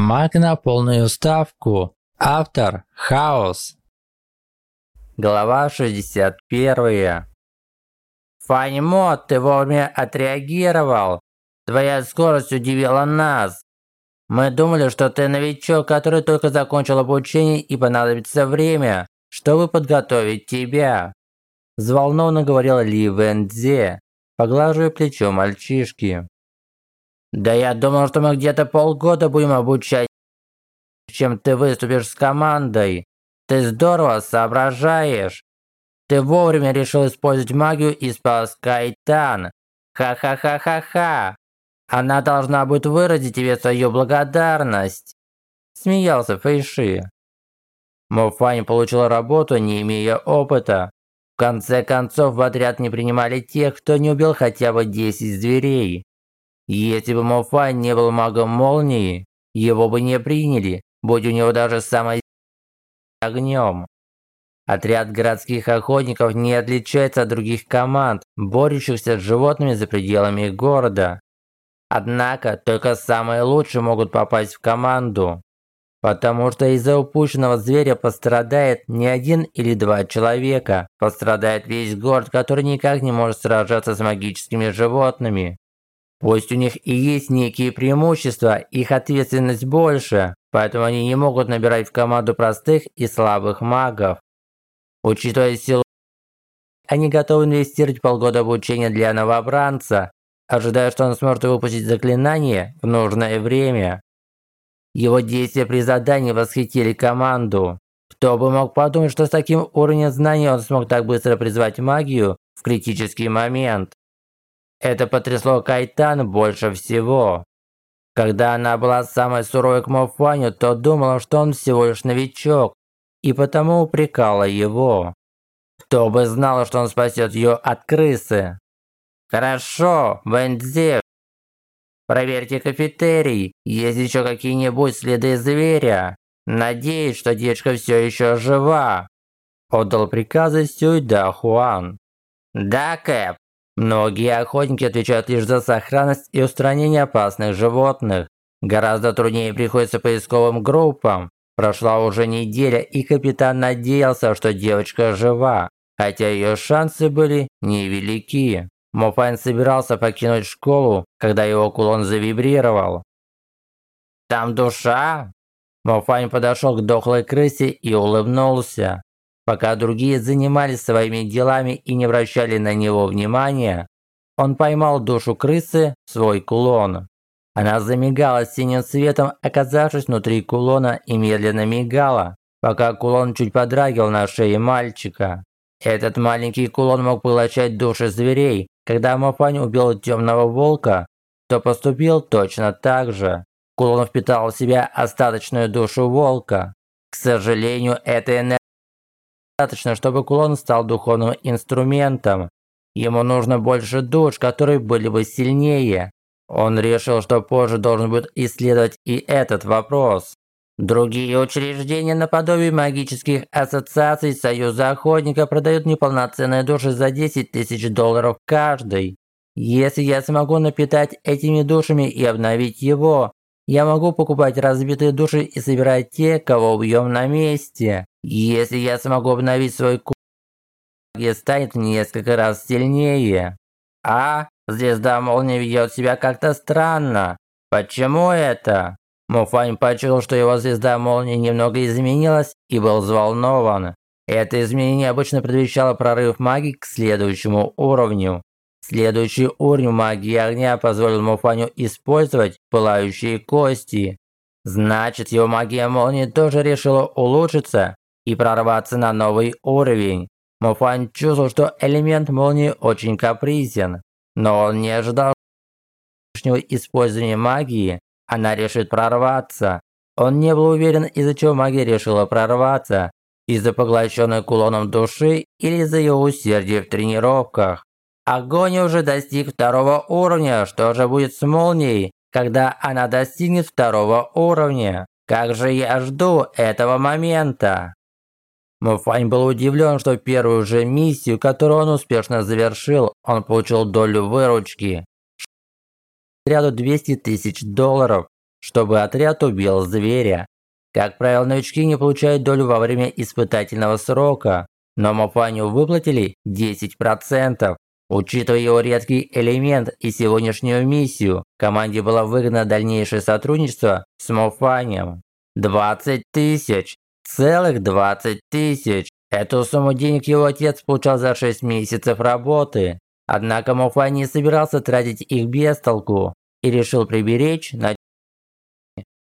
Маг на полную ставку. Автор – Хаос. Глава 61. Фанимо, ты вовремя отреагировал. Твоя скорость удивила нас. Мы думали, что ты новичок, который только закончил обучение и понадобится время, чтобы подготовить тебя. Взволнованно говорил Ли Вэнзе, поглаживая плечо мальчишки. Да я думал, что мы где-то полгода будем обучать, чем ты выступишь с командой. Ты здорово соображаешь. Ты вовремя решил использовать магию и спас Кайтан. Ха-ха-ха-ха-ха. Она должна будет выразить тебе свою благодарность. Смеялся Фэйши. Мофань получил работу, не имея опыта. В конце концов, в отряд не принимали тех, кто не убил хотя бы 10 зверей. Если бы Мофань не был магом молнии, его бы не приняли, будь у него даже самой огнем. Отряд городских охотников не отличается от других команд, борющихся с животными за пределами города. Однако, только самые лучшие могут попасть в команду. Потому что из-за упущенного зверя пострадает не один или два человека, пострадает весь город, который никак не может сражаться с магическими животными. Пусть у них и есть некие преимущества, их ответственность больше, поэтому они не могут набирать в команду простых и слабых магов. Учитывая силу, они готовы инвестировать полгода обучения для новобранца, ожидая, что он сможет выпустить заклинание в нужное время. Его действия при задании восхитили команду. Кто бы мог подумать, что с таким уровнем знаний он смог так быстро призвать магию в критический момент. Это потрясло Кайтан больше всего. Когда она была самой суровой к Мофаню, то думала, что он всего лишь новичок, и потому упрекала его. Кто бы знал, что он спасет ее от крысы. Хорошо, Вэнзи. Проверьте кафетерий, есть еще какие-нибудь следы зверя. Надеюсь, что девочка все еще жива. Отдал приказы Сюйда Хуан. Да, Кэп, Многие охотники отвечают лишь за сохранность и устранение опасных животных. Гораздо труднее приходится поисковым группам. Прошла уже неделя, и капитан надеялся, что девочка жива, хотя ее шансы были невелики. Мофайн собирался покинуть школу, когда его кулон завибрировал. «Там душа?» Мофайн подошел к дохлой крысе и улыбнулся. Пока другие занимались своими делами и не обращали на него внимания, он поймал душу крысы в свой кулон. Она замигала синим светом, оказавшись внутри кулона и медленно мигала, пока кулон чуть подрагивал на шее мальчика. Этот маленький кулон мог поглощать души зверей. Когда Мафань убил темного волка, то поступил точно так же. Кулон впитал в себя остаточную душу волка. К сожалению, эта энергия достаточно, чтобы кулон стал духовным инструментом. Ему нужно больше душ, которые были бы сильнее. Он решил, что позже должен будет исследовать и этот вопрос. Другие учреждения наподобие магических ассоциаций Союза Охотника продают неполноценные души за 10 тысяч долларов каждый. Если я смогу напитать этими душами и обновить его, я могу покупать разбитые души и собирать те, кого убьем на месте. Если я смогу обновить свой куб, магия станет несколько раз сильнее. А, звезда молнии ведет себя как-то странно. Почему это? Муфань почувствовал, что его звезда молнии немного изменилась и был взволнован. Это изменение обычно предвещало прорыв магии к следующему уровню. Следующий уровень магии огня позволил Муфаню использовать пылающие кости. Значит, его магия молнии тоже решила улучшиться и прорваться на новый уровень. Муфань чувствовал, что элемент молнии очень капризен, но он не ожидал использования магии, она решит прорваться. Он не был уверен, из-за чего магия решила прорваться, из-за поглощенной кулоном души или из-за ее усердия в тренировках. Огонь уже достиг второго уровня. Что же будет с молнией, когда она достигнет второго уровня? Как же я жду этого момента? Муфань был удивлен, что первую же миссию, которую он успешно завершил, он получил долю выручки. Ряду 200 тысяч долларов. чтобы отряд убил зверя. Как правило, новички не получают долю во время испытательного срока, но Мофаню выплатили 10%. Учитывая его редкий элемент и сегодняшнюю миссию, команде было выгодно дальнейшее сотрудничество с Мофанем. 20 тысяч! Целых 20 тысяч! Эту сумму денег его отец получал за 6 месяцев работы. Однако Мофань не собирался тратить их без толку и решил приберечь на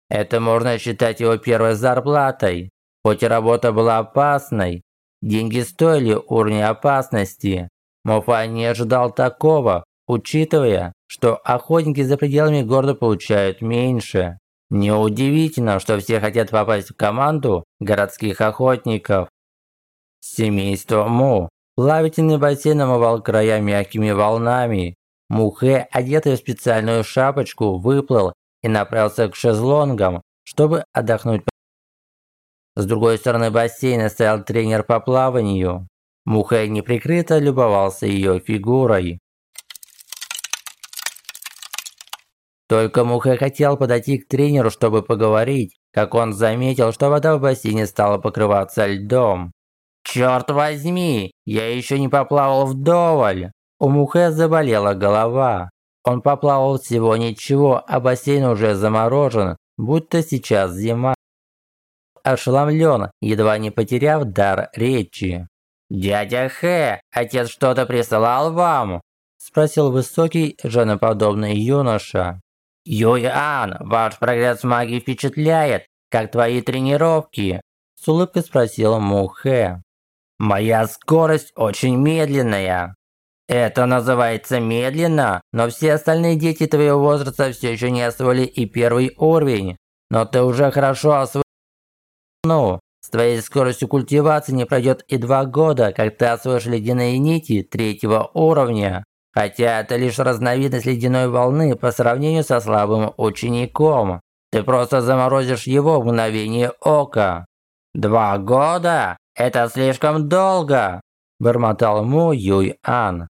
это можно считать его первой зарплатой. Хоть и работа была опасной, деньги стоили уровня опасности. Мофа не ожидал такого, учитывая, что охотники за пределами города получают меньше. Неудивительно, что все хотят попасть в команду городских охотников. Семейство Му. Плавительный бассейн омывал края мягкими волнами. Мухе, одетый в специальную шапочку, выплыл и направился к шезлонгам, чтобы отдохнуть. С другой стороны бассейна стоял тренер по плаванию. Мухей неприкрыто любовался ее фигурой. Только Мухе хотел подойти к тренеру, чтобы поговорить, как он заметил, что вода в бассейне стала покрываться льдом. «Черт возьми, я еще не поплавал вдоволь!» У Мухе заболела голова. Он поплавал всего ничего, а бассейн уже заморожен, будто сейчас зима. Ошеломлен, едва не потеряв дар речи. «Дядя Хэ, отец что-то присылал вам?» Спросил высокий, женоподобный юноша. «Юйан, ваш прогресс магии впечатляет, как твои тренировки?» С улыбкой спросил Му Хэ. «Моя скорость очень медленная», это называется медленно, но все остальные дети твоего возраста все еще не освоили и первый уровень. Но ты уже хорошо освоил. Ну, с твоей скоростью культивации не пройдет и два года, как ты освоишь ледяные нити третьего уровня. Хотя это лишь разновидность ледяной волны по сравнению со слабым учеником. Ты просто заморозишь его в мгновение ока. Два года? Это слишком долго, бормотал Му Юй Ан.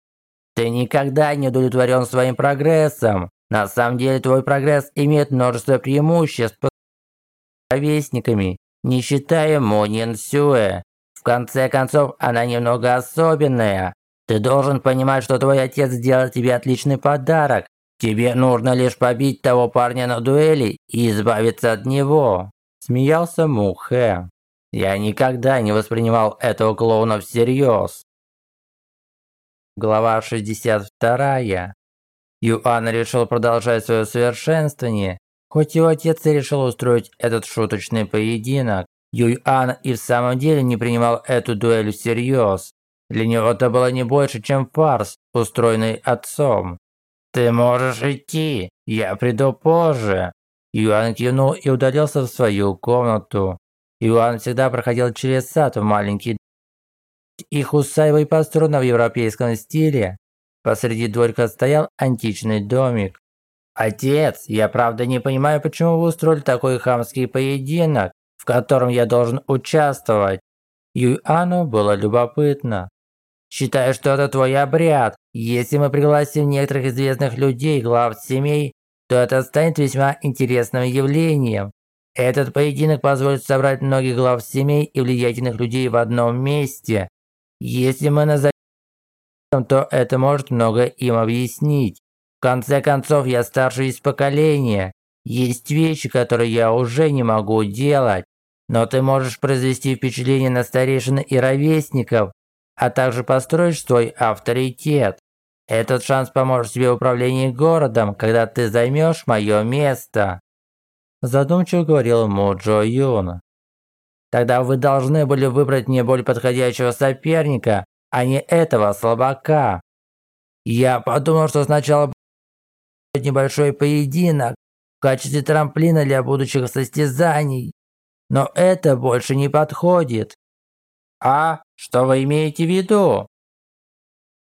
Ты никогда не удовлетворен своим прогрессом. На самом деле твой прогресс имеет множество преимуществ с ровесниками, не считая Монин Сюэ. В конце концов, она немного особенная. Ты должен понимать, что твой отец сделал тебе отличный подарок. Тебе нужно лишь побить того парня на дуэли и избавиться от него. Смеялся Мухэ. Я никогда не воспринимал этого клоуна всерьез. Глава 62. Юан решил продолжать свое совершенствование. Хоть его отец и решил устроить этот шуточный поединок, Юйан и в самом деле не принимал эту дуэль всерьез. Для него это было не больше, чем фарс, устроенный отцом. «Ты можешь идти, я приду позже». Юан кивнул и удалился в свою комнату. Юан всегда проходил через сад в маленький их усадьбой построена в европейском стиле. Посреди дворика стоял античный домик. «Отец, я правда не понимаю, почему вы устроили такой хамский поединок, в котором я должен участвовать?» Юану было любопытно. «Считаю, что это твой обряд. Если мы пригласим некоторых известных людей, глав семей, то это станет весьма интересным явлением. Этот поединок позволит собрать многих глав семей и влиятельных людей в одном месте. Если мы назовем, то это может много им объяснить. В конце концов, я старший из поколения. Есть вещи, которые я уже не могу делать. Но ты можешь произвести впечатление на старейшин и ровесников, а также построить свой авторитет. Этот шанс поможет тебе в управлении городом, когда ты займешь мое место. Задумчиво говорил Мо Джо Юн. Тогда вы должны были выбрать мне более подходящего соперника, а не этого слабака. Я подумал, что сначала будет небольшой поединок в качестве трамплина для будущих состязаний. Но это больше не подходит. А что вы имеете в виду?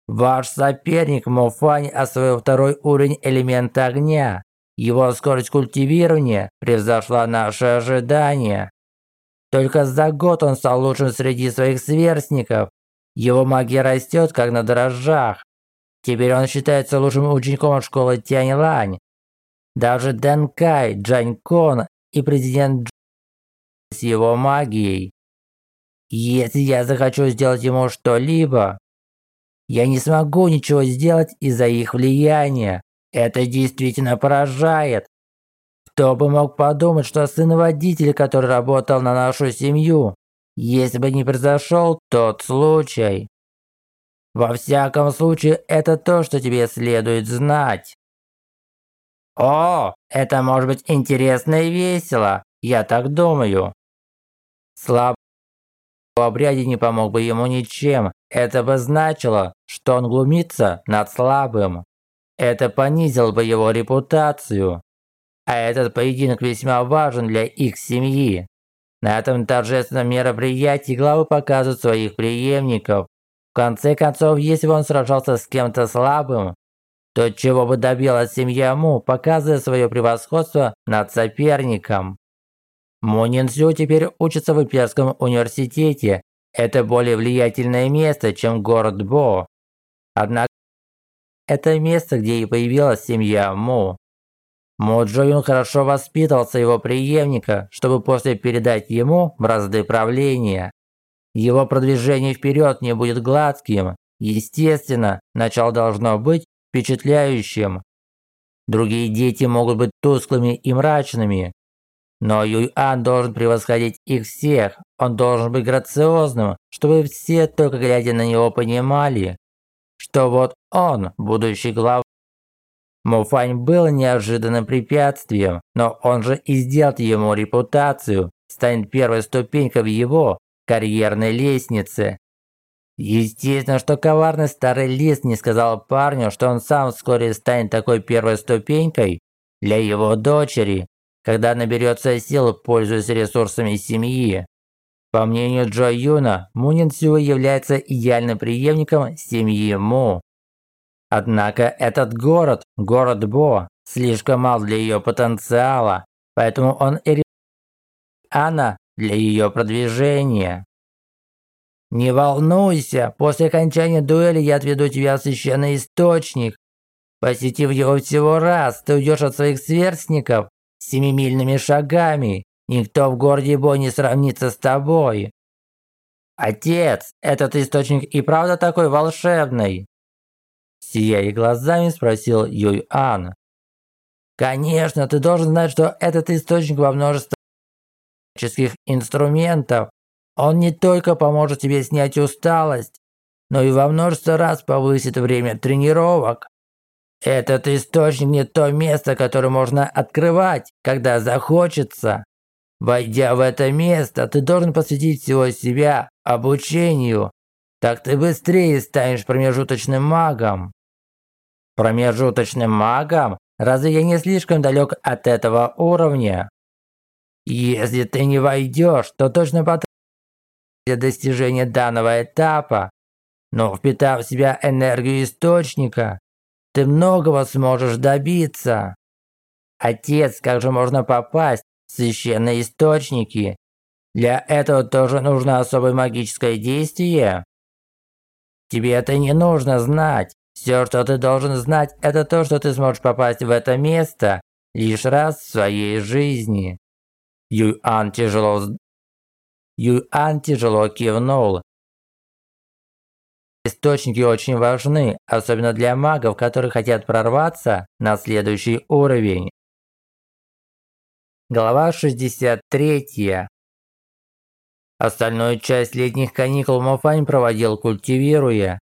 Ваш соперник Мофань освоил второй уровень элемента огня. Его скорость культивирования превзошла наши ожидания. Только за год он стал лучшим среди своих сверстников. Его магия растет, как на дрожжах. Теперь он считается лучшим учеником школы Тяньлань. Даже Дэн Кай, Джань Кон и президент Дж с его магией. Если я захочу сделать ему что-либо, я не смогу ничего сделать из-за их влияния. Это действительно поражает. Кто бы мог подумать, что сын водителя, который работал на нашу семью, если бы не произошел тот случай. Во всяком случае, это то, что тебе следует знать. О, это может быть интересно и весело, я так думаю. Слаб в обряде не помог бы ему ничем. Это бы значило, что он глумится над слабым. Это понизило бы его репутацию. А этот поединок весьма важен для их семьи. На этом торжественном мероприятии главы показывают своих преемников. В конце концов, если бы он сражался с кем-то слабым, то чего бы добилась семья Му, показывая свое превосходство над соперником. Му Нинсю теперь учится в Имперском университете. Это более влиятельное место, чем город Бо. Однако, это место, где и появилась семья Му. Мо Джо хорошо воспитывал своего преемника, чтобы после передать ему бразды правления. Его продвижение вперед не будет гладким. Естественно, начало должно быть впечатляющим. Другие дети могут быть тусклыми и мрачными. Но Юйан должен превосходить их всех. Он должен быть грациозным, чтобы все, только глядя на него, понимали, что вот он, будущий глава. Муфань был неожиданным препятствием, но он же и сделал ему репутацию, станет первой ступенькой в его карьерной лестнице. Естественно, что коварный старый лис не сказал парню, что он сам вскоре станет такой первой ступенькой для его дочери, когда наберется сил, пользуясь ресурсами семьи. По мнению Джо Юна, Мунин Сю является идеальным преемником семьи Му. Однако этот город, город Бо, слишком мал для ее потенциала, поэтому он и она для ее продвижения. Не волнуйся, после окончания дуэли я отведу тебя в священный источник. Посетив его всего раз, ты уйдешь от своих сверстников семимильными шагами. Никто в городе Бо не сравнится с тобой. Отец, этот источник и правда такой волшебный? Сияя глазами, спросил Юй Ан. Конечно, ты должен знать, что этот источник во множестве магических инструментов. Он не только поможет тебе снять усталость, но и во множество раз повысит время тренировок. Этот источник не то место, которое можно открывать, когда захочется. Войдя в это место, ты должен посвятить всего себя обучению. Так ты быстрее станешь промежуточным магом. Промежуточным магом? Разве я не слишком далек от этого уровня? Если ты не войдешь, то точно потратишь для достижения данного этапа. Но впитав в себя энергию источника, ты многого сможешь добиться. Отец, как же можно попасть в священные источники? Для этого тоже нужно особое магическое действие. Тебе это не нужно знать. Все, что ты должен знать, это то, что ты сможешь попасть в это место лишь раз в своей жизни. Юйан тяжело... Юйан тяжело кивнул. Источники очень важны, особенно для магов, которые хотят прорваться на следующий уровень. Глава 63. Остальную часть летних каникул Мофань проводил культивируя.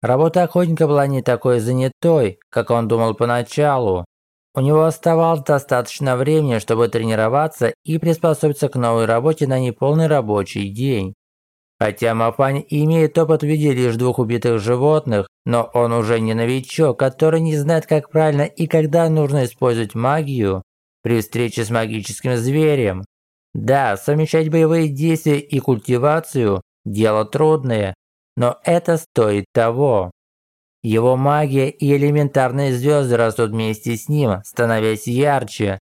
Работа охотника была не такой занятой, как он думал поначалу. У него оставалось достаточно времени, чтобы тренироваться и приспособиться к новой работе на неполный рабочий день. Хотя Мапань имеет опыт в виде лишь двух убитых животных, но он уже не новичок, который не знает, как правильно и когда нужно использовать магию при встрече с магическим зверем. Да, совмещать боевые действия и культивацию – дело трудное, но это стоит того. Его магия и элементарные звезды растут вместе с ним, становясь ярче.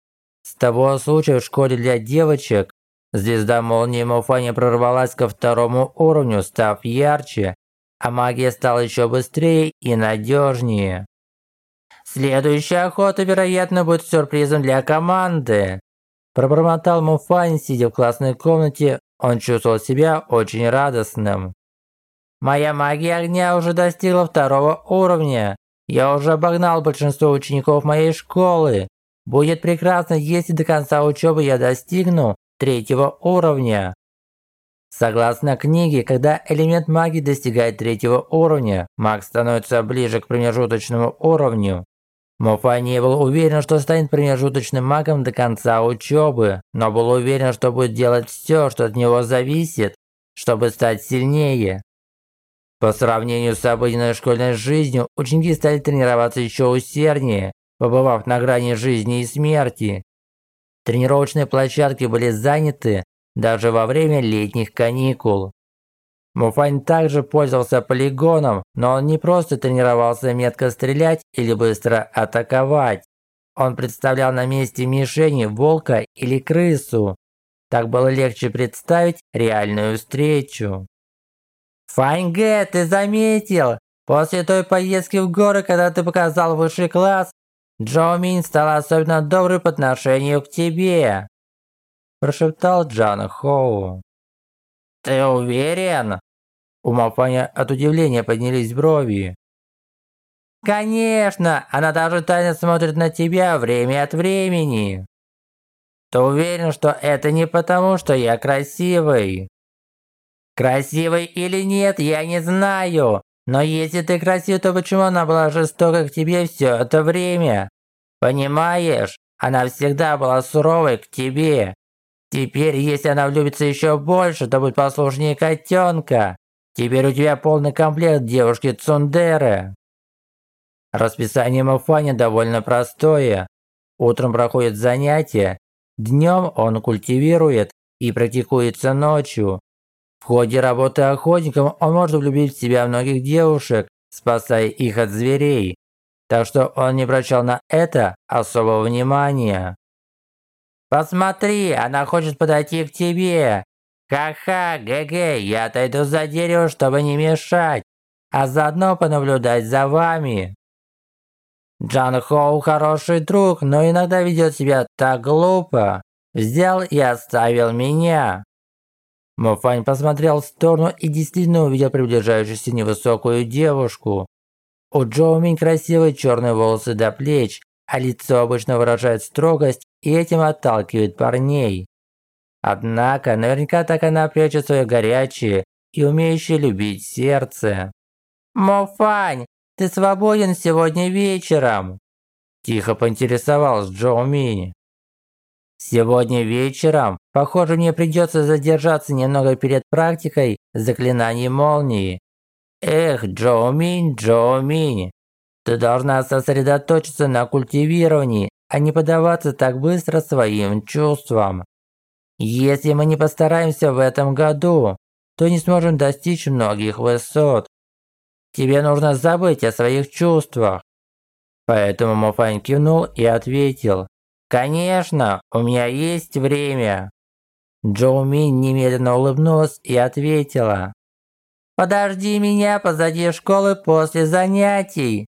С того случая в школе для девочек звезда молнии Муфани прорвалась ко второму уровню, став ярче, а магия стала еще быстрее и надежнее. Следующая охота, вероятно, будет сюрпризом для команды. Пробормотал Муфань, сидя в классной комнате, он чувствовал себя очень радостным. Моя магия огня уже достигла второго уровня. Я уже обогнал большинство учеников моей школы. Будет прекрасно, если до конца учебы я достигну третьего уровня. Согласно книге, когда элемент магии достигает третьего уровня, маг становится ближе к промежуточному уровню. Муфай не был уверен, что станет промежуточным магом до конца учебы, но был уверен, что будет делать все, что от него зависит, чтобы стать сильнее. По сравнению с обыденной школьной жизнью, ученики стали тренироваться еще усерднее, побывав на грани жизни и смерти. Тренировочные площадки были заняты, даже во время летних каникул. Муфань также пользовался полигоном, но он не просто тренировался метко стрелять или быстро атаковать. Он представлял на месте мишени волка или крысу. Так было легче представить реальную встречу. Фаньге, ты заметил? После той поездки в горы, когда ты показал высший класс, Джоу Минь стала особенно доброй по отношению к тебе прошептал Джан Хоу. «Ты уверен?» У Мафаня от удивления поднялись брови. «Конечно! Она даже тайно смотрит на тебя время от времени!» «Ты уверен, что это не потому, что я красивый?» «Красивый или нет, я не знаю. Но если ты красив, то почему она была жестока к тебе все это время? Понимаешь, она всегда была суровой к тебе. Теперь, если она влюбится еще больше, то будет послушнее котенка. Теперь у тебя полный комплект девушки Цундеры. Расписание Мафани довольно простое. Утром проходит занятие, днем он культивирует и практикуется ночью. В ходе работы охотником он может влюбить в себя многих девушек, спасая их от зверей. Так что он не обращал на это особого внимания. Посмотри, она хочет подойти к тебе. Ха-ха, ГГ, я отойду за дерево, чтобы не мешать, а заодно понаблюдать за вами. Джан Хоу хороший друг, но иногда ведет себя так глупо. Взял и оставил меня. Муфань посмотрел в сторону и действительно увидел приближающуюся невысокую девушку. У Джоу Минь красивые черные волосы до плеч, а лицо обычно выражает строгость и этим отталкивает парней. Однако, наверняка так она прячет свое горячее и умеющее любить сердце. «Мофань, ты свободен сегодня вечером?» Тихо поинтересовалась Джоу Мини. «Сегодня вечером, похоже, мне придется задержаться немного перед практикой заклинаний молнии. Эх, Джоу Минь, Джоу Минь, ты должна сосредоточиться на культивировании, а не поддаваться так быстро своим чувствам. Если мы не постараемся в этом году, то не сможем достичь многих высот. Тебе нужно забыть о своих чувствах. Поэтому Мофань кивнул и ответил. Конечно, у меня есть время. Джоу Мин немедленно улыбнулась и ответила. Подожди меня позади школы после занятий.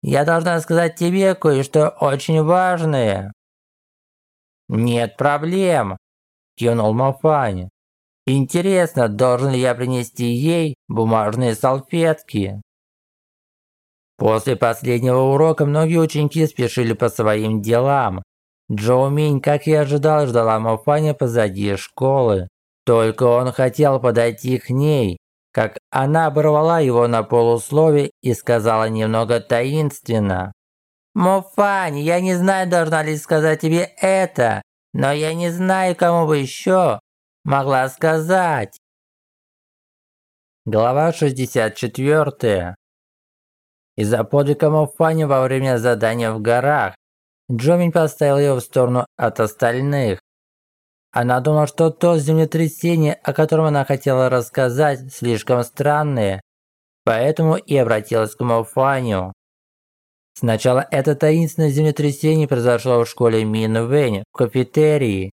Я должна сказать тебе кое-что очень важное». «Нет проблем», – кивнул Мафань. «Интересно, должен ли я принести ей бумажные салфетки?» После последнего урока многие ученики спешили по своим делам. Джоу Минь, как и ожидал, ждала Мафаня позади школы. Только он хотел подойти к ней, как она оборвала его на полуслове и сказала немного таинственно. «Муфань, я не знаю, должна ли сказать тебе это, но я не знаю, кому бы еще могла сказать». Глава 64. Из-за подвига Муфани во время задания в горах Джомин поставил ее в сторону от остальных. Она думала, что то землетрясение, о котором она хотела рассказать, слишком странное, поэтому и обратилась к Мофаню. Сначала это таинственное землетрясение произошло в школе Мин Вэнь, в кафетерии.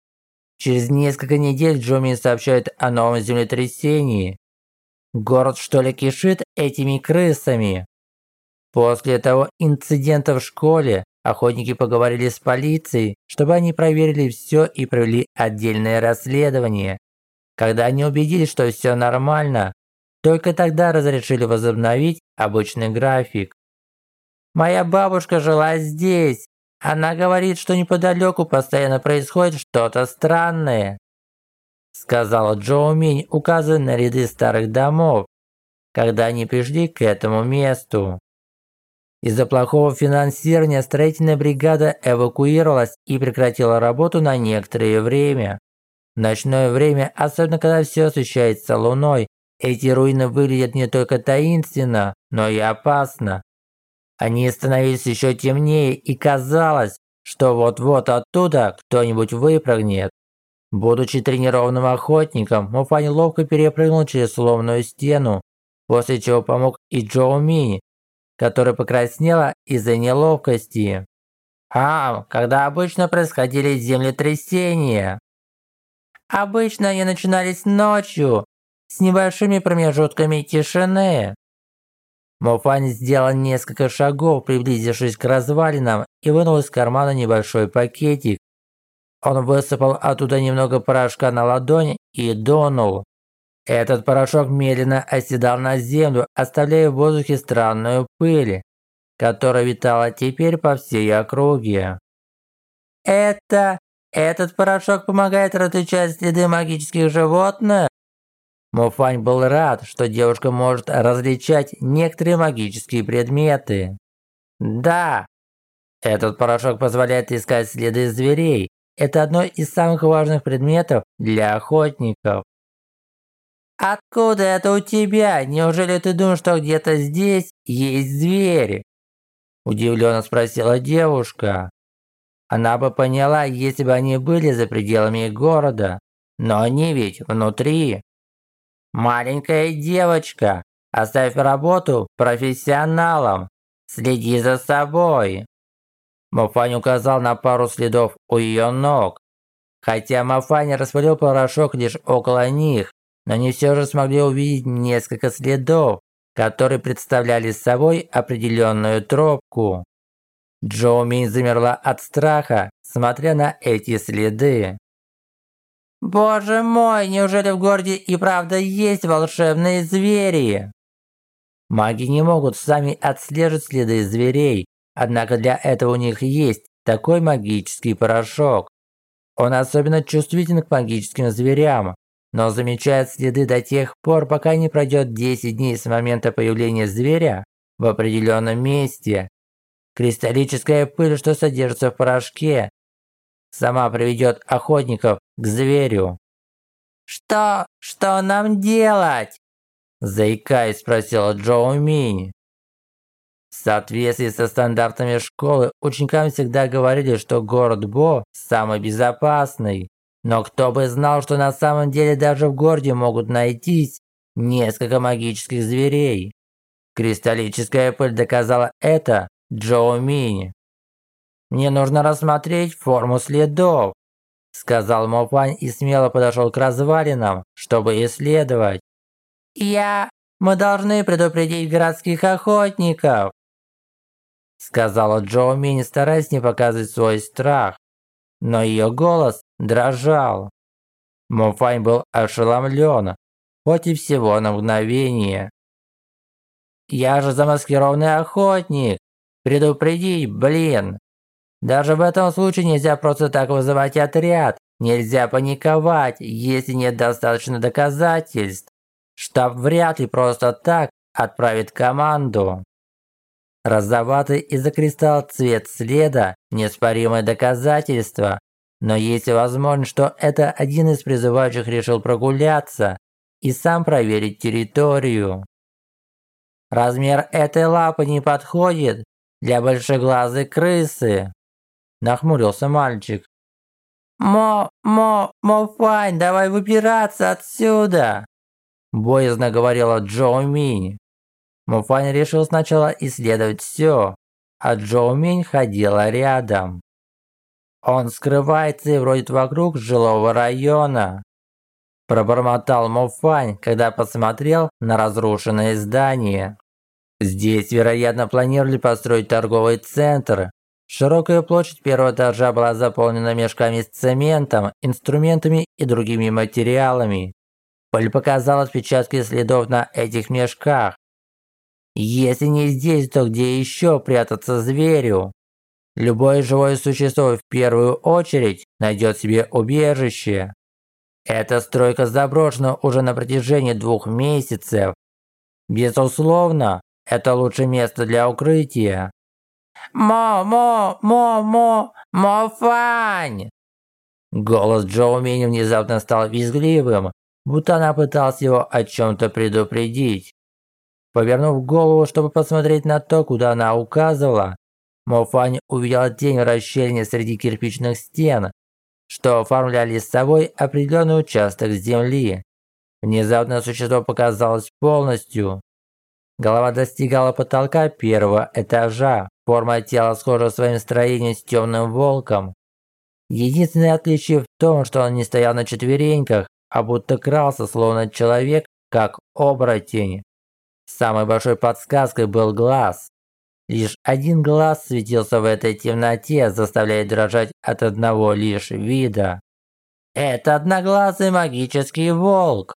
Через несколько недель Джоми сообщает о новом землетрясении. Город что ли кишит этими крысами? После того инцидента в школе охотники поговорили с полицией, чтобы они проверили все и провели отдельное расследование. Когда они убедились, что все нормально, только тогда разрешили возобновить обычный график. Моя бабушка жила здесь. Она говорит, что неподалеку постоянно происходит что-то странное. Сказала Джоу Минь, указывая на ряды старых домов, когда они пришли к этому месту. Из-за плохого финансирования строительная бригада эвакуировалась и прекратила работу на некоторое время. В ночное время, особенно когда все освещается луной, эти руины выглядят не только таинственно, но и опасно. Они становились еще темнее и казалось, что вот-вот оттуда кто-нибудь выпрыгнет. Будучи тренированным охотником, Муфань ловко перепрыгнул через сломанную стену, после чего помог и Джоу Ми, которая покраснела из-за неловкости. А, когда обычно происходили землетрясения. Обычно они начинались ночью, с небольшими промежутками тишины. Мофань сделал несколько шагов, приблизившись к развалинам, и вынул из кармана небольшой пакетик. Он высыпал оттуда немного порошка на ладонь и дунул. Этот порошок медленно оседал на землю, оставляя в воздухе странную пыль, которая витала теперь по всей округе. «Это этот порошок помогает различать следы магических животных?» Муфань был рад, что девушка может различать некоторые магические предметы. «Да, этот порошок позволяет искать следы зверей. Это одно из самых важных предметов для охотников». «Откуда это у тебя? Неужели ты думаешь, что где-то здесь есть звери?» Удивленно спросила девушка. Она бы поняла, если бы они были за пределами города, но они ведь внутри. Маленькая девочка, оставь работу профессионалам, следи за собой. Мафань указал на пару следов у ее ног. Хотя Мафань распылил порошок лишь около них, но они все же смогли увидеть несколько следов, которые представляли собой определенную тропку. Джоу Мин замерла от страха, смотря на эти следы. «Боже мой, неужели в городе и правда есть волшебные звери?» Маги не могут сами отслеживать следы зверей, однако для этого у них есть такой магический порошок. Он особенно чувствителен к магическим зверям, но замечает следы до тех пор, пока не пройдет 10 дней с момента появления зверя в определенном месте. Кристаллическая пыль, что содержится в порошке, сама приведет охотников к зверю. «Что? Что нам делать?» Заикаясь, спросила Джоу Минь. В соответствии со стандартами школы, ученикам всегда говорили, что город Бо самый безопасный. Но кто бы знал, что на самом деле даже в городе могут найтись несколько магических зверей. Кристаллическая пыль доказала это Джоу Минь. «Мне нужно рассмотреть форму следов», сказал Мопань и смело подошел к развалинам, чтобы исследовать. «Я... Мы должны предупредить городских охотников», сказала Джоу Минь, стараясь не показывать свой страх но ее голос дрожал. Муфань был ошеломлен, хоть и всего на мгновение. «Я же замаскированный охотник! Предупредить, блин! Даже в этом случае нельзя просто так вызывать отряд, нельзя паниковать, если нет достаточно доказательств. Штаб вряд ли просто так отправит команду». Розоватый из-за кристалла цвет следа – неоспоримое доказательство. Но есть возможность, что это один из призывающих решил прогуляться и сам проверить территорию. Размер этой лапы не подходит для большеглазой крысы. Нахмурился мальчик. «Мо, мо, мо, файн, давай выбираться отсюда!» Боязно говорила Джоу Минь. Муфань решил сначала исследовать все, а Джоу Минь ходила рядом. Он скрывается и вроде вокруг жилого района. Пробормотал Муфань, когда посмотрел на разрушенное здание. Здесь, вероятно, планировали построить торговый центр. Широкая площадь первого этажа была заполнена мешками с цементом, инструментами и другими материалами. Поль показал отпечатки следов на этих мешках. Если не здесь, то где еще прятаться зверю? Любое живое существо в первую очередь найдет себе убежище. Эта стройка заброшена уже на протяжении двух месяцев. Безусловно, это лучшее место для укрытия. «Мо-мо-мо-мо! Мо-фань!» Голос Джоу Мини внезапно стал визгливым, будто она пыталась его о чем-то предупредить. Повернув голову, чтобы посмотреть на то, куда она указывала, Мофань увидела тень в расщелине среди кирпичных стен, что оформляли с собой определенный участок земли. Внезапно существо показалось полностью. Голова достигала потолка первого этажа, форма тела схожа своим строением с темным волком. Единственное отличие в том, что он не стоял на четвереньках, а будто крался, словно человек, как оборотень. Самой большой подсказкой был глаз. Лишь один глаз светился в этой темноте, заставляя дрожать от одного лишь вида. Это одноглазый магический волк.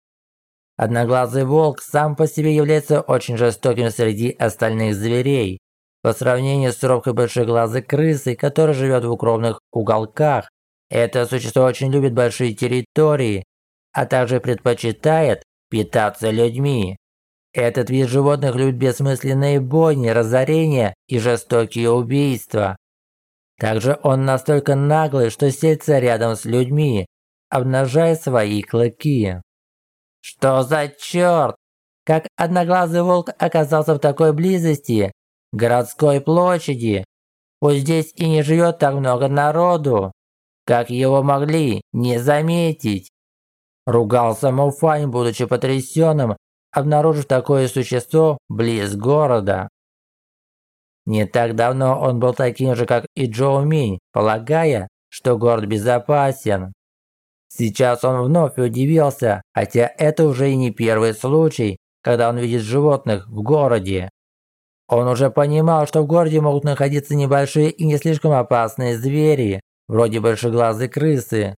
Одноглазый волк сам по себе является очень жестоким среди остальных зверей. По сравнению с робкой большеглазой крысой, которая живет в укромных уголках, это существо очень любит большие территории, а также предпочитает питаться людьми. Этот вид животных любит бессмысленные бойни, разорения и жестокие убийства. Также он настолько наглый, что сельется рядом с людьми, обнажая свои клыки. Что за черт? Как одноглазый волк оказался в такой близости? Городской площади? Пусть здесь и не живет так много народу. Как его могли не заметить? Ругался Муфань, будучи потрясенным обнаружив такое существо близ города. Не так давно он был таким же, как и Джоу Минь, полагая, что город безопасен. Сейчас он вновь удивился, хотя это уже и не первый случай, когда он видит животных в городе. Он уже понимал, что в городе могут находиться небольшие и не слишком опасные звери, вроде большеглазой крысы,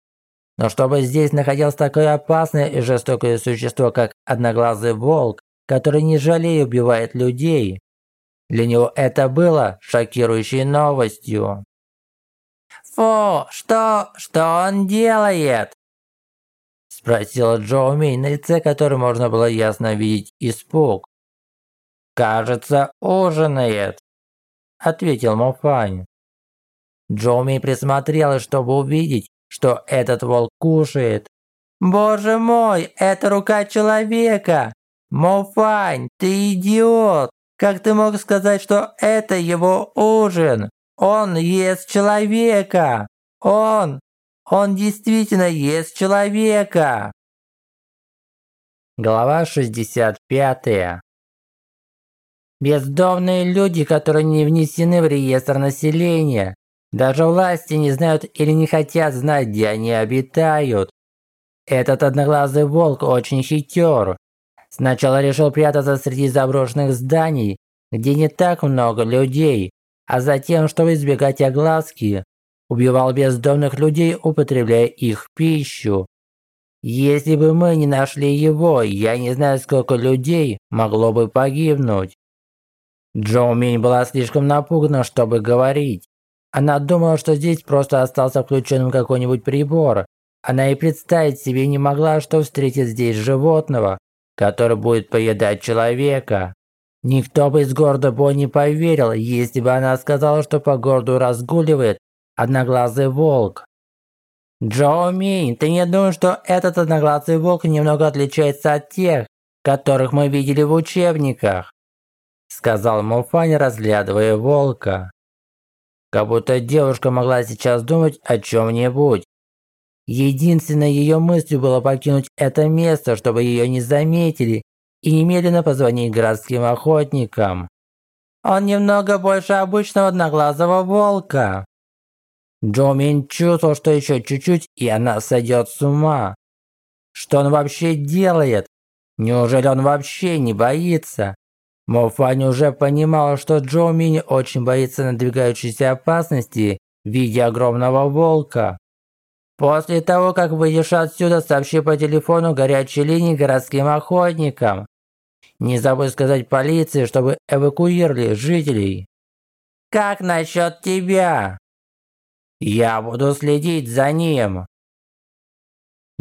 но чтобы здесь находилось такое опасное и жестокое существо, как одноглазый волк, который не жалея убивает людей, для него это было шокирующей новостью. «Фу, что, что он делает?» Спросила Джоу Мей, на лице которой можно было ясно видеть испуг. «Кажется, ужинает», – ответил Мофань. Джоу Мей присмотрелась, чтобы увидеть, что этот волк кушает. Боже мой, это рука человека! Мофань, ты идиот! Как ты мог сказать, что это его ужин? Он ест человека! Он! Он действительно ест человека!» Глава 65. Бездомные люди, которые не внесены в реестр населения, даже власти не знают или не хотят знать, где они обитают. Этот одноглазый волк очень хитер. Сначала решил прятаться среди заброшенных зданий, где не так много людей, а затем, чтобы избегать огласки, убивал бездомных людей, употребляя их пищу. Если бы мы не нашли его, я не знаю, сколько людей могло бы погибнуть. Джоу Минь была слишком напугана, чтобы говорить. Она думала, что здесь просто остался включенным какой-нибудь прибор. Она и представить себе не могла, что встретит здесь животного, который будет поедать человека. Никто бы из города Бо не поверил, если бы она сказала, что по городу разгуливает одноглазый волк. Джоу Мин, ты не думаешь, что этот одноглазый волк немного отличается от тех, которых мы видели в учебниках? Сказал Муфань, разглядывая волка. Как будто девушка могла сейчас думать о чем-нибудь. Единственной ее мыслью было покинуть это место, чтобы ее не заметили, и немедленно позвонить городским охотникам. Он немного больше обычного одноглазого волка. Джомин чувствовал, что еще чуть-чуть, и она сойдет с ума. Что он вообще делает? Неужели он вообще не боится? Мофань уже понимал, что Джоу Мини очень боится надвигающейся опасности в виде огромного волка. После того, как выйдешь отсюда, сообщи по телефону горячей линии городским охотникам. Не забудь сказать полиции, чтобы эвакуировали жителей. Как насчет тебя? Я буду следить за ним.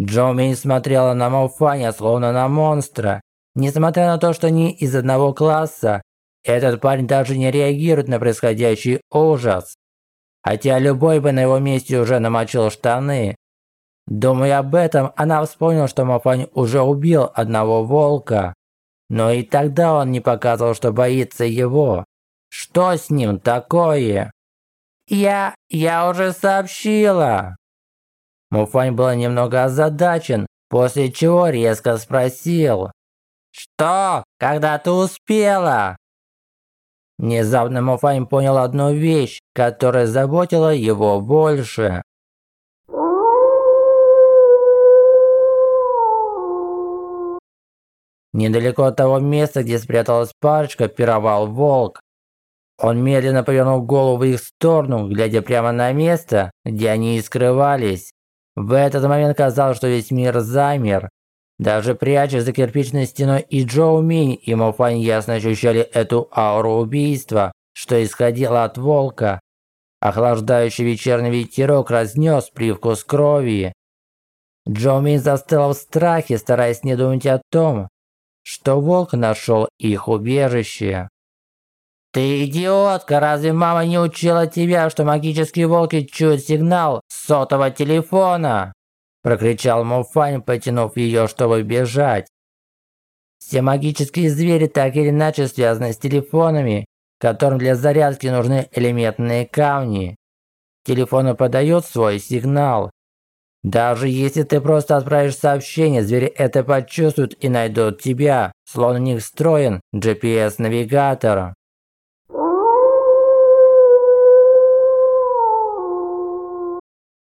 Джоуми смотрела на Мауфаня, словно на монстра. Несмотря на то, что они из одного класса, этот парень даже не реагирует на происходящий ужас. Хотя любой бы на его месте уже намочил штаны. Думая об этом, она вспомнила, что Мафань уже убил одного волка. Но и тогда он не показывал, что боится его. Что с ним такое? Я... я уже сообщила. Муфань был немного озадачен, после чего резко спросил. «Что? Когда ты успела?» Внезапно Муфань понял одну вещь, которая заботила его больше. Недалеко от того места, где спряталась парочка, пировал волк. Он медленно повернул голову в их сторону, глядя прямо на место, где они и скрывались. В этот момент казалось, что весь мир замер. Даже прячась за кирпичной стеной и Джоу Минь, и Мофань ясно ощущали эту ауру убийства, что исходило от волка. Охлаждающий вечерний ветерок разнес привкус крови. Джоу Минь застыла в страхе, стараясь не думать о том, что волк нашел их убежище. «Ты идиотка! Разве мама не учила тебя, что магические волки чуют сигнал сотового телефона?» Прокричал Муфань, потянув ее, чтобы бежать. Все магические звери так или иначе связаны с телефонами, которым для зарядки нужны элементные камни. Телефоны подают свой сигнал, даже если ты просто отправишь сообщение, звери это почувствуют и найдут тебя, словно них встроен GPS-навигатор.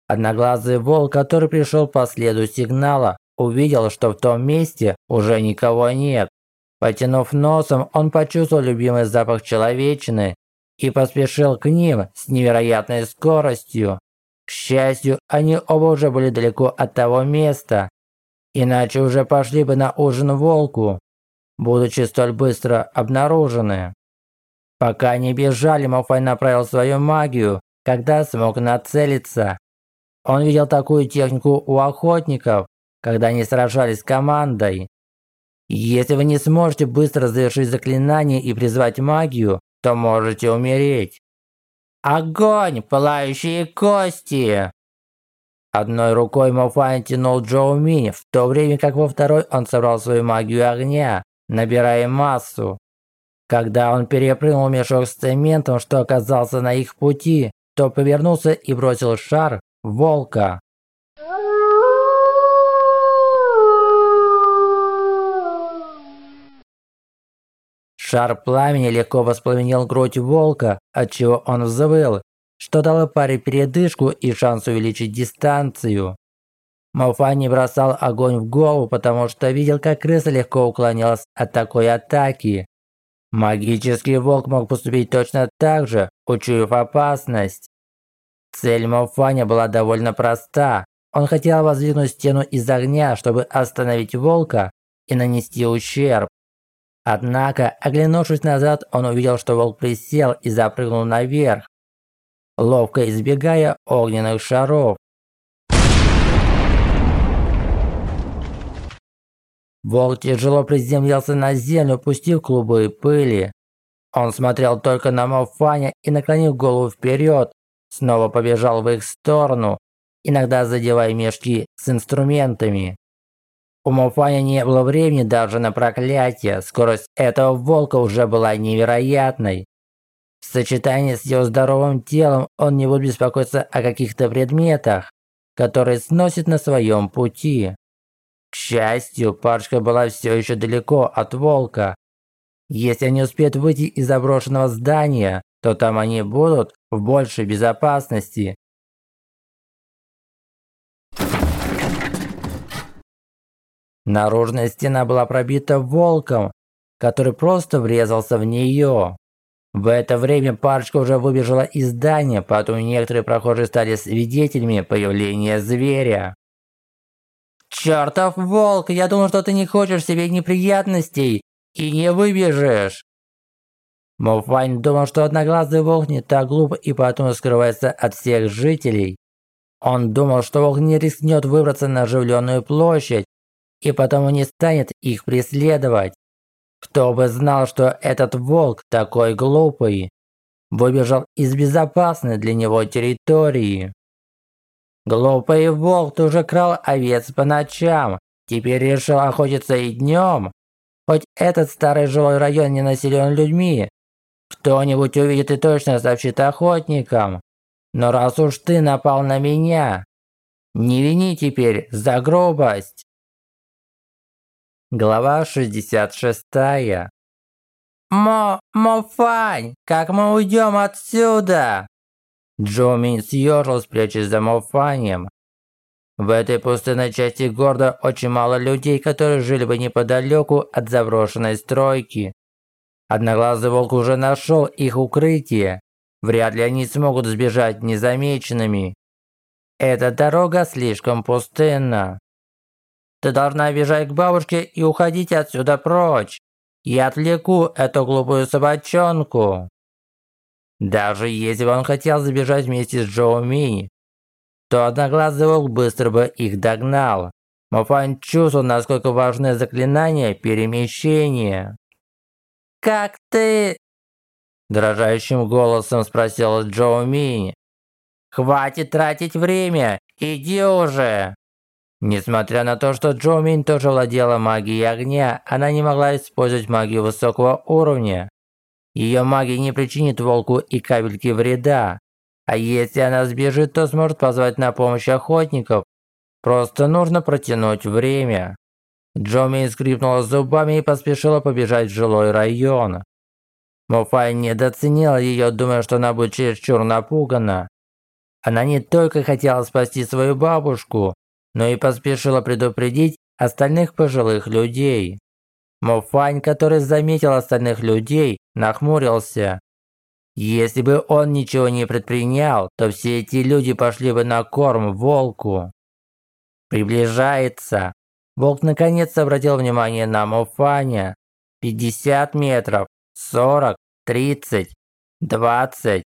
Одноглазый волк, который пришел по следу сигнала, увидел, что в том месте уже никого нет. Потянув носом, он почувствовал любимый запах человечины и поспешил к ним с невероятной скоростью. К счастью, они оба уже были далеко от того места, иначе уже пошли бы на ужин волку, будучи столь быстро обнаружены. Пока они бежали, Мофай направил свою магию, когда смог нацелиться. Он видел такую технику у охотников, когда они сражались с командой. Если вы не сможете быстро завершить заклинание и призвать магию, то можете умереть. Огонь! Пылающие кости!» Одной рукой Мофайн тянул Джоу Мини, в то время как во второй он собрал свою магию огня, набирая массу. Когда он перепрыгнул мешок с цементом, что оказался на их пути, то повернулся и бросил шар волка. Шар пламени легко воспламенил грудь волка, отчего он взвыл, что дало паре передышку и шанс увеличить дистанцию. Малфа не бросал огонь в голову, потому что видел, как крыса легко уклонялась от такой атаки. Магический волк мог поступить точно так же, учуяв опасность. Цель Малфаня была довольно проста. Он хотел воздвигнуть стену из огня, чтобы остановить волка и нанести ущерб. Однако, оглянувшись назад, он увидел, что волк присел и запрыгнул наверх, ловко избегая огненных шаров. Волк тяжело приземлился на землю, пустив клубы пыли. Он смотрел только на Мофаня и, наклонив голову вперед, снова побежал в их сторону, иногда задевая мешки с инструментами. У Мофаня не было времени даже на проклятие, скорость этого волка уже была невероятной. В сочетании с его здоровым телом он не будет беспокоиться о каких-то предметах, которые сносит на своем пути. К счастью, парочка была все еще далеко от волка. Если они успеют выйти из заброшенного здания, то там они будут в большей безопасности. Наружная стена была пробита волком, который просто врезался в нее. В это время парочка уже выбежала из здания, потом некоторые прохожие стали свидетелями появления зверя. «Чертов волк, я думал, что ты не хочешь себе неприятностей и не выбежишь!» Мофань думал, что одноглазый волк не так глуп и поэтому скрывается от всех жителей. Он думал, что волк не рискнет выбраться на оживленную площадь и потому не станет их преследовать. Кто бы знал, что этот волк такой глупый, выбежал из безопасной для него территории. Глупый волк уже крал овец по ночам, теперь решил охотиться и днем. Хоть этот старый жилой район не населен людьми, кто-нибудь увидит и точно сообщит охотникам. Но раз уж ты напал на меня, не вини теперь за грубость. Глава 66. Мо, Мофань, как мы уйдем отсюда? Джо Мин съежил, спрячась за Мофанем. В этой пустынной части города очень мало людей, которые жили бы неподалеку от заброшенной стройки. Одноглазый волк уже нашел их укрытие. Вряд ли они смогут сбежать незамеченными. Эта дорога слишком пустынна. Ты должна бежать к бабушке и уходить отсюда прочь. Я отвлеку эту глупую собачонку. Даже если бы он хотел забежать вместе с Джоу то одноглазый волк быстро бы их догнал. Мафан чувствовал, насколько важны заклинания перемещения. «Как ты?» Дрожащим голосом спросила Джоу Ми. «Хватит тратить время! Иди уже!» Несмотря на то, что Джо Минь тоже владела магией огня, она не могла использовать магию высокого уровня. Ее магия не причинит волку и капельки вреда. А если она сбежит, то сможет позвать на помощь охотников. Просто нужно протянуть время. Джоми скрипнула зубами и поспешила побежать в жилой район. Муфай недооценила ее, думая, что она будет чересчур напугана. Она не только хотела спасти свою бабушку, но и поспешила предупредить остальных пожилых людей. Мофань, который заметил остальных людей, нахмурился. Если бы он ничего не предпринял, то все эти люди пошли бы на корм волку. Приближается. Волк наконец обратил внимание на Мофаня. 50 метров, 40, 30, 20.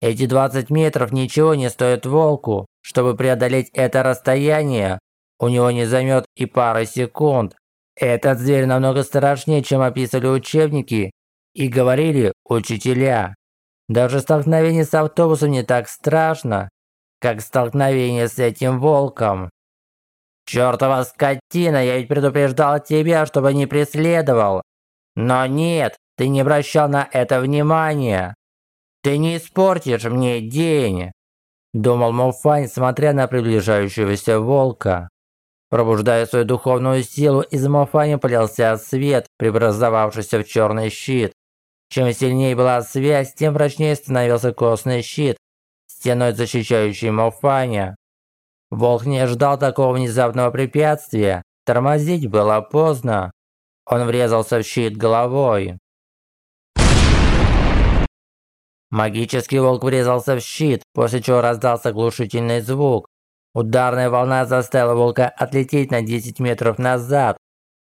Эти 20 метров ничего не стоят волку. Чтобы преодолеть это расстояние, у него не займет и пары секунд. Этот зверь намного страшнее, чем описывали учебники и говорили учителя. Даже столкновение с автобусом не так страшно, как столкновение с этим волком. Чёртова скотина, я ведь предупреждал тебя, чтобы не преследовал. Но нет, ты не обращал на это внимания. Ты не испортишь мне день. Думал Мофань, смотря на приближающегося волка. Пробуждая свою духовную силу, из Мофани полился свет, преобразовавшийся в черный щит. Чем сильнее была связь, тем прочнее становился костный щит, стеной защищающий Мофаня. Волк не ждал такого внезапного препятствия. Тормозить было поздно. Он врезался в щит головой. Магический волк врезался в щит, после чего раздался глушительный звук. Ударная волна заставила волка отлететь на 10 метров назад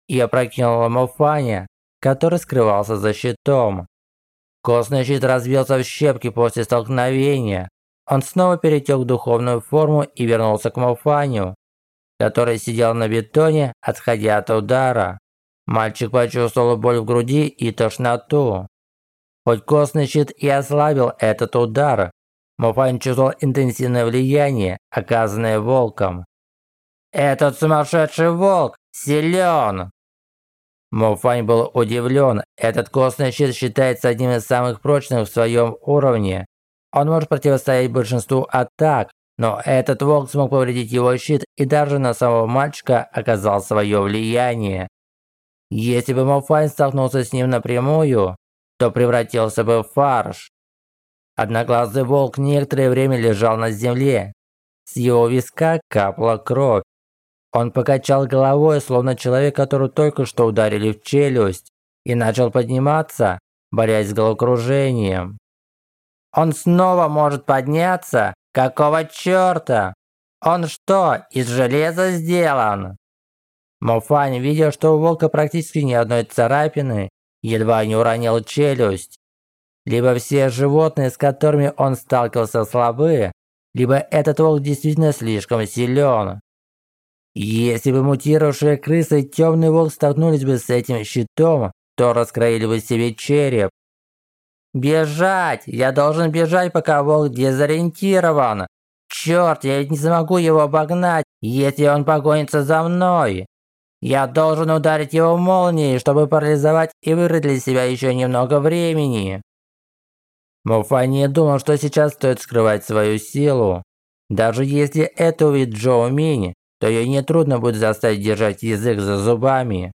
и опрокинула Мофаня, который скрывался за щитом. Костный щит разбился в щепки после столкновения. Он снова перетек в духовную форму и вернулся к Мофаню, который сидел на бетоне, отходя от удара. Мальчик почувствовал боль в груди и тошноту. Хоть костный щит и ослабил этот удар, Муфань чувствовал интенсивное влияние, оказанное волком. «Этот сумасшедший волк силен!» Муфань был удивлен. Этот костный щит считается одним из самых прочных в своем уровне. Он может противостоять большинству атак, но этот волк смог повредить его щит и даже на самого мальчика оказал свое влияние. Если бы Муфань столкнулся с ним напрямую, то превратился бы в фарш. Одноглазый волк некоторое время лежал на земле. С его виска капала кровь. Он покачал головой, словно человек, которого только что ударили в челюсть. и начал подниматься, борясь с головокружением. «Он снова может подняться? Какого чёрта? Он что, из железа сделан?» Мофань, видя, что у волка практически ни одной царапины, едва не уронил челюсть. Либо все животные, с которыми он сталкивался, слабые, либо этот волк действительно слишком силен. Если бы мутировавшие крысы и темный волк столкнулись бы с этим щитом, то раскроили бы себе череп. «Бежать! Я должен бежать, пока волк дезориентирован! Черт, я ведь не смогу его обогнать, если он погонится за мной!» Я должен ударить его молнией, чтобы парализовать и вырыть для себя еще немного времени. Мофань не думал, что сейчас стоит скрывать свою силу. Даже если это увидит Джоу Мини, то ей нетрудно будет заставить держать язык за зубами.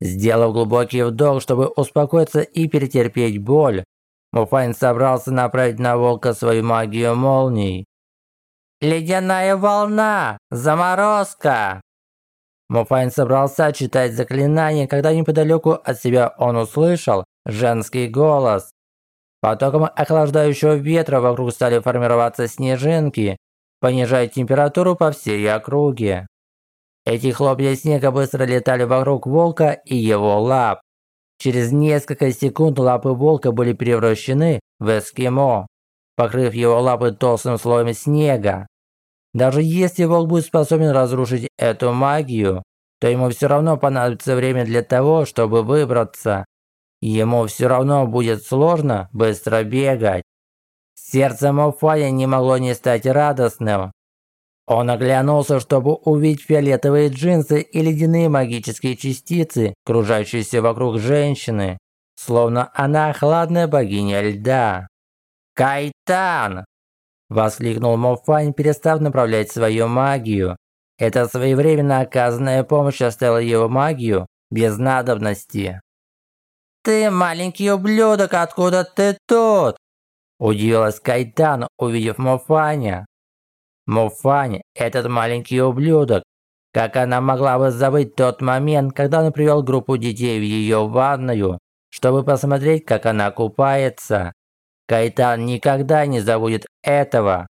Сделав глубокий вдох, чтобы успокоиться и перетерпеть боль, Мофань собрался направить на волка свою магию молний. «Ледяная волна! Заморозка!» Мофань собрался читать заклинание, когда неподалеку от себя он услышал женский голос. Потоком охлаждающего ветра вокруг стали формироваться снежинки, понижая температуру по всей округе. Эти хлопья снега быстро летали вокруг волка и его лап. Через несколько секунд лапы волка были превращены в эскимо, покрыв его лапы толстым слоем снега. Даже если волк будет способен разрушить эту магию, то ему все равно понадобится время для того, чтобы выбраться. Ему все равно будет сложно быстро бегать. Сердце Мофая не могло не стать радостным. Он оглянулся, чтобы увидеть фиолетовые джинсы и ледяные магические частицы, кружащиеся вокруг женщины, словно она хладная богиня льда. «Кайтан!» Воскликнул Мофань, перестав направлять свою магию. Эта своевременно оказанная помощь оставила его магию без надобности. «Ты маленький ублюдок, откуда ты тут?» Удивилась Кайтан, увидев Мофаня. Мофань, этот маленький ублюдок. Как она могла бы забыть тот момент, когда он привел группу детей в ее ванную, чтобы посмотреть, как она купается? Кайтан никогда не забудет этого.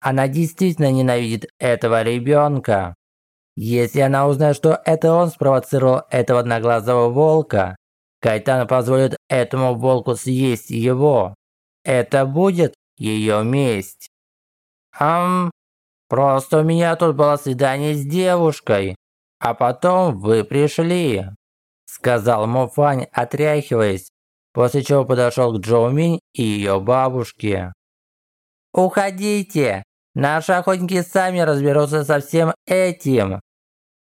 Она действительно ненавидит этого ребенка. Если она узнает, что это он спровоцировал этого одноглазого волка, Кайтан позволит этому волку съесть его. Это будет ее месть. Ам, просто у меня тут было свидание с девушкой, а потом вы пришли, сказал Муфань, отряхиваясь после чего подошел к Джоу Минь и ее бабушке. «Уходите! Наши охотники сами разберутся со всем этим!»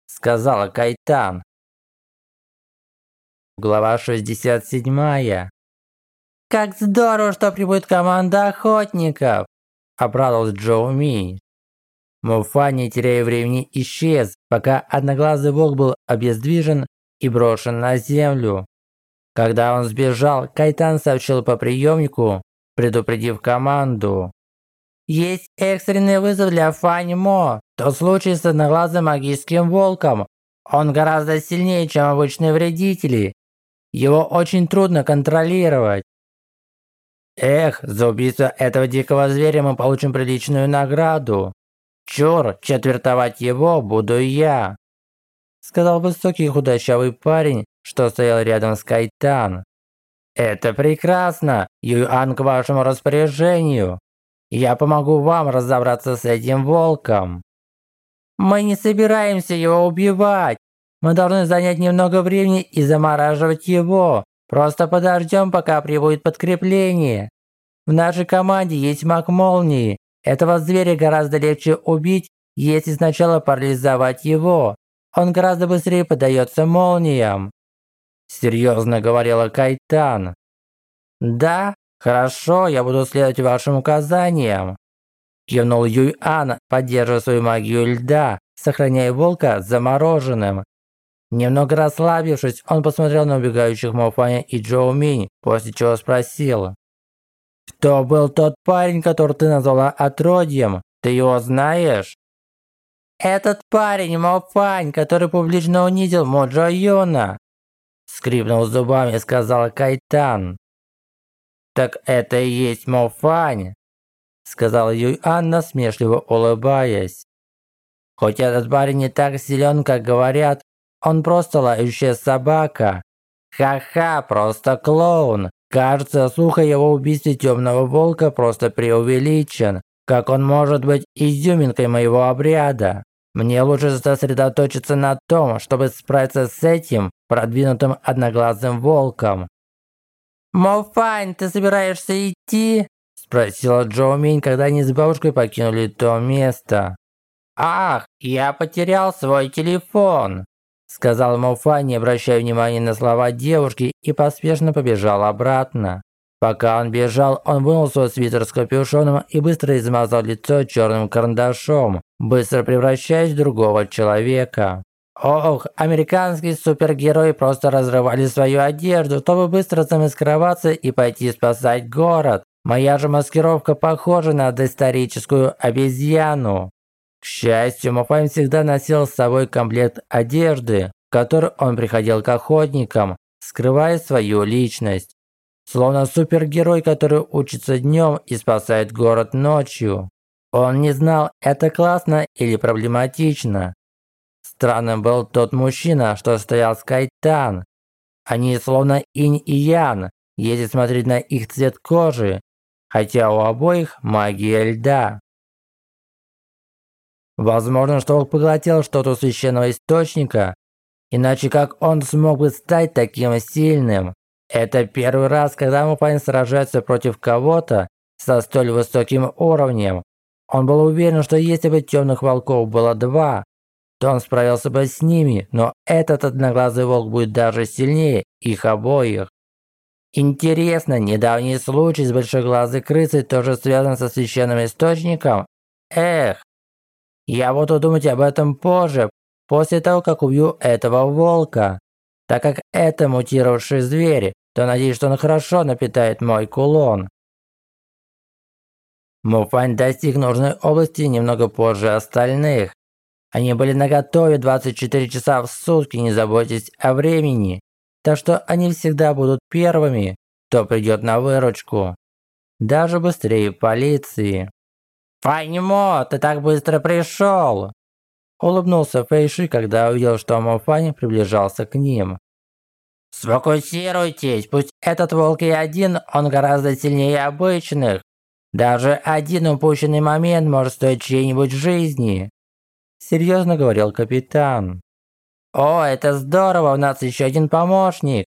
сказала Кайтан. Глава 67. «Как здорово, что прибудет команда охотников!» обрадовалась Джоу Ми. Муфа, не теряя времени, исчез, пока одноглазый волк был обездвижен и брошен на землю. Когда он сбежал, Кайтан сообщил по приемнику, предупредив команду. «Есть экстренный вызов для Фань Мо. Тот случай с одноглазым магическим волком. Он гораздо сильнее, чем обычные вредители. Его очень трудно контролировать». «Эх, за убийство этого дикого зверя мы получим приличную награду. Чур, четвертовать его буду я», сказал высокий худощавый парень что стоял рядом с Кайтан. «Это прекрасно! Юан к вашему распоряжению! Я помогу вам разобраться с этим волком!» «Мы не собираемся его убивать! Мы должны занять немного времени и замораживать его! Просто подождем, пока прибудет подкрепление! В нашей команде есть маг молнии! Этого зверя гораздо легче убить, если сначала парализовать его! Он гораздо быстрее поддается молниям!» Серьезно говорила Кайтан. Да, хорошо, я буду следовать вашим указаниям. Кивнул Юйан, поддерживая свою магию льда, сохраняя волка замороженным. Немного расслабившись, он посмотрел на убегающих Мофаня и Джоу Минь, после чего спросил. «Кто был тот парень, который ты назвала отродьем? Ты его знаешь?» «Этот парень Мофань, который публично унизил Моджо Юна. Скрипнул зубами, сказала Кайтан. «Так это и есть Мофань», сказал Юйан, насмешливо улыбаясь. Хоть этот парень не так силен, как говорят, он просто лающая собака. Ха-ха, просто клоун. Кажется, слух о его убийстве темного волка просто преувеличен. Как он может быть изюминкой моего обряда? Мне лучше сосредоточиться на том, чтобы справиться с этим продвинутым одноглазым волком. «Мофань, ты собираешься идти?» Спросила Джоу Минь, когда они с бабушкой покинули то место. «Ах, я потерял свой телефон!» Сказал Мофань, не обращая внимания на слова девушки, и поспешно побежал обратно. Пока он бежал, он вынул свой свитер с капюшоном и быстро измазал лицо черным карандашом, быстро превращаясь в другого человека. Ох, американские супергерои просто разрывали свою одежду, чтобы быстро замаскироваться и пойти спасать город. Моя же маскировка похожа на доисторическую обезьяну. К счастью, Мопайн всегда носил с собой комплект одежды, в который он приходил к охотникам, скрывая свою личность. Словно супергерой, который учится днем и спасает город ночью. Он не знал, это классно или проблематично. Странным был тот мужчина, что стоял с Кайтан. Они словно инь и ян, если смотреть на их цвет кожи, хотя у обоих магия льда. Возможно, что он поглотил что-то священного источника, иначе как он смог бы стать таким сильным? Это первый раз, когда Мупайн сражается против кого-то со столь высоким уровнем. Он был уверен, что если бы темных волков было два, то он справился бы с ними, но этот одноглазый волк будет даже сильнее их обоих. Интересно, недавний случай с большеглазой крысой тоже связан со священным источником? Эх, я буду думать об этом позже, после того, как убью этого волка. Так как это мутировавший зверь, то надеюсь, что он хорошо напитает мой кулон. Муфань достиг нужной области немного позже остальных. Они были наготове 24 часа в сутки, не заботясь о времени так что они всегда будут первыми, кто придет на выручку. Даже быстрее полиции. «Фанимо, ты так быстро пришел!» Улыбнулся Фэйши, когда увидел, что Мофань приближался к ним. «Сфокусируйтесь, пусть этот волк и один, он гораздо сильнее обычных. Даже один упущенный момент может стоить чьей-нибудь жизни», серьезно говорил капитан. «О, это здорово, у нас еще один помощник!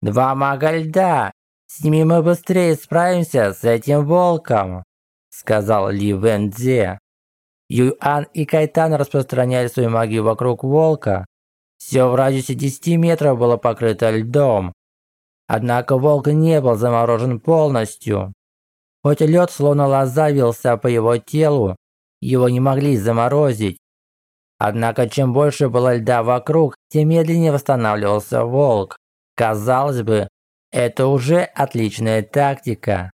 Два мага льда! С ними мы быстрее справимся с этим волком!» Сказал Ли Вэнзе. Юан и Кайтан распространяли свою магию вокруг волка. Все в радиусе 10 метров было покрыто льдом. Однако волк не был заморожен полностью. Хоть лед словно лоза вился по его телу, его не могли заморозить. Однако чем больше было льда вокруг, тем медленнее восстанавливался волк. Казалось бы, это уже отличная тактика.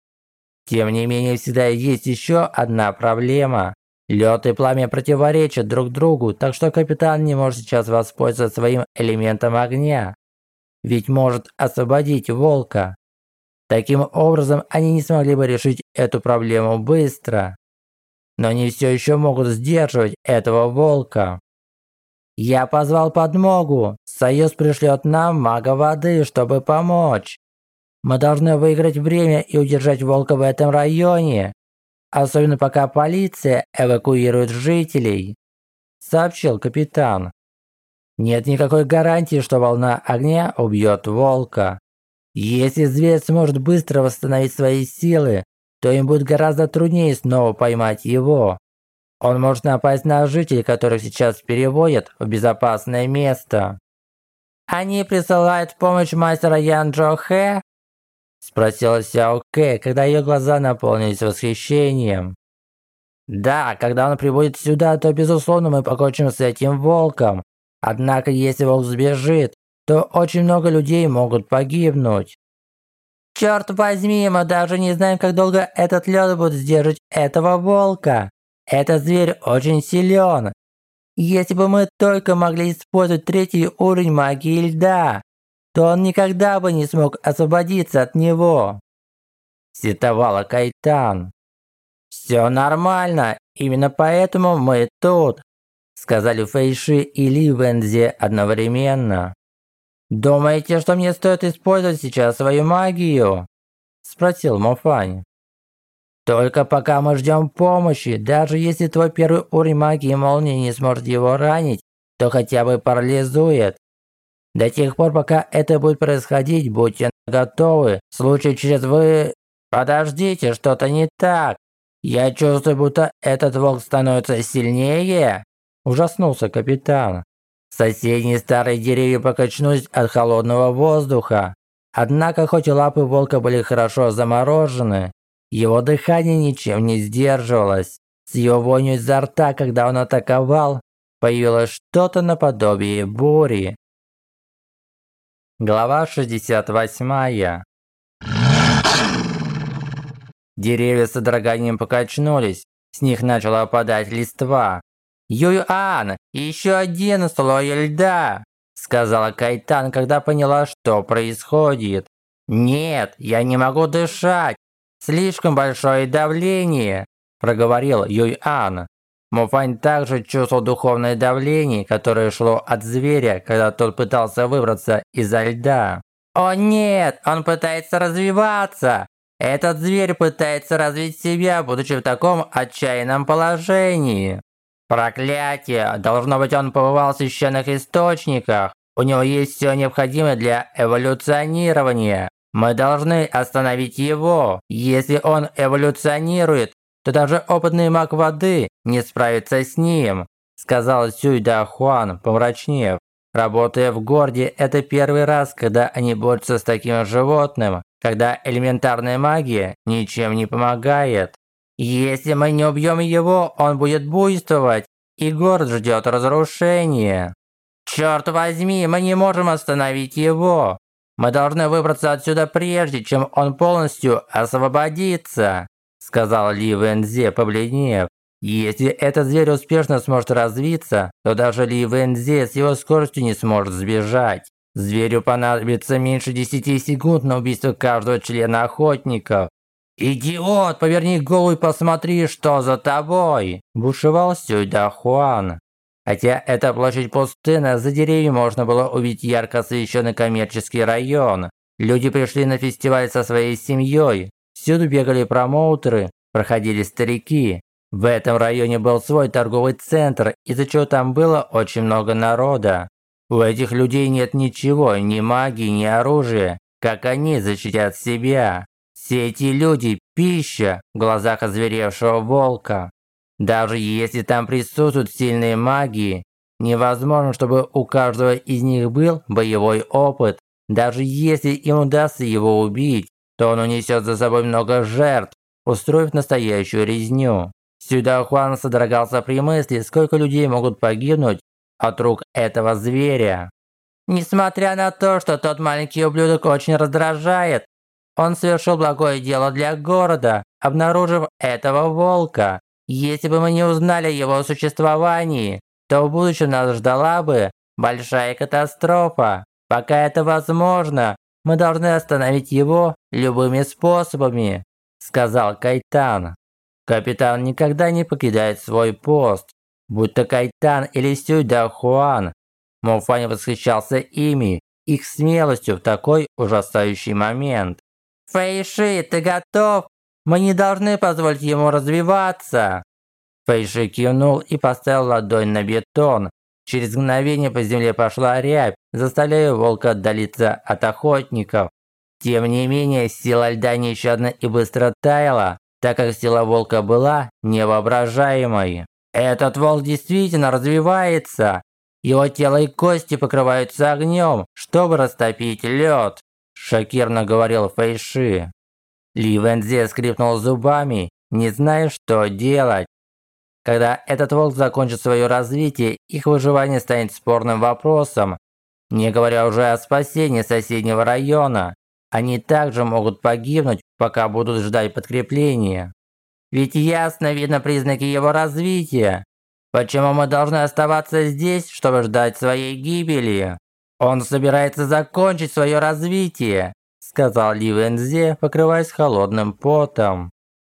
Тем не менее, всегда есть еще одна проблема. Лед и пламя противоречат друг другу, так что капитан не может сейчас воспользоваться своим элементом огня. Ведь может освободить волка. Таким образом, они не смогли бы решить эту проблему быстро но они все еще могут сдерживать этого волка. Я позвал подмогу. Союз пришлет нам мага воды, чтобы помочь. Мы должны выиграть время и удержать волка в этом районе. Особенно пока полиция эвакуирует жителей. Сообщил капитан. Нет никакой гарантии, что волна огня убьет волка. Если зверь сможет быстро восстановить свои силы, то им будет гораздо труднее снова поймать его. Он может напасть на жителей, которых сейчас переводят в безопасное место. «Они присылают помощь мастера Ян Джо Хэ?» Спросила Сяо Кэ, когда ее глаза наполнились восхищением. «Да, когда он прибудет сюда, то безусловно мы покончим с этим волком. Однако если волк сбежит, то очень много людей могут погибнуть. Черт возьми, мы даже не знаем, как долго этот лед будет сдерживать этого волка. Этот зверь очень силен. Если бы мы только могли использовать третий уровень магии льда, то он никогда бы не смог освободиться от него. Сетовала Кайтан. «Все нормально, именно поэтому мы тут», сказали Фэйши и Ли Вензи одновременно. «Думаете, что мне стоит использовать сейчас свою магию?» Спросил Мофань. «Только пока мы ждем помощи, даже если твой первый уровень магии молнии не сможет его ранить, то хотя бы парализует. До тех пор, пока это будет происходить, будьте готовы. В случае через вы... Подождите, что-то не так. Я чувствую, будто этот волк становится сильнее. Ужаснулся капитан. Соседние старые деревья покачнулись от холодного воздуха. Однако, хоть и лапы волка были хорошо заморожены, его дыхание ничем не сдерживалось. С его вонью изо рта, когда он атаковал, появилось что-то наподобие бури. Глава 68. Деревья с содроганием покачнулись, с них начала опадать листва. «Юйан, еще один слой льда!» Сказала Кайтан, когда поняла, что происходит. «Нет, я не могу дышать! Слишком большое давление!» Проговорил Юйан. Муфань также чувствовал духовное давление, которое шло от зверя, когда тот пытался выбраться из-за льда. «О нет, он пытается развиваться! Этот зверь пытается развить себя, будучи в таком отчаянном положении!» Проклятие! Должно быть, он побывал в священных источниках. У него есть все необходимое для эволюционирования. Мы должны остановить его. Если он эволюционирует, то даже опытный маг воды не справится с ним», сказал Сюйда Хуан, помрачнев. Работая в городе, это первый раз, когда они борются с таким животным, когда элементарная магия ничем не помогает. Если мы не убьем его, он будет буйствовать, и город ждет разрушения. Черт возьми, мы не можем остановить его. Мы должны выбраться отсюда прежде, чем он полностью освободится, сказал Ли Вензе, побледнев. Если этот зверь успешно сможет развиться, то даже Ли Вензе с его скоростью не сможет сбежать. Зверю понадобится меньше 10 секунд на убийство каждого члена охотников. «Идиот, поверни голову и посмотри, что за тобой!» – бушевал Сюйда Хуан. Хотя эта площадь пустына, за деревьями можно было увидеть ярко освещенный коммерческий район. Люди пришли на фестиваль со своей семьей. Всюду бегали промоутеры, проходили старики. В этом районе был свой торговый центр, из-за чего там было очень много народа. У этих людей нет ничего, ни магии, ни оружия. Как они защитят себя? Все эти люди – пища в глазах озверевшего волка. Даже если там присутствуют сильные магии, невозможно, чтобы у каждого из них был боевой опыт. Даже если им удастся его убить, то он унесет за собой много жертв, устроив настоящую резню. Сюда Хуан содрогался при мысли, сколько людей могут погибнуть от рук этого зверя. Несмотря на то, что тот маленький ублюдок очень раздражает, он совершил благое дело для города, обнаружив этого волка. Если бы мы не узнали о его существовании, то в будущем нас ждала бы большая катастрофа. Пока это возможно, мы должны остановить его любыми способами», сказал Кайтан. Капитан никогда не покидает свой пост, будь то Кайтан или Сюйда Хуан. Муфань восхищался ими, их смелостью в такой ужасающий момент. «Фэйши, ты готов? Мы не должны позволить ему развиваться!» Фэйши кивнул и поставил ладонь на бетон. Через мгновение по земле пошла рябь, заставляя волка отдалиться от охотников. Тем не менее, сила льда нещадно и быстро таяла, так как сила волка была невоображаемой. Этот волк действительно развивается. Его тело и кости покрываются огнем, чтобы растопить лед шокированно говорил Фэйши. Ли Вэнзе скрипнул зубами, не зная, что делать. Когда этот волк закончит свое развитие, их выживание станет спорным вопросом, не говоря уже о спасении соседнего района. Они также могут погибнуть, пока будут ждать подкрепления. Ведь ясно видно признаки его развития. Почему мы должны оставаться здесь, чтобы ждать своей гибели? Он собирается закончить свое развитие, сказал Ли Вензе, покрываясь холодным потом.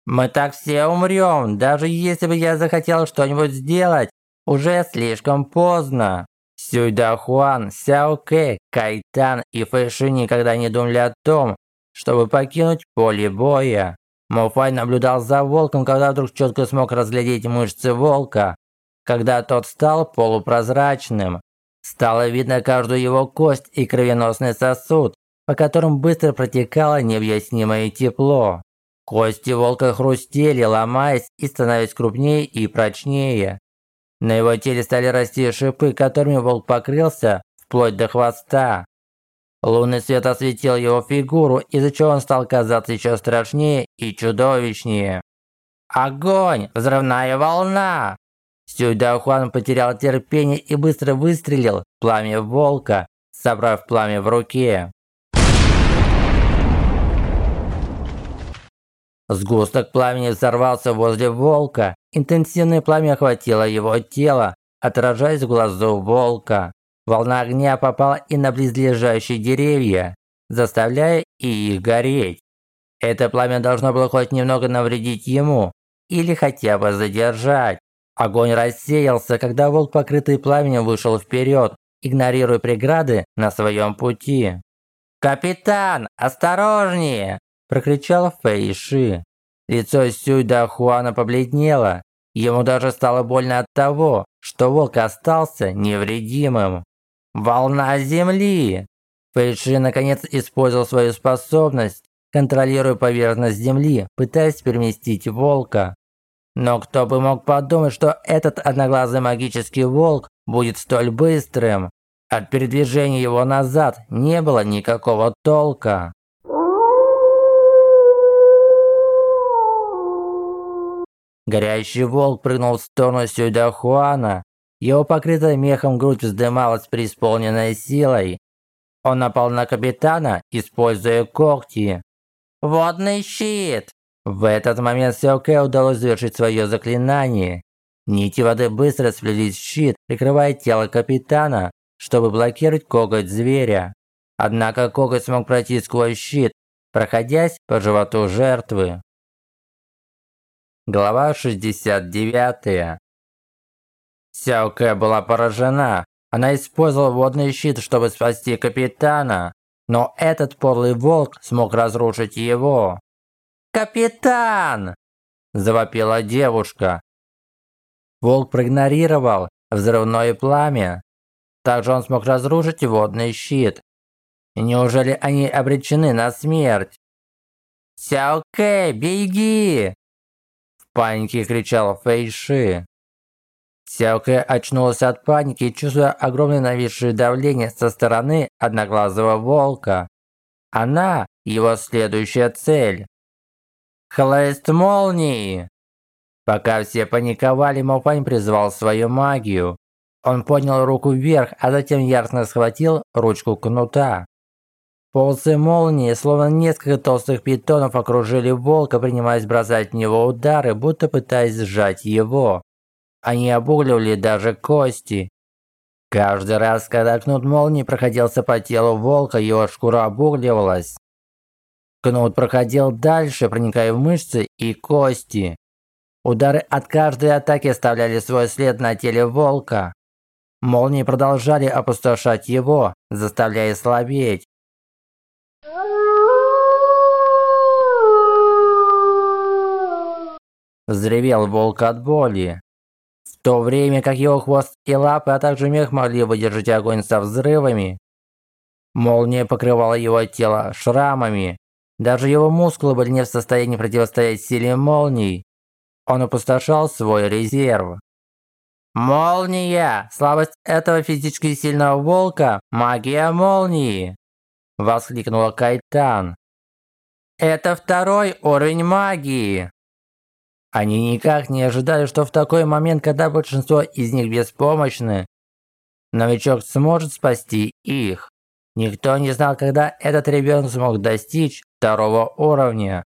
Мы так все умрем, даже если бы я захотел что-нибудь сделать, уже слишком поздно. Сюйда Хуан, Сяо Кэ, Кайтан и Фэши никогда не думали о том, чтобы покинуть поле боя. Мофай наблюдал за волком, когда вдруг четко смог разглядеть мышцы волка, когда тот стал полупрозрачным. Стало видно каждую его кость и кровеносный сосуд, по которым быстро протекало необъяснимое тепло. Кости волка хрустели, ломаясь и становясь крупнее и прочнее. На его теле стали расти шипы, которыми волк покрылся, вплоть до хвоста. Лунный свет осветил его фигуру, из-за чего он стал казаться еще страшнее и чудовищнее. Огонь! Взрывная волна! Сюйдаухуан потерял терпение и быстро выстрелил в пламя волка, собрав пламя в руке. Сгусток пламени взорвался возле волка. Интенсивное пламя охватило его тело, отражаясь в глазу волка. Волна огня попала и на близлежащие деревья, заставляя и их гореть. Это пламя должно было хоть немного навредить ему, или хотя бы задержать. Огонь рассеялся, когда волк, покрытый пламенем, вышел вперед, игнорируя преграды на своем пути. «Капитан, осторожнее!» – прокричал Фэйши. Лицо Сюйда Хуана побледнело. Ему даже стало больно от того, что волк остался невредимым. «Волна Земли!» Фэйши наконец использовал свою способность, контролируя поверхность Земли, пытаясь переместить волка. Но кто бы мог подумать, что этот одноглазый магический волк будет столь быстрым. От передвижения его назад не было никакого толка. Горящий волк прыгнул в сторону Сюда Хуана. Его покрытая мехом грудь вздымалась преисполненной силой. Он напал на капитана, используя когти. «Водный щит!» В этот момент Сяоке удалось завершить свое заклинание. Нити воды быстро сплелись в щит, прикрывая тело капитана, чтобы блокировать коготь зверя. Однако коготь смог пройти сквозь щит, проходясь по животу жертвы. Глава 69. Сяоке была поражена. Она использовала водный щит, чтобы спасти капитана, но этот подлый волк смог разрушить его. «Капитан!» – завопила девушка. Волк проигнорировал взрывное пламя. Также он смог разрушить водный щит. Неужели они обречены на смерть? «Сяо Кэ, беги!» Панике кричал Фэйши. Сяо Кэ очнулась от паники, чувствуя огромное нависшее давление со стороны одноглазого волка. Она – его следующая цель. Хлест молнии! Пока все паниковали, Мопань призвал свою магию. Он поднял руку вверх, а затем яростно схватил ручку кнута. Полосы молнии, словно несколько толстых питонов, окружили волка, принимаясь бросать в него удары, будто пытаясь сжать его. Они обугливали даже кости. Каждый раз, когда кнут молнии проходился по телу волка, его шкура обугливалась. Кнут проходил дальше, проникая в мышцы и кости. Удары от каждой атаки оставляли свой след на теле волка. Молнии продолжали опустошать его, заставляя слабеть. Взревел волк от боли. В то время как его хвост и лапы, а также мех могли выдержать огонь со взрывами, молния покрывала его тело шрамами, даже его мускулы были не в состоянии противостоять силе молний. Он опустошал свой резерв. «Молния! Слабость этого физически сильного волка – магия молнии!» – воскликнула Кайтан. «Это второй уровень магии!» Они никак не ожидали, что в такой момент, когда большинство из них беспомощны, новичок сможет спасти их. Никто не знал, когда этот ребенок смог достичь второго уровня.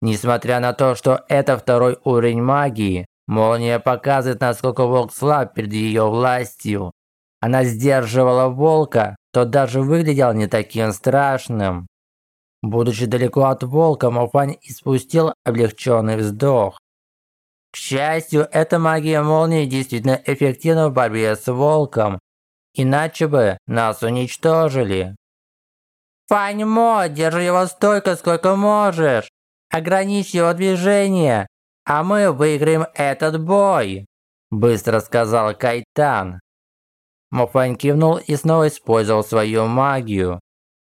Несмотря на то, что это второй уровень магии, молния показывает, насколько волк слаб перед ее властью. Она сдерживала волка, тот даже выглядел не таким страшным. Будучи далеко от волка, Мофань испустил облегченный вздох. К счастью, эта магия молнии действительно эффективна в борьбе с волком, иначе бы нас уничтожили. Фаньмо, держи его столько, сколько можешь. Ограничь его движение, а мы выиграем этот бой, быстро сказал Кайтан. Мофань кивнул и снова использовал свою магию.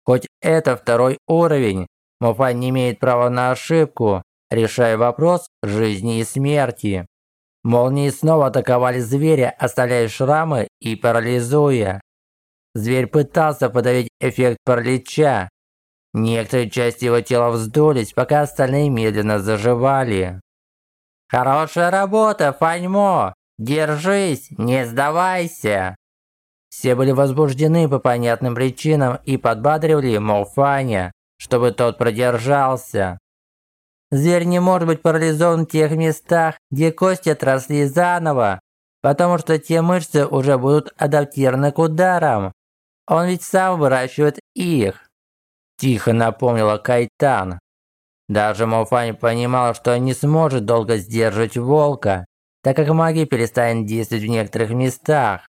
Хоть это второй уровень, Мофань не имеет права на ошибку, решая вопрос жизни и смерти. Молнии снова атаковали зверя, оставляя шрамы и парализуя. Зверь пытался подавить эффект паралича. Некоторые части его тела вздулись, пока остальные медленно заживали. «Хорошая работа, Фаньмо! Держись, не сдавайся!» Все были возбуждены по понятным причинам и подбадривали Моуфаня, чтобы тот продержался. Зверь не может быть парализован в тех местах, где кости отросли заново, потому что те мышцы уже будут адаптированы к ударам. Он ведь сам выращивает их. Тихо напомнила Кайтан. Даже Моуфань понимал, что не сможет долго сдерживать волка, так как магия перестанет действовать в некоторых местах.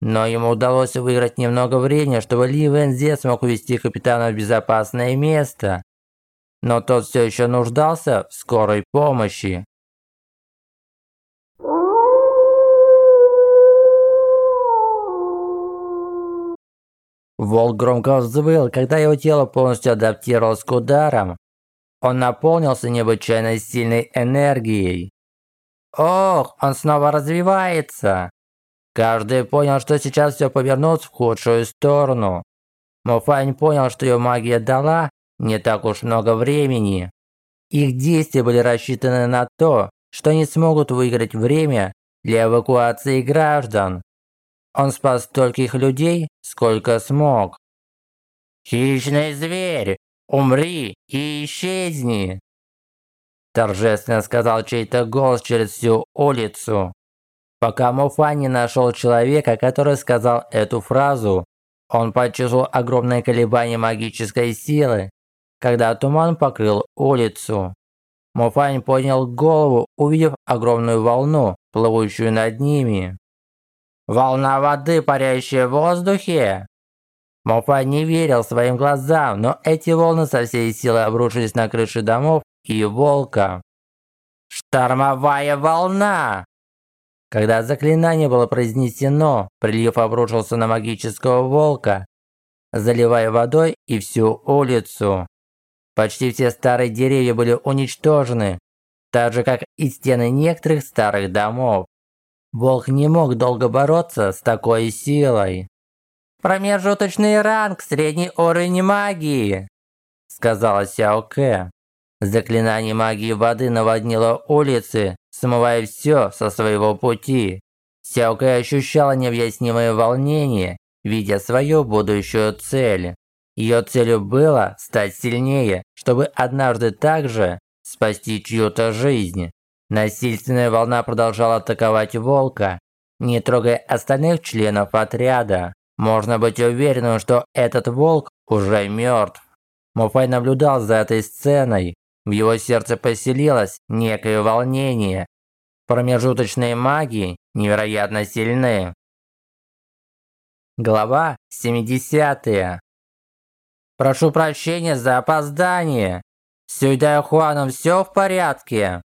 Но ему удалось выиграть немного времени, чтобы Ли Вензе смог увести капитана в безопасное место но тот все еще нуждался в скорой помощи. Волк громко взвыл, когда его тело полностью адаптировалось к ударам. Он наполнился необычайно сильной энергией. Ох, он снова развивается. Каждый понял, что сейчас все повернулось в худшую сторону. Мофань понял, что ее магия дала не так уж много времени. Их действия были рассчитаны на то, что они смогут выиграть время для эвакуации граждан. Он спас стольких людей, сколько смог. «Хищный зверь, умри и исчезни!» Торжественно сказал чей-то голос через всю улицу. Пока Муфа не нашел человека, который сказал эту фразу, он почувствовал огромное колебание магической силы, когда туман покрыл улицу. Мофань поднял голову, увидев огромную волну, плывущую над ними. «Волна воды, парящая в воздухе!» Мофань не верил своим глазам, но эти волны со всей силы обрушились на крыши домов и волка. «Штормовая волна!» Когда заклинание было произнесено, прилив обрушился на магического волка, заливая водой и всю улицу. Почти все старые деревья были уничтожены, так же как и стены некоторых старых домов. Волк не мог долго бороться с такой силой. «Промежуточный ранг, средний уровень магии», сказала Сяо Кэ. Заклинание магии воды наводнило улицы, смывая все со своего пути. Сяо Кэ ощущала необъяснимое волнение, видя свою будущую цель. Ее целью было стать сильнее, чтобы однажды также спасти чью-то жизнь. Насильственная волна продолжала атаковать волка, не трогая остальных членов отряда. Можно быть уверенным, что этот волк уже мертв. Муфай наблюдал за этой сценой. В его сердце поселилось некое волнение. Промежуточные маги невероятно сильны. Глава 70. Прошу прощения за опоздание. С Сюйдай Хуаном все в порядке?»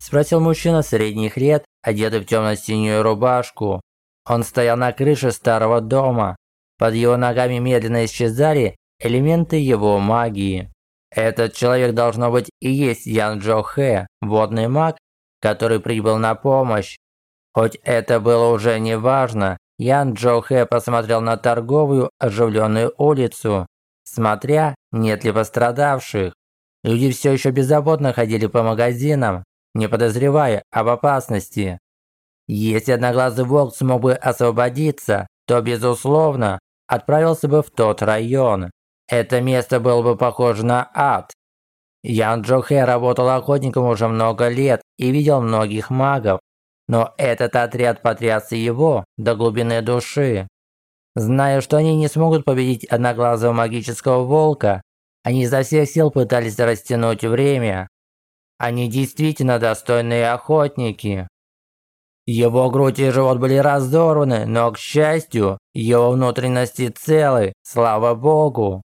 Спросил мужчина средних лет, одетый в темно-синюю рубашку. Он стоял на крыше старого дома. Под его ногами медленно исчезали элементы его магии. Этот человек должно быть и есть Ян Джо Хэ, водный маг, который прибыл на помощь. Хоть это было уже не важно, Ян Джо Хэ посмотрел на торговую оживленную улицу смотря, нет ли пострадавших. Люди все еще беззаботно ходили по магазинам, не подозревая об опасности. Если одноглазый волк смог бы освободиться, то, безусловно, отправился бы в тот район. Это место было бы похоже на ад. Ян Джо Хэ работал охотником уже много лет и видел многих магов, но этот отряд потряс его до глубины души. Зная, что они не смогут победить одноглазого магического волка, они изо всех сил пытались растянуть время. Они действительно достойные охотники. Его грудь и живот были разорваны, но, к счастью, его внутренности целы, слава богу.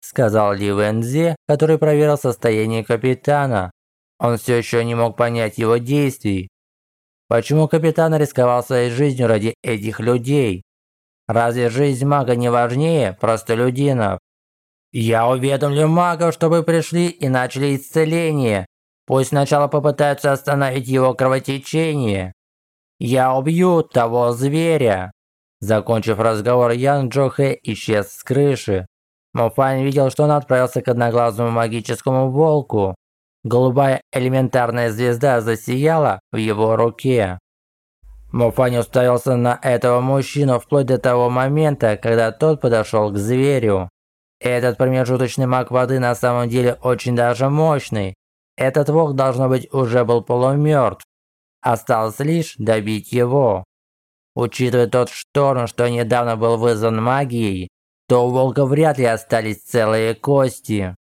Сказал Ли Вензе, который проверил состояние капитана. Он все еще не мог понять его действий. Почему капитан рисковал своей жизнью ради этих людей? Разве жизнь мага не важнее простолюдинов? Я уведомлю магов, чтобы пришли и начали исцеление. Пусть сначала попытаются остановить его кровотечение. Я убью того зверя. Закончив разговор, Ян Джохэ исчез с крыши. Мофань видел, что он отправился к одноглазому магическому волку. Голубая элементарная звезда засияла в его руке. Мофань уставился на этого мужчину вплоть до того момента, когда тот подошел к зверю. Этот промежуточный маг воды на самом деле очень даже мощный. Этот волк, должно быть, уже был полумертв. Осталось лишь добить его. Учитывая тот шторм, что недавно был вызван магией, то у волка вряд ли остались целые кости.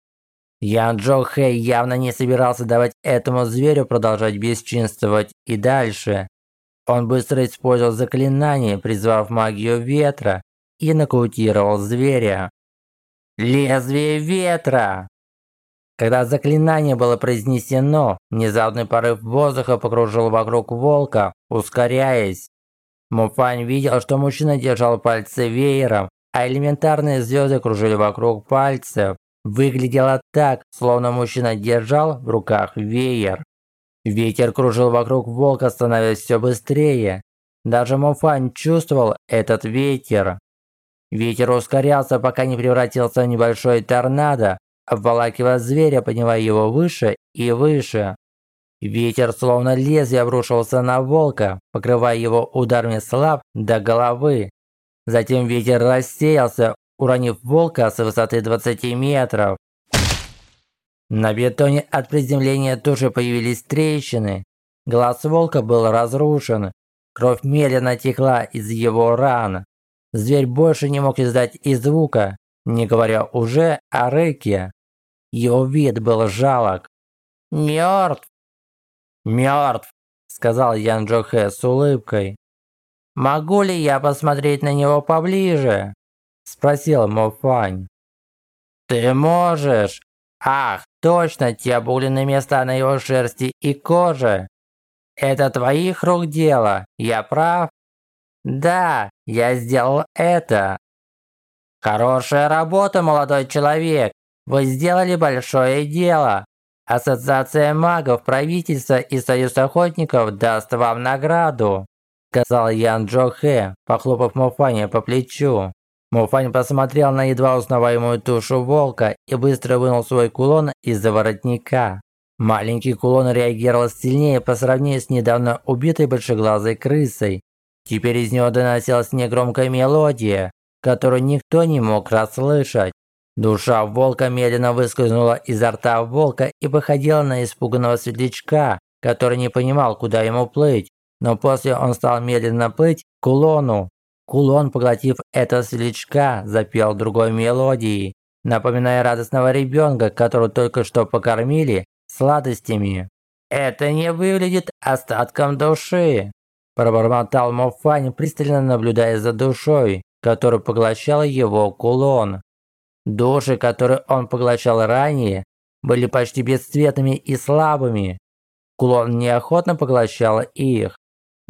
Ян Джо Хэй явно не собирался давать этому зверю продолжать бесчинствовать и дальше. Он быстро использовал заклинание, призвав магию ветра, и нокаутировал зверя. Лезвие ветра! Когда заклинание было произнесено, внезапный порыв воздуха покружил вокруг волка, ускоряясь. Муфань видел, что мужчина держал пальцы веером, а элементарные звезды кружили вокруг пальцев. Выглядело так, словно мужчина держал в руках веер. Ветер кружил вокруг волка, становясь все быстрее. Даже Муфань чувствовал этот ветер. Ветер ускорялся, пока не превратился в небольшой торнадо, обволакивая зверя, поднимая его выше и выше. Ветер словно лезвие обрушился на волка, покрывая его ударами слаб до головы. Затем ветер рассеялся, уронив волка с высоты 20 метров. На бетоне от приземления тоже появились трещины. Глаз волка был разрушен. Кровь медленно текла из его ран. Зверь больше не мог издать и звука, не говоря уже о рыке. Его вид был жалок. «Мертв!» «Мертв!» – сказал Ян Джохэ с улыбкой. «Могу ли я посмотреть на него поближе?» – спросил Мо Фань. «Ты можешь! Ах, точно, те обугленные места на его шерсти и коже! Это твоих рук дело, я прав?» Да, я сделал это. Хорошая работа, молодой человек. Вы сделали большое дело. Ассоциация магов, правительство и союз охотников даст вам награду, сказал Ян Джо Хэ, похлопав Муфаня по плечу. Муфань посмотрел на едва узнаваемую тушу волка и быстро вынул свой кулон из-за воротника. Маленький кулон реагировал сильнее по сравнению с недавно убитой большеглазой крысой, Теперь из него доносилась негромкая мелодия, которую никто не мог расслышать. Душа волка медленно выскользнула изо рта волка и походила на испуганного светлячка, который не понимал, куда ему плыть. Но после он стал медленно плыть к кулону. Кулон, поглотив этого светлячка, запел другой мелодией, напоминая радостного ребенка, которого только что покормили сладостями. «Это не выглядит остатком души», Пробормотал Мофань, пристально наблюдая за душой, которую поглощал его кулон. Души, которые он поглощал ранее, были почти бесцветными и слабыми. Кулон неохотно поглощал их.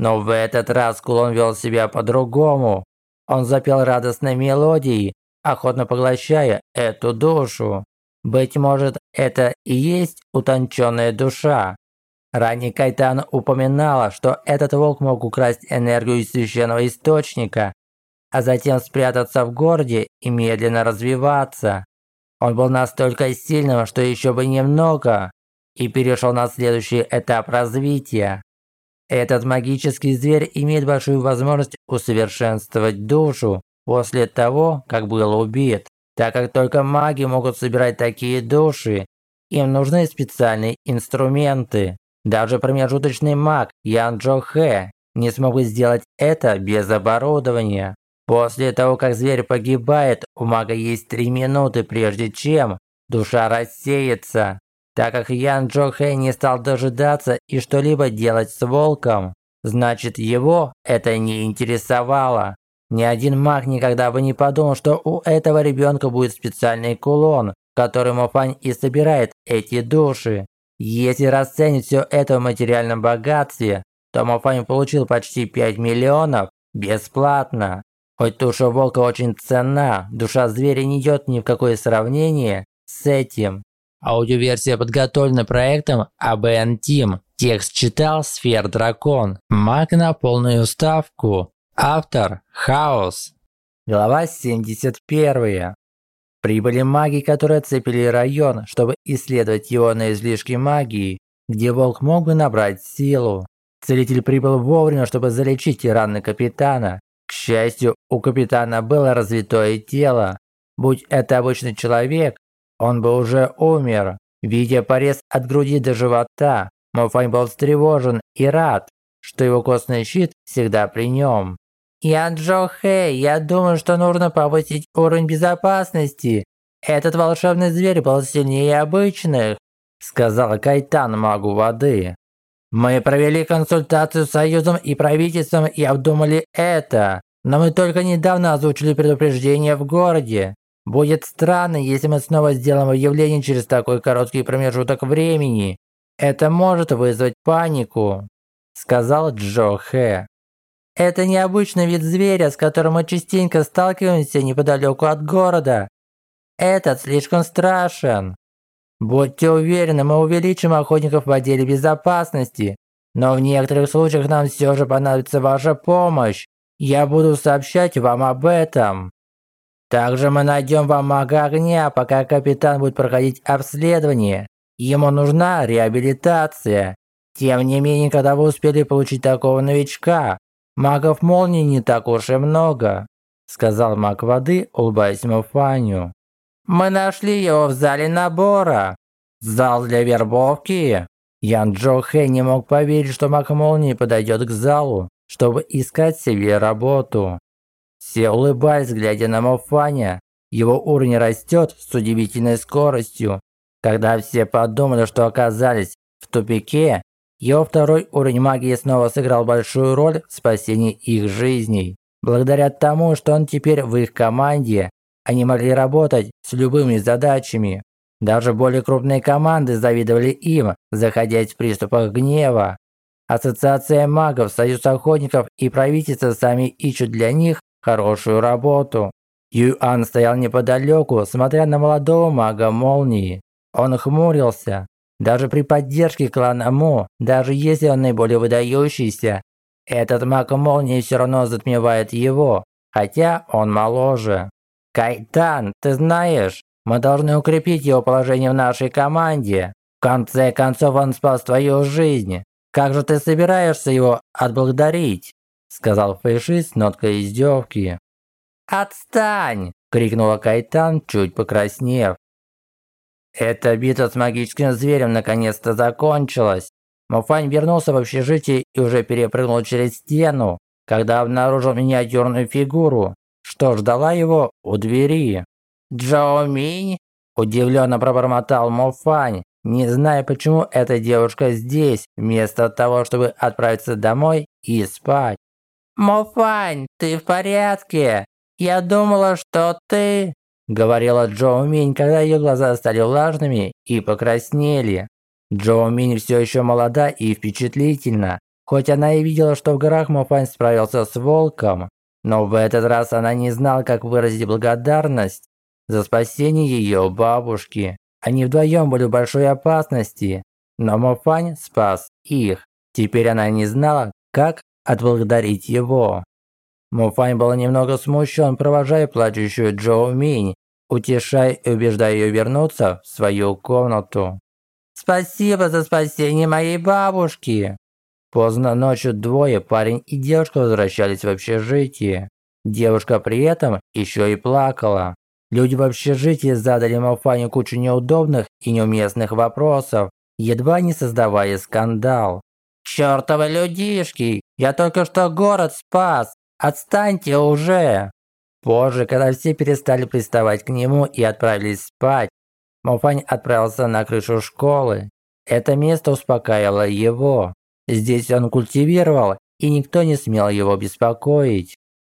Но в этот раз кулон вел себя по-другому. Он запел радостной мелодией, охотно поглощая эту душу. Быть может, это и есть утонченная душа. Ранее Кайтан упоминала, что этот волк мог украсть энергию из священного источника, а затем спрятаться в городе и медленно развиваться. Он был настолько сильным, что еще бы немного, и перешел на следующий этап развития. Этот магический зверь имеет большую возможность усовершенствовать душу после того, как был убит. Так как только маги могут собирать такие души, им нужны специальные инструменты. Даже промежуточный маг Ян Джо Хэ не смог бы сделать это без оборудования. После того, как зверь погибает, у мага есть три минуты, прежде чем душа рассеется. Так как Ян Джо Хэй не стал дожидаться и что-либо делать с волком, значит его это не интересовало. Ни один маг никогда бы не подумал, что у этого ребенка будет специальный кулон, в который Мофань и собирает эти души. Если расценить все это в материальном богатстве, то Мофань получил почти 5 миллионов бесплатно. Хоть душа волка очень ценна, душа зверя не идет ни в какое сравнение с этим. Аудиоверсия подготовлена проектом ABN Team. Текст читал Сфер Дракон. Маг на полную ставку. Автор – Хаос. Глава 71. Прибыли маги, которые оцепили район, чтобы исследовать его на излишки магии, где волк мог бы набрать силу. Целитель прибыл вовремя, чтобы залечить раны капитана. К счастью, у капитана было развитое тело. Будь это обычный человек, он бы уже умер. Видя порез от груди до живота, Мофань был встревожен и рад, что его костный щит всегда при нем. «Я Джо Хэй, я думаю, что нужно повысить уровень безопасности. Этот волшебный зверь был сильнее обычных», сказала Кайтан магу воды. «Мы провели консультацию с Союзом и правительством и обдумали это, но мы только недавно озвучили предупреждение в городе. Будет странно, если мы снова сделаем объявление через такой короткий промежуток времени. Это может вызвать панику», сказал Джо Хэ. Это необычный вид зверя, с которым мы частенько сталкиваемся неподалеку от города. Этот слишком страшен. Будьте уверены, мы увеличим охотников в отделе безопасности, но в некоторых случаях нам все же понадобится ваша помощь. Я буду сообщать вам об этом. Также мы найдем вам мага огня, пока капитан будет проходить обследование. Ему нужна реабилитация. Тем не менее, когда вы успели получить такого новичка, «Магов молнии не так уж и много», – сказал маг воды, улыбаясь Муфаню. «Мы нашли его в зале набора. Зал для вербовки». Ян Джо Хэ не мог поверить, что маг молнии подойдет к залу, чтобы искать себе работу. Все улыбались, глядя на Муфаня. Его уровень растет с удивительной скоростью. Когда все подумали, что оказались в тупике, его второй уровень магии снова сыграл большую роль в спасении их жизней. Благодаря тому, что он теперь в их команде, они могли работать с любыми задачами. Даже более крупные команды завидовали им, заходя в приступах гнева. Ассоциация магов, союз охотников и правительство сами ищут для них хорошую работу. Юан стоял неподалеку, смотря на молодого мага молнии. Он хмурился, даже при поддержке клана Му, даже если он наиболее выдающийся, этот маг молнии все равно затмевает его, хотя он моложе. Кайтан, ты знаешь, мы должны укрепить его положение в нашей команде. В конце концов, он спас твою жизнь. Как же ты собираешься его отблагодарить?» Сказал Фэйши с ноткой издевки. «Отстань!» – крикнула Кайтан, чуть покраснев. Эта битва с магическим зверем наконец-то закончилась. Муфань вернулся в общежитие и уже перепрыгнул через стену, когда обнаружил миниатюрную фигуру, что ждала его у двери. «Джоу Минь?» – удивленно пробормотал Муфань, не зная, почему эта девушка здесь, вместо того, чтобы отправиться домой и спать. «Муфань, ты в порядке? Я думала, что ты...» говорила Джоу Минь, когда ее глаза стали влажными и покраснели. Джоу Минь все еще молода и впечатлительна, хоть она и видела, что в горах Мофань справился с волком, но в этот раз она не знала, как выразить благодарность за спасение ее бабушки. Они вдвоем были в большой опасности, но Мофань спас их. Теперь она не знала, как отблагодарить его. Муфань был немного смущен, провожая плачущую Джоу Минь, утешая и убеждая ее вернуться в свою комнату. «Спасибо за спасение моей бабушки!» Поздно ночью двое, парень и девушка, возвращались в общежитие. Девушка при этом еще и плакала. Люди в общежитии задали Малфаню кучу неудобных и неуместных вопросов, едва не создавая скандал. «Чёртовы людишки! Я только что город спас, Отстаньте уже!» Позже, когда все перестали приставать к нему и отправились спать, Мофань отправился на крышу школы. Это место успокаивало его. Здесь он культивировал, и никто не смел его беспокоить.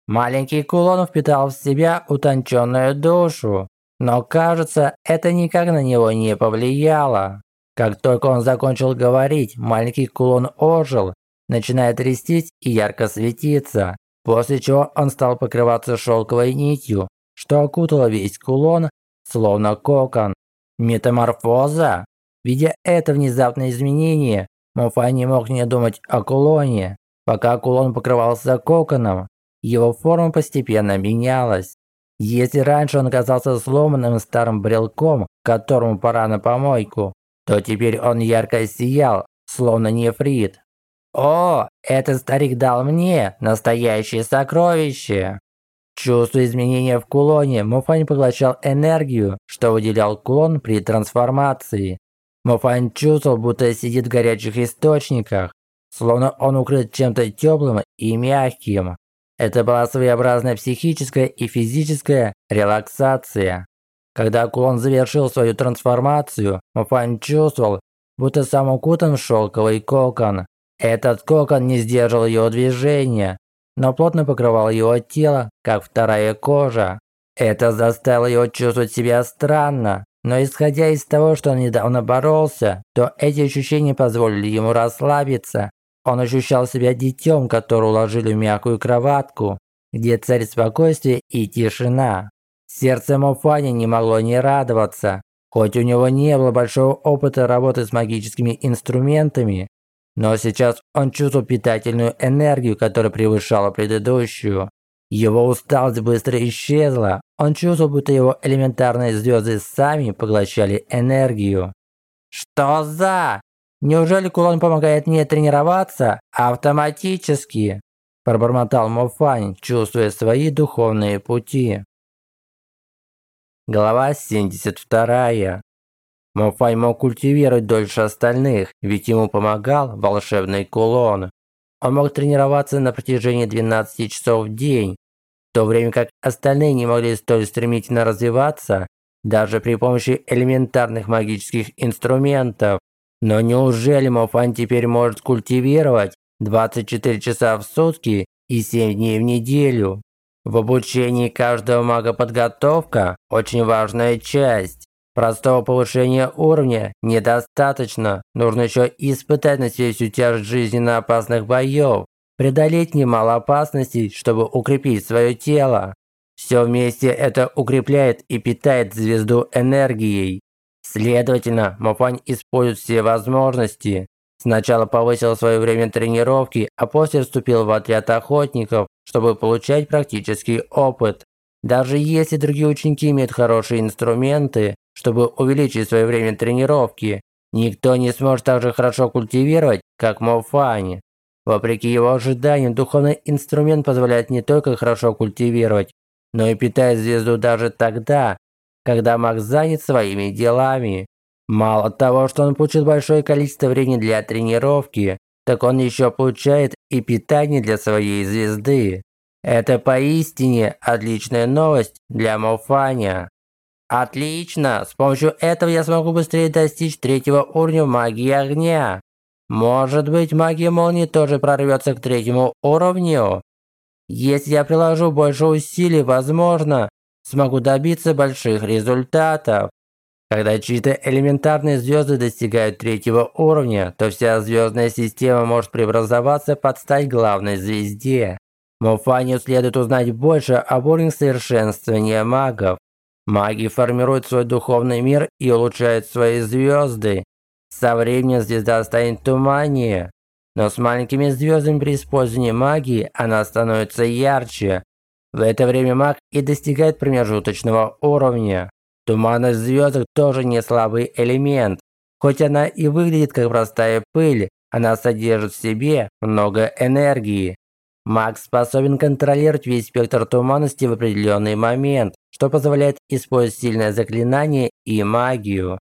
Маленький кулон впитал в себя утонченную душу, но, кажется, это никак на него не повлияло. Как только он закончил говорить, маленький кулон ожил, начинает трястись и ярко светиться, после чего он стал покрываться шелковой нитью, что окутало весь кулон, словно кокон. Метаморфоза? Видя это внезапное изменение, Мофай не мог не думать о кулоне. Пока кулон покрывался коконом, его форма постепенно менялась. Если раньше он казался сломанным старым брелком, которому пора на помойку, то теперь он ярко сиял, словно нефрит. «О, этот старик дал мне настоящее сокровище!» Чувствуя изменения в кулоне, Муфань поглощал энергию, что выделял кулон при трансформации. Муфань чувствовал, будто сидит в горячих источниках, словно он укрыт чем-то теплым и мягким. Это была своеобразная психическая и физическая релаксация. Когда кулон завершил свою трансформацию, Муфань чувствовал, будто сам укутан в шелковый кокон. Этот кокон не сдерживал его движения, но плотно покрывал его тело, как вторая кожа. Это заставило его чувствовать себя странно, но исходя из того, что он недавно боролся, то эти ощущения позволили ему расслабиться. Он ощущал себя детем, которого уложили в мягкую кроватку, где царит спокойствие и тишина. Сердце Мофани не могло не радоваться. Хоть у него не было большого опыта работы с магическими инструментами, но сейчас он чувствовал питательную энергию, которая превышала предыдущую. Его усталость быстро исчезла. Он чувствовал, будто его элементарные звезды сами поглощали энергию. «Что за? Неужели кулон помогает мне тренироваться автоматически?» Пробормотал Мофань, чувствуя свои духовные пути. Глава 72. Мофай мог культивировать дольше остальных, ведь ему помогал волшебный кулон. Он мог тренироваться на протяжении 12 часов в день, в то время как остальные не могли столь стремительно развиваться, даже при помощи элементарных магических инструментов. Но неужели Мофан теперь может культивировать 24 часа в сутки и 7 дней в неделю? В обучении каждого мага подготовка – очень важная часть. Простого повышения уровня недостаточно. Нужно еще испытать на себе всю тяжесть жизненно опасных боев, преодолеть немало опасностей, чтобы укрепить свое тело. Все вместе это укрепляет и питает звезду энергией. Следовательно, Мофань использует все возможности. Сначала повысил свое время тренировки, а после вступил в отряд охотников, чтобы получать практический опыт. Даже если другие ученики имеют хорошие инструменты, чтобы увеличить свое время тренировки, никто не сможет так же хорошо культивировать, как Мофани. Вопреки его ожиданиям, духовный инструмент позволяет не только хорошо культивировать, но и питать звезду даже тогда, когда маг занят своими делами. Мало того, что он получит большое количество времени для тренировки, так он еще получает и питание для своей звезды. Это поистине отличная новость для Мофаня. Отлично! С помощью этого я смогу быстрее достичь третьего уровня магии огня. Может быть, магия молнии тоже прорвется к третьему уровню? Если я приложу больше усилий, возможно, смогу добиться больших результатов. Когда чьи-то элементарные звезды достигают третьего уровня, то вся звездная система может преобразоваться под стать главной звезде. Муфанию следует узнать больше об уровне совершенствования магов. Маги формируют свой духовный мир и улучшают свои звезды. Со временем звезда станет туманнее, но с маленькими звездами при использовании магии она становится ярче. В это время маг и достигает промежуточного уровня. Туманность звезд тоже не слабый элемент. Хоть она и выглядит как простая пыль, она содержит в себе много энергии. Маг способен контролировать весь спектр туманности в определенный момент, что позволяет использовать сильное заклинание и магию.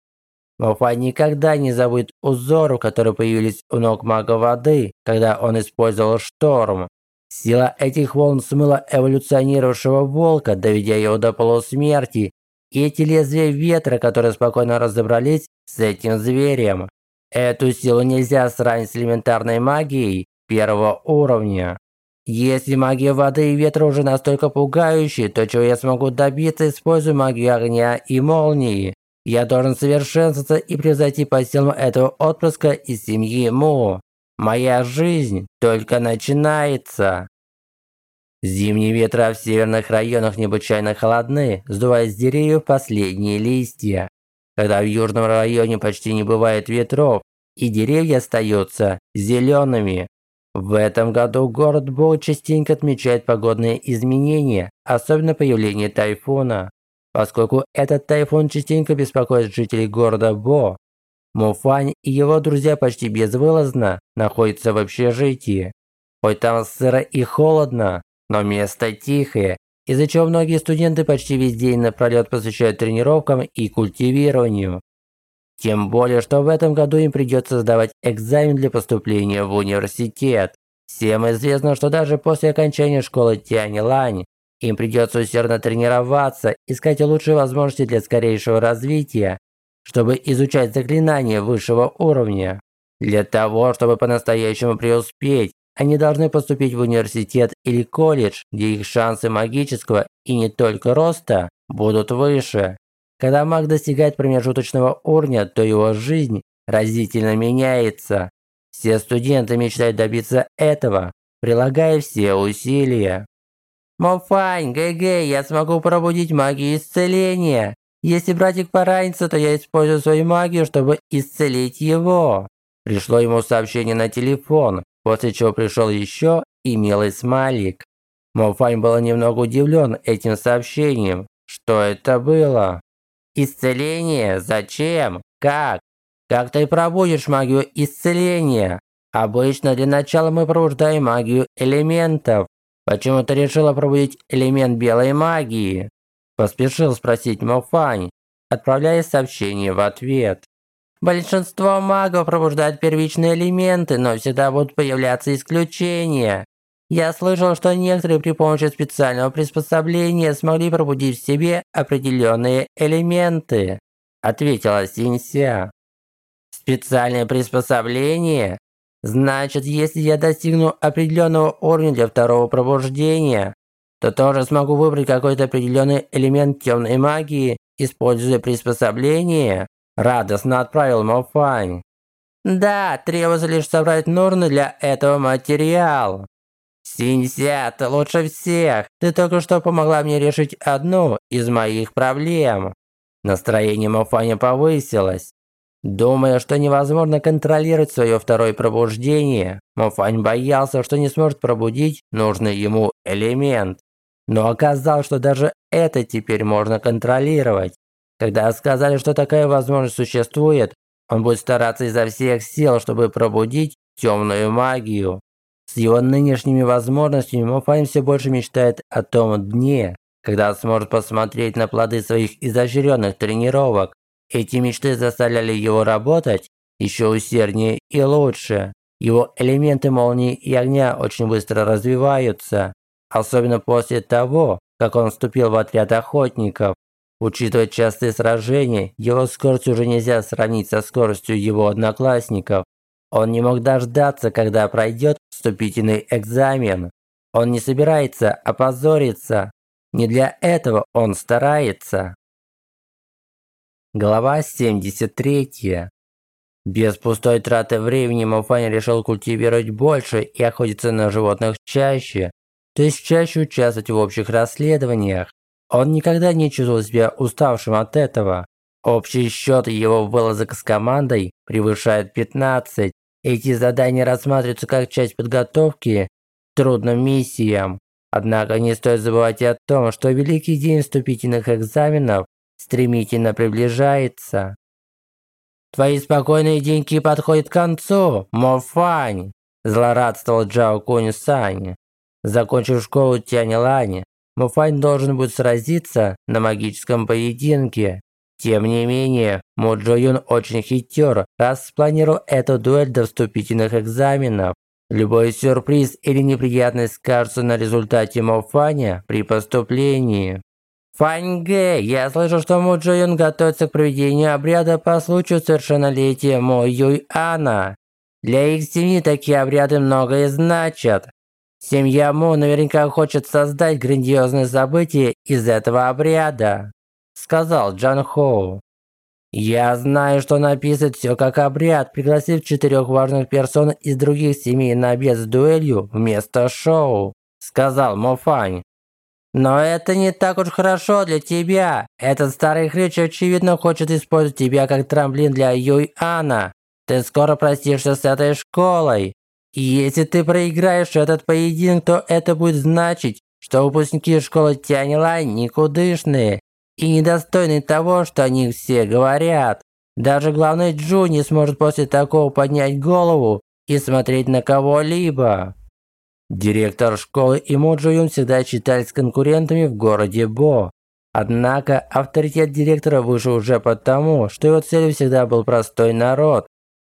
Мофа никогда не забудет узоров, которые появились у ног мага воды, когда он использовал шторм. Сила этих волн смыла эволюционировавшего волка, доведя его до полусмерти, и эти лезвия ветра, которые спокойно разобрались с этим зверем. Эту силу нельзя сравнить с элементарной магией первого уровня. Если магия воды и ветра уже настолько пугающая, то чего я смогу добиться, используя магию огня и молнии? Я должен совершенствоваться и превзойти по силам этого отпрыска из семьи Му. Моя жизнь только начинается. Зимние ветра в северных районах необычайно холодны, сдувая с деревьев последние листья. Когда в южном районе почти не бывает ветров, и деревья остаются зелеными. В этом году город Бо частенько отмечает погодные изменения, особенно появление тайфуна. Поскольку этот тайфун частенько беспокоит жителей города Бо, Муфань и его друзья почти безвылазно находятся в общежитии. Хоть там сыро и холодно, но место тихое, из-за чего многие студенты почти весь день напролет посвящают тренировкам и культивированию. Тем более, что в этом году им придется сдавать экзамен для поступления в университет. Всем известно, что даже после окончания школы Тянь-Лань им придется усердно тренироваться, искать лучшие возможности для скорейшего развития, чтобы изучать заклинания высшего уровня. Для того, чтобы по-настоящему преуспеть, они должны поступить в университет или колледж, где их шансы магического и не только роста будут выше. Когда маг достигает промежуточного уровня, то его жизнь разительно меняется. Все студенты мечтают добиться этого, прилагая все усилия. Мофань, ГГ, я смогу пробудить магию исцеления. Если братик поранится, то я использую свою магию, чтобы исцелить его. Пришло ему сообщение на телефон, после чего пришел еще и милый смайлик. Мофань был немного удивлен этим сообщением. Что это было? Исцеление? Зачем? Как? Как ты пробудешь магию исцеления? Обычно для начала мы пробуждаем магию элементов. Почему ты решила пробудить элемент белой магии? Поспешил спросить Мофань, отправляя сообщение в ответ. Большинство магов пробуждают первичные элементы, но всегда будут появляться исключения. Я слышал, что некоторые при помощи специального приспособления смогли пробудить в себе определенные элементы, ответила Синься. Специальное приспособление? Значит, если я достигну определенного уровня для второго пробуждения, то тоже смогу выбрать какой-то определенный элемент темной магии, используя приспособление? Радостно отправил Мофань. Да, требуется лишь собрать нужный для этого материал. Синься, ты лучше всех. Ты только что помогла мне решить одну из моих проблем. Настроение Мофаня повысилось. Думая, что невозможно контролировать свое второе пробуждение, Мофань боялся, что не сможет пробудить нужный ему элемент. Но оказалось, что даже это теперь можно контролировать. Когда сказали, что такая возможность существует, он будет стараться изо всех сил, чтобы пробудить темную магию. С его нынешними возможностями Муфайн все больше мечтает о том дне, когда сможет посмотреть на плоды своих изощренных тренировок. Эти мечты заставляли его работать еще усерднее и лучше. Его элементы молнии и огня очень быстро развиваются, особенно после того, как он вступил в отряд охотников. Учитывая частые сражения, его скорость уже нельзя сравнить со скоростью его одноклассников. Он не мог дождаться, когда пройдет вступительный экзамен. Он не собирается опозориться. Не для этого он старается. Глава 73. Без пустой траты времени Мафань решил культивировать больше и охотиться на животных чаще, то есть чаще участвовать в общих расследованиях. Он никогда не чувствовал себя уставшим от этого. Общий счет его вылазок с командой превышает 15, эти задания рассматриваются как часть подготовки к трудным миссиям. Однако не стоит забывать и о том, что великий день вступительных экзаменов стремительно приближается. Твои спокойные деньки подходят к концу, Мофань, злорадствовал Джао Кунь Сань. Закончив школу Тянь Лань, Мофань должен будет сразиться на магическом поединке тем не менее, Мо Джо Юн очень хитер, раз спланировал эту дуэль до вступительных экзаменов. Любой сюрприз или неприятность скажется на результате Мофаня при поступлении. Фаньге, я слышу, что Му Джо Юн готовится к проведению обряда по случаю совершеннолетия Мо Юй Ана. Для их семьи такие обряды многое значат. Семья Му наверняка хочет создать грандиозное событие из этого обряда, сказал Джан Хоу. Я знаю, что написать все как обряд, пригласив четырех важных персон из других семей на обед с дуэлью вместо шоу, сказал Мофань. Но это не так уж хорошо для тебя. Этот старый хрыч очевидно хочет использовать тебя как трамплин для Юй-Ана. Ты скоро простишься с этой школой. Если ты проиграешь этот поединок, то это будет значить, что выпускники школы Тяньлань никудышные и недостойны того, что о них все говорят. Даже главный Джу не сможет после такого поднять голову и смотреть на кого-либо. Директор школы и Джо Юн всегда считались конкурентами в городе Бо. Однако авторитет директора вышел уже потому, что его целью всегда был простой народ,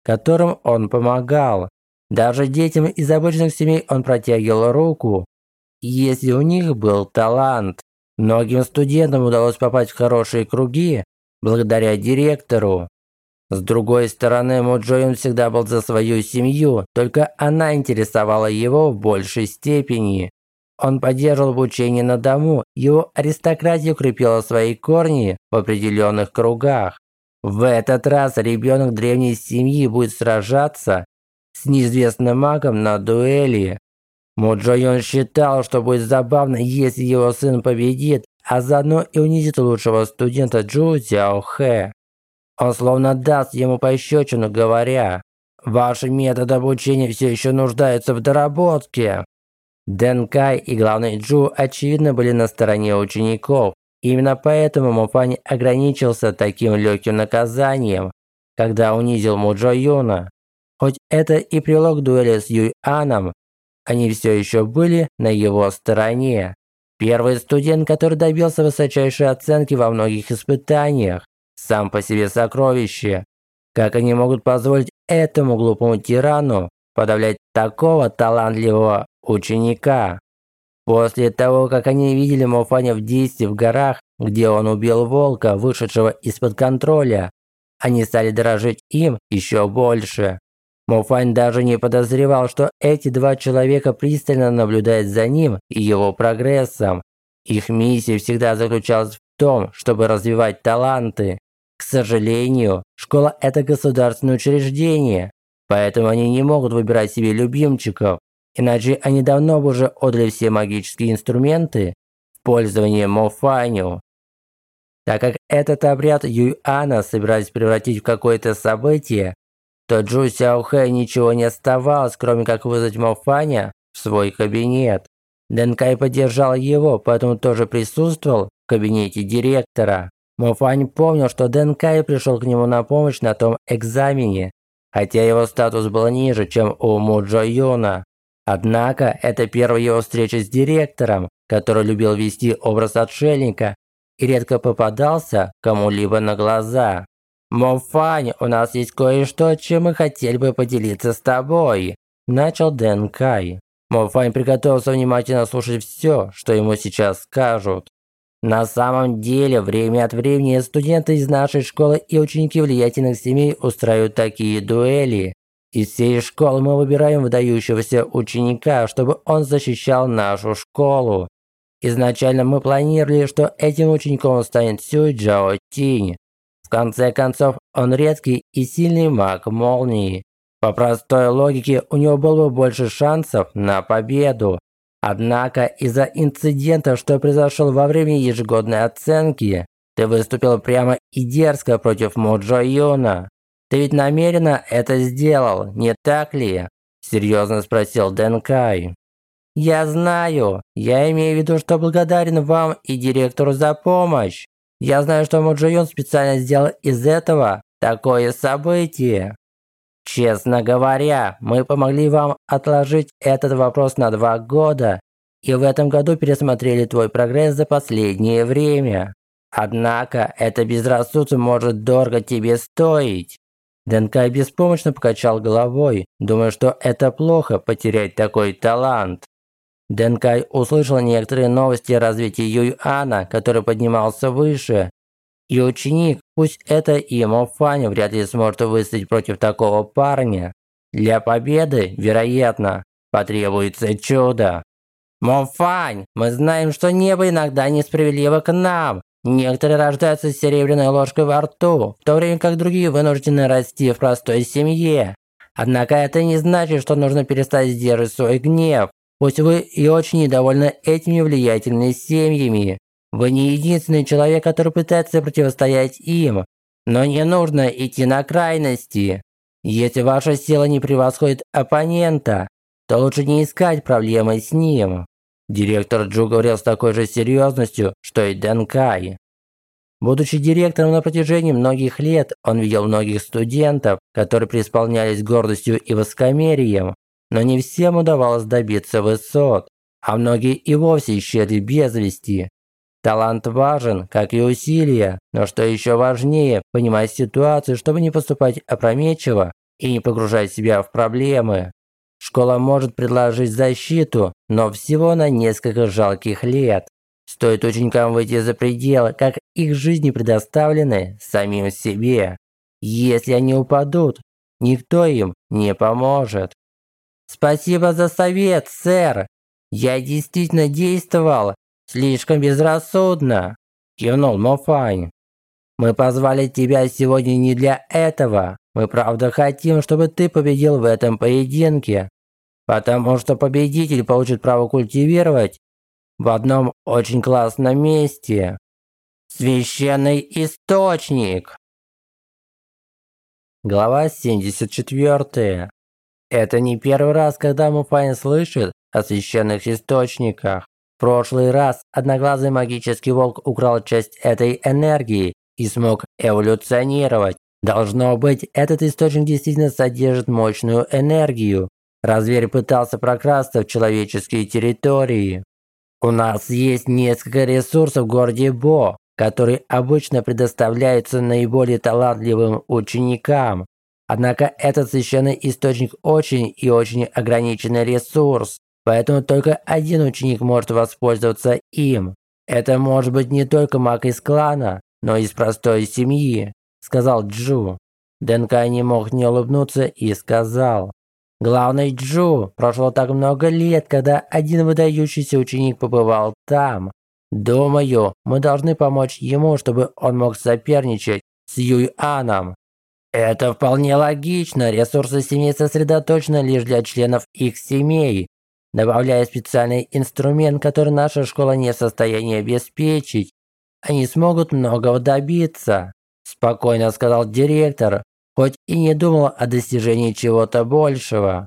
которым он помогал. Даже детям из обычных семей он протягивал руку, если у них был талант. Многим студентам удалось попасть в хорошие круги благодаря директору. С другой стороны, Мо Джоин всегда был за свою семью, только она интересовала его в большей степени. Он поддерживал обучение на дому, его аристократия укрепила свои корни в определенных кругах. В этот раз ребенок древней семьи будет сражаться с неизвестным магом на дуэли. Мо Джойон считал, что будет забавно, если его сын победит, а заодно и унизит лучшего студента Джу Цяо Хэ. Он словно даст ему пощечину, говоря, «Ваши методы обучения все еще нуждаются в доработке». Дэн Кай и главный Джу очевидно были на стороне учеников. Именно поэтому Муфань ограничился таким легким наказанием, когда унизил Му Джо Юна. Хоть это и привело к дуэли с Юй Аном, они все еще были на его стороне. Первый студент, который добился высочайшей оценки во многих испытаниях, сам по себе сокровище. Как они могут позволить этому глупому тирану подавлять такого талантливого ученика? После того, как они видели Мофаня в действии в горах, где он убил волка, вышедшего из-под контроля, они стали дорожить им еще больше. Мофань даже не подозревал, что эти два человека пристально наблюдают за ним и его прогрессом. Их миссия всегда заключалась в том, чтобы развивать таланты. К сожалению, школа – это государственное учреждение, поэтому они не могут выбирать себе любимчиков, иначе они давно бы уже отдали все магические инструменты в пользование Мофаню. Так как этот обряд Юйана собирались превратить в какое-то событие, то Джу Сяохэ ничего не оставалось, кроме как вызвать Мофаня в свой кабинет. Дэн Кай поддержал его, поэтому тоже присутствовал в кабинете директора. Мофань помнил, что Дэн Кай пришел к нему на помощь на том экзамене, хотя его статус был ниже, чем у Му Джо Юна. Однако, это первая его встреча с директором, который любил вести образ отшельника и редко попадался кому-либо на глаза. «Мофань, у нас есть кое-что, чем мы хотели бы поделиться с тобой», – начал Дэн Кай. Мофань приготовился внимательно слушать все, что ему сейчас скажут. На самом деле, время от времени студенты из нашей школы и ученики влиятельных семей устраивают такие дуэли. Из всей школы мы выбираем выдающегося ученика, чтобы он защищал нашу школу. Изначально мы планировали, что этим учеником станет Сюй Джао Тинь, конце концов, он редкий и сильный маг молнии. По простой логике, у него было бы больше шансов на победу. Однако, из-за инцидента, что произошел во время ежегодной оценки, ты выступил прямо и дерзко против Моджо Юна. Ты ведь намеренно это сделал, не так ли? Серьезно спросил Дэнкай. Я знаю. Я имею в виду, что благодарен вам и директору за помощь. Я знаю, что Муджион специально сделал из этого такое событие. Честно говоря, мы помогли вам отложить этот вопрос на два года и в этом году пересмотрели твой прогресс за последнее время. Однако, это безрассудство может дорого тебе стоить. Денкай беспомощно покачал головой, думая, что это плохо потерять такой талант. Денкай услышал некоторые новости о развитии Юйана, который поднимался выше. И ученик, пусть это и Мофань, вряд ли сможет выстоять против такого парня. Для победы, вероятно, потребуется чудо. Мофань, мы знаем, что небо иногда несправедливо к нам. Некоторые рождаются с серебряной ложкой во рту, в то время как другие вынуждены расти в простой семье. Однако это не значит, что нужно перестать сдерживать свой гнев. Пусть вы и очень недовольны этими влиятельными семьями. Вы не единственный человек, который пытается противостоять им. Но не нужно идти на крайности. Если ваша сила не превосходит оппонента, то лучше не искать проблемы с ним. Директор Джу говорил с такой же серьезностью, что и Дэн Кай. Будучи директором на протяжении многих лет, он видел многих студентов, которые преисполнялись гордостью и высокомерием, но не всем удавалось добиться высот, а многие и вовсе исчезли без вести. Талант важен, как и усилия, но что еще важнее, понимать ситуацию, чтобы не поступать опрометчиво и не погружать себя в проблемы. Школа может предложить защиту, но всего на несколько жалких лет. Стоит ученикам выйти за пределы, как их жизни предоставлены самим себе. Если они упадут, никто им не поможет. Спасибо за совет, сэр. Я действительно действовал слишком безрассудно, кивнул Мофань. Мы позвали тебя сегодня не для этого. Мы правда хотим, чтобы ты победил в этом поединке, потому что победитель получит право культивировать в одном очень классном месте. Священный источник. Глава 74. Это не первый раз, когда Муфайн слышит о священных источниках. В прошлый раз одноглазый магический волк украл часть этой энергии и смог эволюционировать. Должно быть, этот источник действительно содержит мощную энергию. Разверь пытался прокрасться в человеческие территории. У нас есть несколько ресурсов в городе Бо, которые обычно предоставляются наиболее талантливым ученикам. Однако этот священный источник очень и очень ограниченный ресурс, поэтому только один ученик может воспользоваться им. Это может быть не только маг из клана, но из простой семьи, сказал Джу. Дэнкай не мог не улыбнуться и сказал. Главный Джу, прошло так много лет, когда один выдающийся ученик побывал там. Думаю, мы должны помочь ему, чтобы он мог соперничать с Юйаном. Это вполне логично, ресурсы семьи сосредоточены лишь для членов их семей. Добавляя специальный инструмент, который наша школа не в состоянии обеспечить, они смогут многого добиться», – спокойно сказал директор, хоть и не думал о достижении чего-то большего.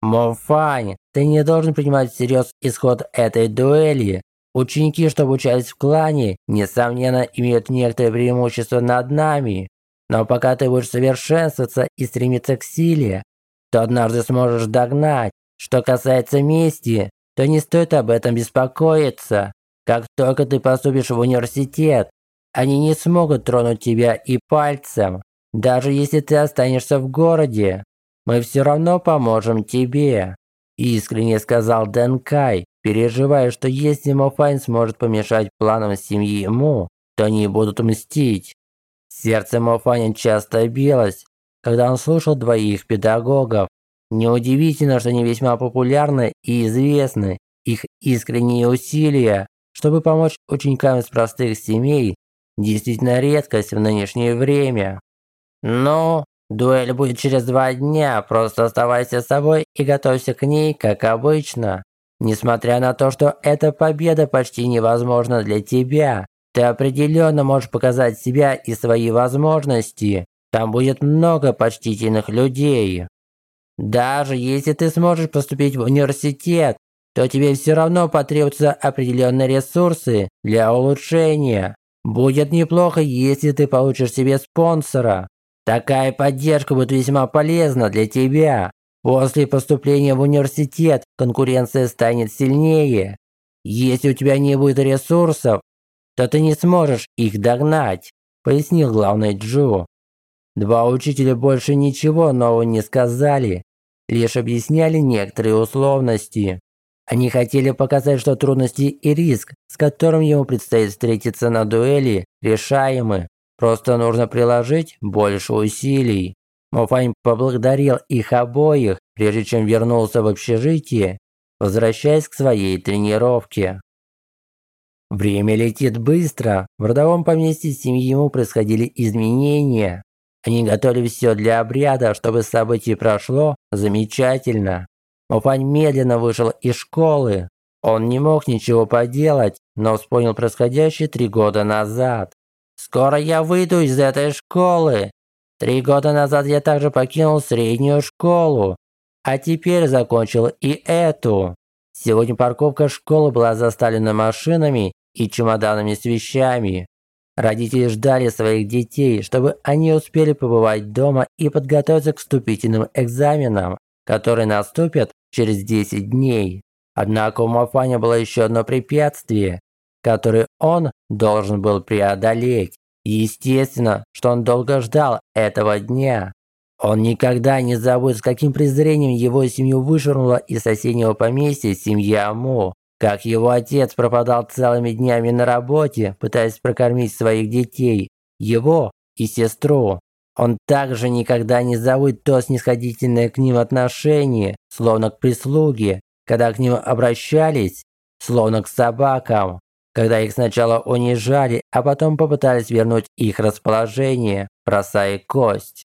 «Мофань, ты не должен принимать всерьез исход этой дуэли. Ученики, что обучались в клане, несомненно, имеют некоторое преимущество над нами. Но пока ты будешь совершенствоваться и стремиться к силе, то однажды сможешь догнать. Что касается мести, то не стоит об этом беспокоиться. Как только ты поступишь в университет, они не смогут тронуть тебя и пальцем. Даже если ты останешься в городе, мы все равно поможем тебе», – искренне сказал Дэн Кай, переживая, что если Мофань сможет помешать планам семьи Му, то они будут мстить. Сердце Мофаня часто билось, когда он слушал двоих педагогов. Неудивительно, что они весьма популярны и известны. Их искренние усилия чтобы помочь ученикам из простых семей, действительно редкость в нынешнее время. Ну, дуэль будет через два дня, просто оставайся с собой и готовься к ней, как обычно. Несмотря на то, что эта победа почти невозможна для тебя, ты определенно можешь показать себя и свои возможности. Там будет много почтительных людей. Даже если ты сможешь поступить в университет, то тебе все равно потребуются определенные ресурсы для улучшения. Будет неплохо, если ты получишь себе спонсора. Такая поддержка будет весьма полезна для тебя. После поступления в университет конкуренция станет сильнее. Если у тебя не будет ресурсов, то ты не сможешь их догнать, пояснил главный Джо. Два учителя больше ничего нового не сказали, лишь объясняли некоторые условности. Они хотели показать, что трудности и риск, с которым ему предстоит встретиться на дуэли, решаемы. Просто нужно приложить больше усилий. Мофань поблагодарил их обоих, прежде чем вернулся в общежитие, возвращаясь к своей тренировке. Время летит быстро. В родовом поместье семьи ему происходили изменения. Они готовили все для обряда, чтобы событие прошло замечательно. Мофань медленно вышел из школы. Он не мог ничего поделать, но вспомнил происходящее три года назад. «Скоро я выйду из этой школы. Три года назад я также покинул среднюю школу, а теперь закончил и эту. Сегодня парковка школы была заставлена машинами и чемоданами с вещами. Родители ждали своих детей, чтобы они успели побывать дома и подготовиться к вступительным экзаменам, которые наступят через 10 дней. Однако у Мафаня было еще одно препятствие, которое он должен был преодолеть. естественно, что он долго ждал этого дня. Он никогда не забудет, с каким презрением его семью вышвырнула из соседнего поместья семья Му. Как его отец пропадал целыми днями на работе, пытаясь прокормить своих детей, его и сестру. Он также никогда не забудет то снисходительное к ним отношение, словно к прислуге, когда к ним обращались, словно к собакам, когда их сначала унижали, а потом попытались вернуть их расположение, бросая кость.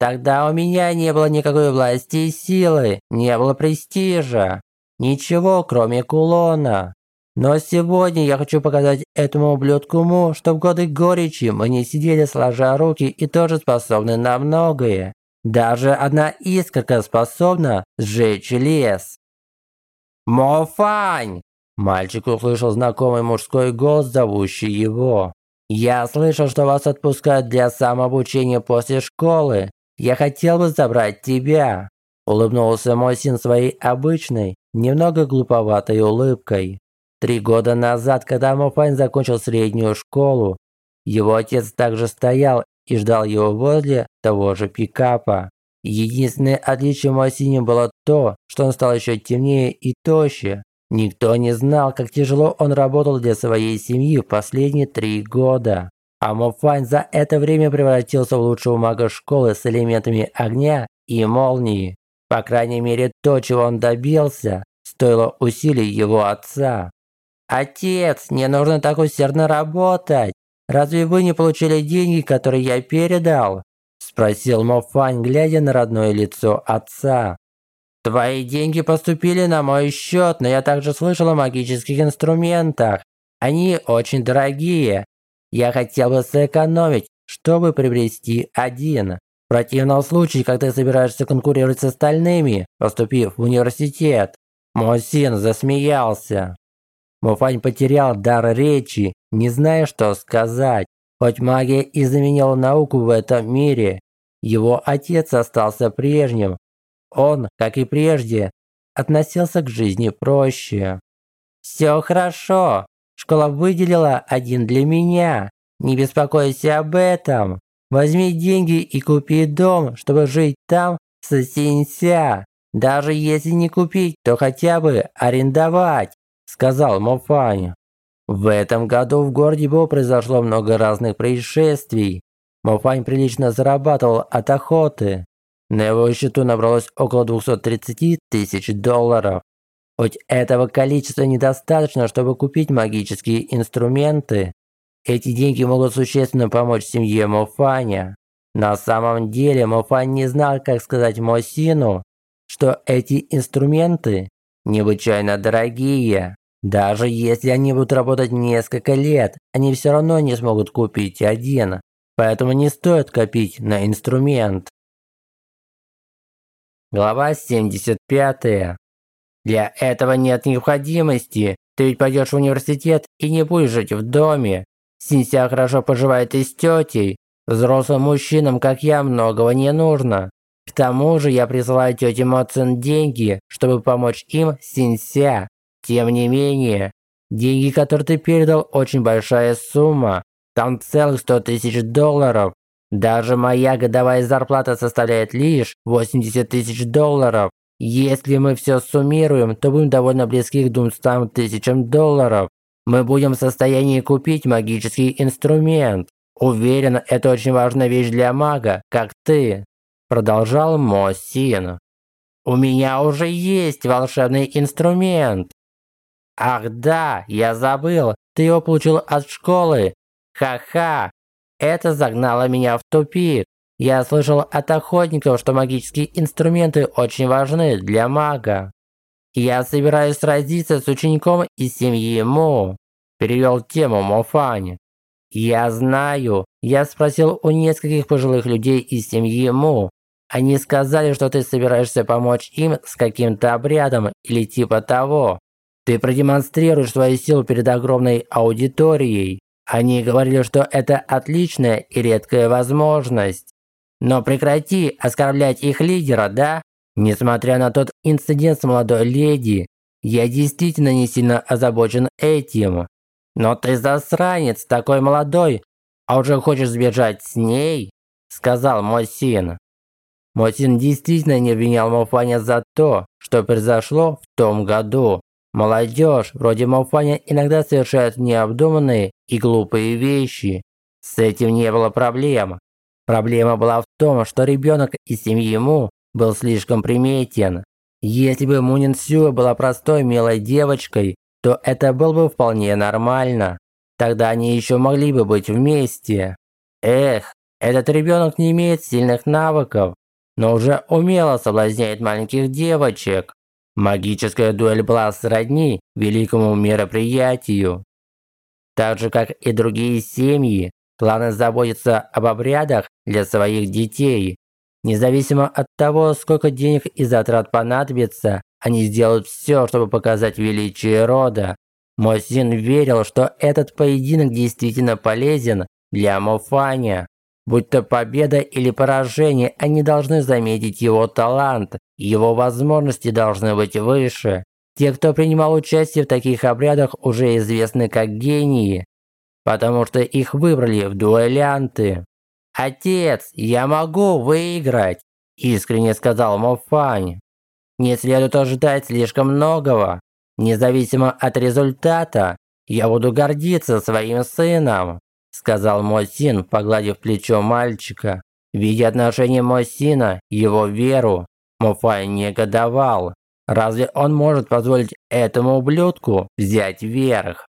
Тогда у меня не было никакой власти и силы, не было престижа. Ничего, кроме кулона. Но сегодня я хочу показать этому ублюдку Му, что в годы горечи мы не сидели сложа руки и тоже способны на многое. Даже одна искорка способна сжечь лес. «Мофань!» Мальчик услышал знакомый мужской голос, зовущий его. «Я слышал, что вас отпускают для самообучения после школы. Я хотел бы забрать тебя!» Улыбнулся мой сын своей обычной, немного глуповатой улыбкой. Три года назад, когда Мофань закончил среднюю школу, его отец также стоял и ждал его возле того же пикапа. Единственное отличие Мосини было то, что он стал еще темнее и тоще. Никто не знал, как тяжело он работал для своей семьи в последние три года. А Мофань за это время превратился в лучшего мага школы с элементами огня и молнии. По крайней мере, то, чего он добился, стоило усилий его отца. «Отец, не нужно так усердно работать. Разве вы не получили деньги, которые я передал?» Спросил Мофань, глядя на родное лицо отца. «Твои деньги поступили на мой счет, но я также слышал о магических инструментах. Они очень дорогие. Я хотел бы сэкономить, чтобы приобрести один. Противном случае, как ты собираешься конкурировать с остальными, поступив в университет?» Мой сын засмеялся. Муфань потерял дар речи, не зная, что сказать. Хоть магия и заменила науку в этом мире, его отец остался прежним. Он, как и прежде, относился к жизни проще. «Все хорошо. Школа выделила один для меня. Не беспокойся об этом. Возьми деньги и купи дом, чтобы жить там с Синься. Даже если не купить, то хотя бы арендовать», – сказал Мофань. В этом году в городе Бо произошло много разных происшествий. Мофань прилично зарабатывал от охоты. На его счету набралось около 230 тысяч долларов. Хоть этого количества недостаточно, чтобы купить магические инструменты, эти деньги могут существенно помочь семье Мофаня. На самом деле Мофань не знал, как сказать Мосину, что эти инструменты необычайно дорогие. Даже если они будут работать несколько лет, они все равно не смогут купить один. Поэтому не стоит копить на инструмент. Глава 75. Для этого нет необходимости. Ты ведь пойдешь в университет и не будешь жить в доме. Синься хорошо поживает и с тетей. Взрослым мужчинам, как я, многого не нужно. К тому же я присылаю тете Моцин деньги, чтобы помочь им Синься. Тем не менее, деньги, которые ты передал, очень большая сумма. Там целых 100 тысяч долларов. Даже моя годовая зарплата составляет лишь 80 тысяч долларов. Если мы все суммируем, то будем довольно близки к 200 тысячам долларов. Мы будем в состоянии купить магический инструмент. Уверен, это очень важная вещь для мага, как ты. Продолжал Мосин. У меня уже есть волшебный инструмент. Ах да, я забыл, ты его получил от школы. Ха-ха, это загнало меня в тупик. Я слышал от охотников, что магические инструменты очень важны для мага. Я собираюсь сразиться с учеником из семьи Му. Перевел тему Мофань. Я знаю. Я спросил у нескольких пожилых людей из семьи Му. Они сказали, что ты собираешься помочь им с каким-то обрядом или типа того. Ты продемонстрируешь свою силу перед огромной аудиторией. Они говорили, что это отличная и редкая возможность. Но прекрати оскорблять их лидера, да? Несмотря на тот инцидент с молодой леди, я действительно не сильно озабочен этим. Но ты засранец, такой молодой, а уже хочешь сбежать с ней? Сказал мой сын. Мой сын действительно не обвинял Мофаня за то, что произошло в том году. Молодежь, вроде Малфаня, иногда совершает необдуманные и глупые вещи. С этим не было проблем. Проблема была в том, что ребенок из семьи Му был слишком приметен. Если бы Мунин Сюэ была простой милой девочкой, то это было бы вполне нормально. Тогда они еще могли бы быть вместе. Эх, этот ребенок не имеет сильных навыков, но уже умело соблазняет маленьких девочек. Магическая дуэль была сродни великому мероприятию. Так же, как и другие семьи, кланы заботятся об обрядах для своих детей. Независимо от того, сколько денег и затрат понадобится, они сделают все, чтобы показать величие рода. Мой сын верил, что этот поединок действительно полезен для Мофаня. Будь то победа или поражение, они должны заметить его талант, его возможности должны быть выше. Те, кто принимал участие в таких обрядах, уже известны как гении, потому что их выбрали в дуэлянты. «Отец, я могу выиграть!» – искренне сказал Мофань. «Не следует ожидать слишком многого. Независимо от результата, я буду гордиться своим сыном сказал мой сын, погладив плечо мальчика. Видя отношение мой сына, его веру, Муфай негодовал. Разве он может позволить этому ублюдку взять верх?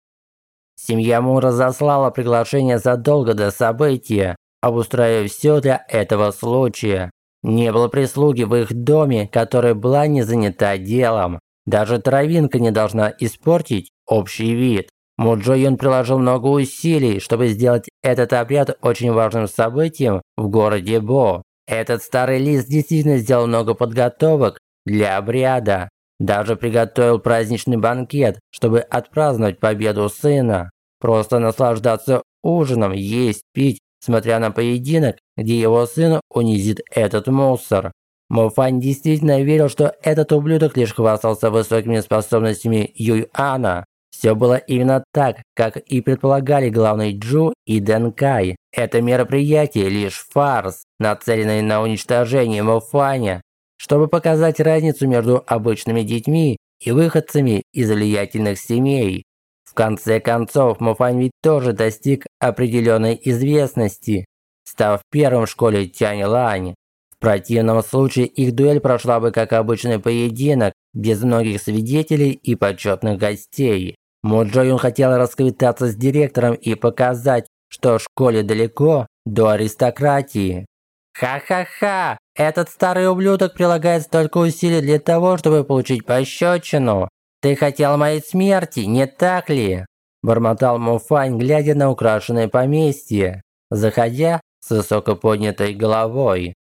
Семья Му разослала приглашение задолго до события, обустраивая все для этого случая. Не было прислуги в их доме, которая была не занята делом. Даже травинка не должна испортить общий вид. Муджо Юн приложил много усилий, чтобы сделать этот обряд очень важным событием в городе Бо. Этот старый лис действительно сделал много подготовок для обряда. Даже приготовил праздничный банкет, чтобы отпраздновать победу сына. Просто наслаждаться ужином, есть, пить, смотря на поединок, где его сын унизит этот мусор. Мофань действительно верил, что этот ублюдок лишь хвастался высокими способностями Юйана. Все было именно так, как и предполагали главный Джу и Дэнкай. Это мероприятие лишь фарс, нацеленный на уничтожение Мофаня, чтобы показать разницу между обычными детьми и выходцами из влиятельных семей. В конце концов, Мофань ведь тоже достиг определенной известности, став первым в школе Тянь Лань. В противном случае их дуэль прошла бы как обычный поединок, без многих свидетелей и почетных гостей. Мо Джо хотел расквитаться с директором и показать, что в школе далеко до аристократии. Ха-ха-ха! Этот старый ублюдок прилагает столько усилий для того, чтобы получить пощечину. Ты хотел моей смерти, не так ли? Бормотал Муфань, глядя на украшенное поместье, заходя с высоко поднятой головой.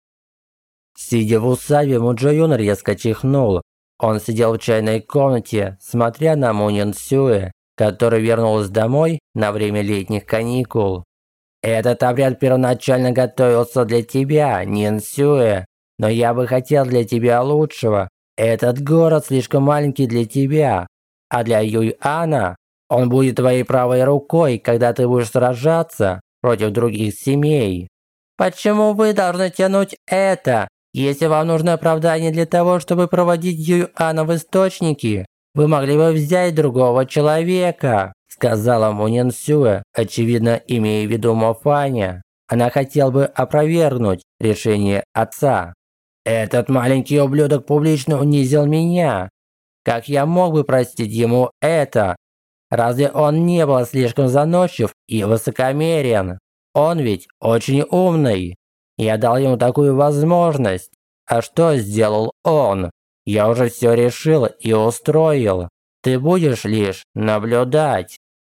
Сидя в усадьбе, Муджоюн резко чихнул, он сидел в чайной комнате, смотря на Мунин Сюэ, который вернулась домой на время летних каникул. Этот обряд первоначально готовился для тебя, Нин Сюэ, но я бы хотел для тебя лучшего. Этот город слишком маленький для тебя, а для Юйана он будет твоей правой рукой, когда ты будешь сражаться против других семей. Почему вы должны тянуть это? Если вам нужно оправдание для того, чтобы проводить Юана в источники, вы могли бы взять другого человека, сказала Мунин Сюэ, очевидно имея в виду Мофаня. Она хотела бы опровергнуть решение отца. Этот маленький ублюдок публично унизил меня. Как я мог бы простить ему это? Разве он не был слишком заносчив и высокомерен? Он ведь очень умный. Я дал ему такую возможность. А что сделал он? Я уже все решил и устроил. Ты будешь лишь наблюдать.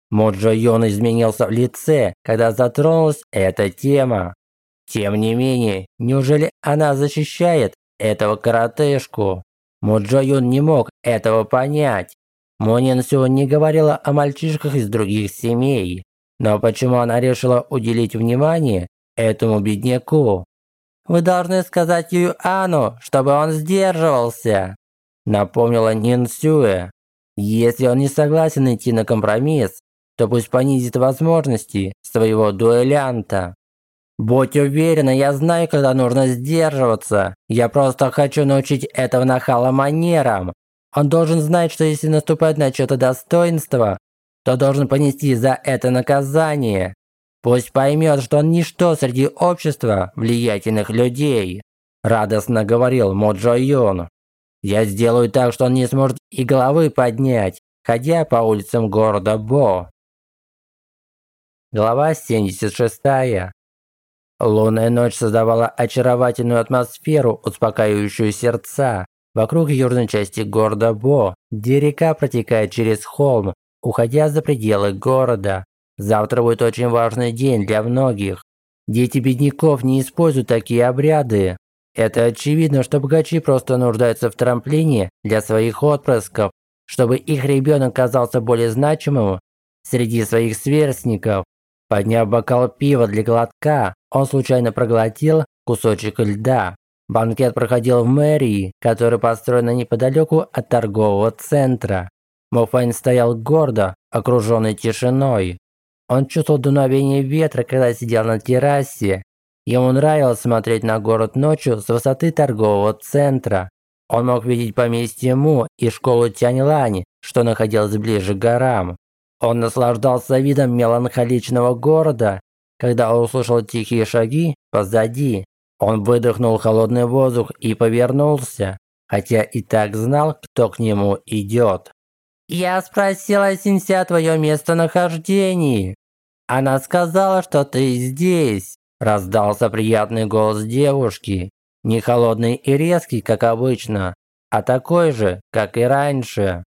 Моджо Йон изменился в лице, когда затронулась эта тема. Тем не менее, неужели она защищает этого коротышку? Моджо Юн не мог этого понять. Монин Сю не говорила о мальчишках из других семей. Но почему она решила уделить внимание этому бедняку. «Вы должны сказать Юану, чтобы он сдерживался», напомнила Нин Сюэ. «Если он не согласен идти на компромисс, то пусть понизит возможности своего дуэлянта». «Будь уверена, я знаю, когда нужно сдерживаться. Я просто хочу научить этого нахала манерам. Он должен знать, что если наступать на что-то достоинство, то должен понести за это наказание. Пусть поймет, что он ничто среди общества влиятельных людей», – радостно говорил Мо Джо Юн. «Я сделаю так, что он не сможет и головы поднять, ходя по улицам города Бо». Глава 76. Лунная ночь создавала очаровательную атмосферу, успокаивающую сердца. Вокруг южной части города Бо, где река протекает через холм, уходя за пределы города. Завтра будет очень важный день для многих. Дети бедняков не используют такие обряды. Это очевидно, что богачи просто нуждаются в трамплине для своих отпрысков, чтобы их ребенок казался более значимым среди своих сверстников. Подняв бокал пива для глотка, он случайно проглотил кусочек льда. Банкет проходил в мэрии, которая построена неподалеку от торгового центра. Мофань стоял гордо, окруженный тишиной. Он чувствовал дуновение ветра, когда сидел на террасе. Ему нравилось смотреть на город ночью с высоты торгового центра. Он мог видеть поместье Му и школу Тяньлань, что находилась ближе к горам. Он наслаждался видом меланхоличного города, когда услышал тихие шаги позади. Он выдохнул холодный воздух и повернулся, хотя и так знал, кто к нему идет. «Я спросила Синси о твоем местонахождении», она сказала, что ты здесь. Раздался приятный голос девушки. Не холодный и резкий, как обычно, а такой же, как и раньше.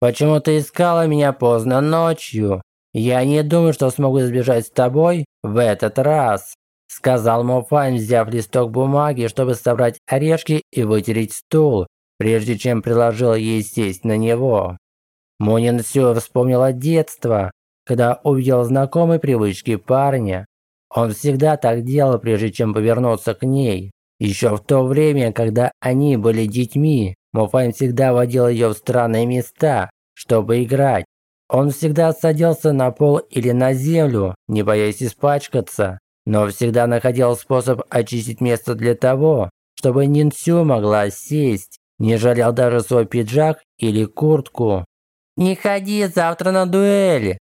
Почему ты искала меня поздно ночью? Я не думаю, что смогу сбежать с тобой в этот раз. Сказал Мофань, взяв листок бумаги, чтобы собрать орешки и вытереть стул, прежде чем предложил ей сесть на него. Мунин Сю вспомнила детство, когда увидела знакомые привычки парня. Он всегда так делал, прежде чем повернуться к ней. Еще в то время, когда они были детьми, Мофань всегда водил ее в странные места, чтобы играть. Он всегда садился на пол или на землю, не боясь испачкаться, но всегда находил способ очистить место для того, чтобы Нинсю могла сесть, не жалел даже свой пиджак или куртку. «Не ходи завтра на дуэль!»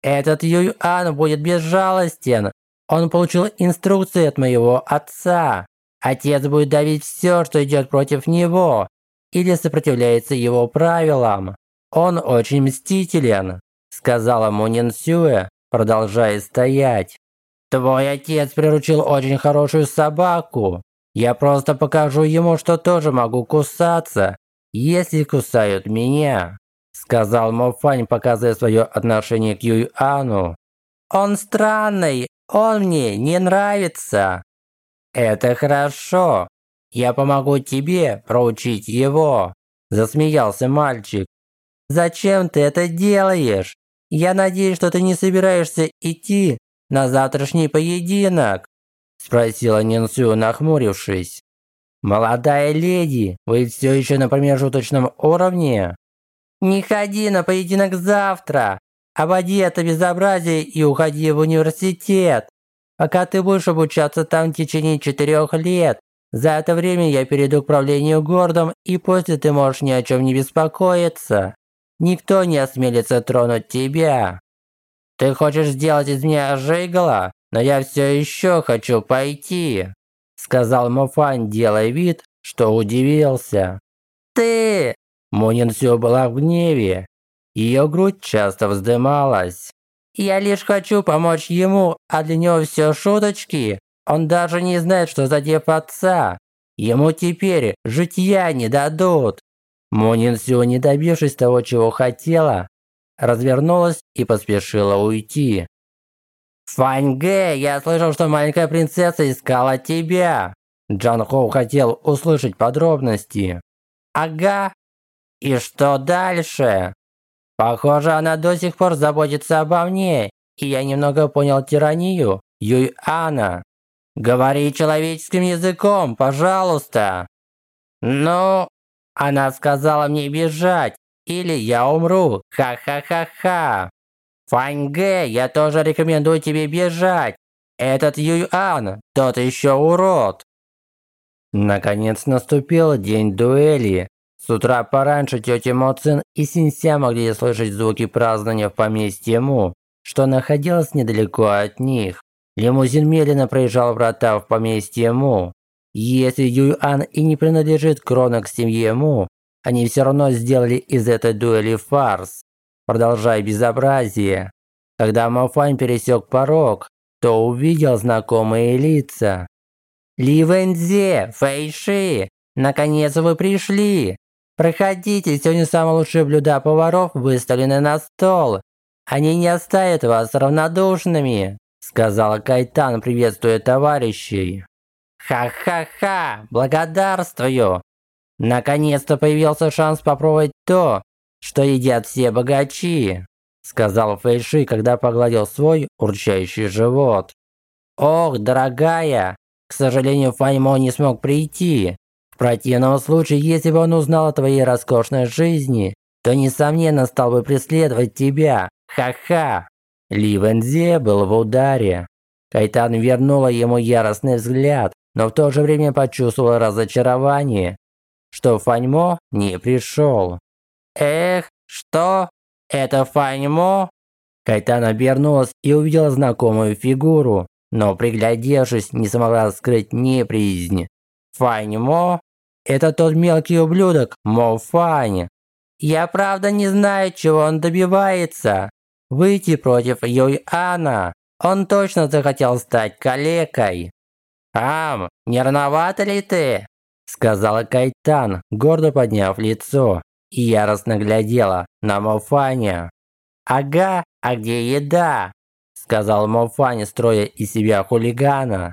Этот Юйан будет безжалостен. Он получил инструкции от моего отца. Отец будет давить все, что идет против него или сопротивляется его правилам. Он очень мстителен, сказала Мунин Сюэ, продолжая стоять. Твой отец приручил очень хорошую собаку. Я просто покажу ему, что тоже могу кусаться, если кусают меня сказал Мофань, показывая свое отношение к Юйану. «Он странный, он мне не нравится». «Это хорошо. Я помогу тебе проучить его», – засмеялся мальчик. «Зачем ты это делаешь? Я надеюсь, что ты не собираешься идти на завтрашний поединок?» – спросила Нинсю, нахмурившись. «Молодая леди, вы все еще на промежуточном уровне?» Не ходи на поединок завтра. Ободи это безобразие и уходи в университет. пока ты будешь обучаться там в течение четырех лет. За это время я перейду к правлению городом, и после ты можешь ни о чем не беспокоиться. Никто не осмелится тронуть тебя. Ты хочешь сделать из меня жигала, но я все еще хочу пойти», сказал Мофань, делая вид, что удивился. «Ты!» Мунин все была в гневе. Ее грудь часто вздымалась. «Я лишь хочу помочь ему, а для него все шуточки. Он даже не знает, что задев отца. Ему теперь житья не дадут». Мунин Сю, не добившись того, чего хотела, развернулась и поспешила уйти. «Фаньге, я слышал, что маленькая принцесса искала тебя!» Джан Хоу хотел услышать подробности. «Ага. И что дальше?» «Похоже, она до сих пор заботится обо мне, и я немного понял тиранию Юй Ана. Говори человеческим языком, пожалуйста!» «Ну...» Она сказала мне бежать, или я умру. Ха-ха-ха-ха. Фаньге, я тоже рекомендую тебе бежать. Этот Юйан, тот еще урод. Наконец наступил день дуэли. С утра пораньше тетя Моцин и Синься могли слышать звуки празднования в поместье Му, что находилось недалеко от них. Лимузин медленно проезжал врата в поместье Му. Если Юйан и не принадлежит крону к семье Му, они все равно сделали из этой дуэли фарс, продолжая безобразие. Когда Мафань пересек порог, то увидел знакомые лица. Ли Вэнзе, Фэйши, наконец вы пришли. Проходите, сегодня самые лучшие блюда поваров выставлены на стол. Они не оставят вас равнодушными, сказала Кайтан, приветствуя товарищей. Ха-ха-ха, благодарствую. Наконец-то появился шанс попробовать то, что едят все богачи, сказал Фэйши, когда погладил свой урчающий живот. Ох, дорогая, к сожалению, Фаньмо не смог прийти. В противном случае, если бы он узнал о твоей роскошной жизни, то, несомненно, стал бы преследовать тебя. Ха-ха. Ли Вензе был в ударе. Кайтан вернула ему яростный взгляд, но в то же время почувствовала разочарование что Фаньмо не пришел. Эх, что? Это Фаньмо? Кайтан обернулась и увидела знакомую фигуру, но приглядевшись, не смогла скрыть неприязнь. Фаньмо? Это тот мелкий ублюдок Мо Фань. Я правда не знаю, чего он добивается. Выйти против Юй Ана. Он точно захотел стать калекой. Ам, не рановато ли ты? сказала Кайтан, гордо подняв лицо, и яростно глядела на Мофаня. «Ага, а где еда?» сказал Мофань, строя из себя хулигана.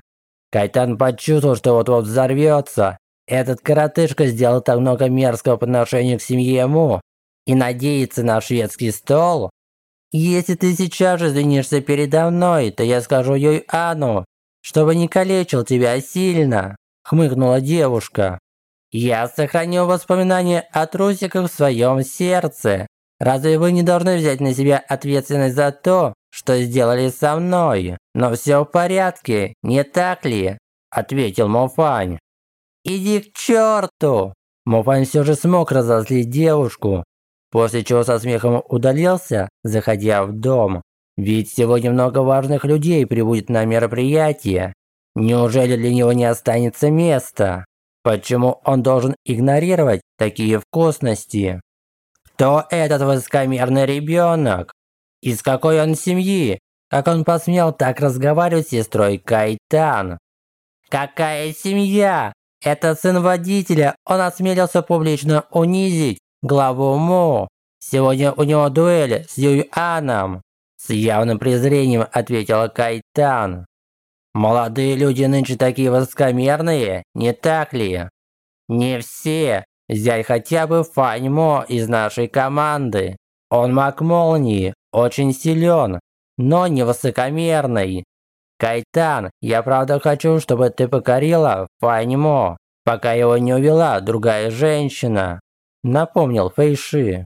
Кайтан почувствовал, что вот-вот взорвется. Этот коротышка сделал так много мерзкого по отношению к семье Му и надеется на шведский стол. Если ты сейчас же извинишься передо мной, то я скажу Юй Ану, чтобы не калечил тебя сильно хмыкнула девушка. «Я сохраню воспоминания о трусиках в своем сердце. Разве вы не должны взять на себя ответственность за то, что сделали со мной? Но все в порядке, не так ли?» Ответил Мофань. «Иди к черту!» Мофань все же смог разозлить девушку, после чего со смехом удалился, заходя в дом. Ведь сегодня много важных людей прибудет на мероприятие, Неужели для него не останется места? Почему он должен игнорировать такие вкусности? Кто этот высокомерный ребенок? Из какой он семьи? Как он посмел так разговаривать с сестрой Кайтан? Какая семья? Это сын водителя. Он осмелился публично унизить главу Му. Сегодня у него дуэль с Юйаном. С явным презрением ответила Кайтан. Молодые люди нынче такие высокомерные, не так ли? Не все. Взять хотя бы Фаньмо из нашей команды. Он маг молнии, очень силен, но не высокомерный. Кайтан, я правда хочу, чтобы ты покорила Фаньмо, пока его не увела другая женщина. Напомнил Фэйши.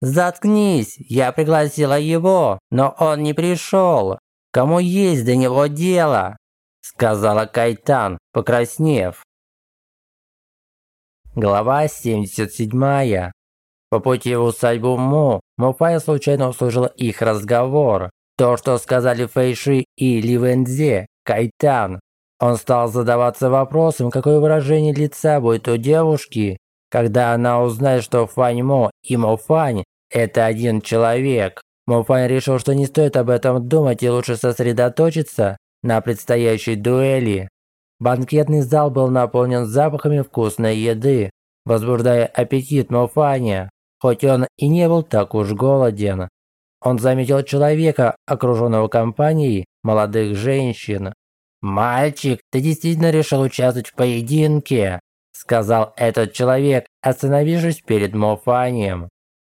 Заткнись, я пригласила его, но он не пришел. Кому есть до него дело?» Сказала Кайтан, покраснев. Глава 77. По пути в усадьбу Му, Муфай случайно услышал их разговор. То, что сказали Фэйши и Ли Вэнзе, Кайтан. Он стал задаваться вопросом, какое выражение лица будет у девушки, когда она узнает, что Фань Мо и Мо Фань – это один человек. Мо Фань решил, что не стоит об этом думать и лучше сосредоточиться на предстоящей дуэли. Банкетный зал был наполнен запахами вкусной еды, возбуждая аппетит Мофаня, хоть он и не был так уж голоден. Он заметил человека, окруженного компанией молодых женщин. «Мальчик, ты действительно решил участвовать в поединке?» Сказал этот человек, остановившись перед Мофанием.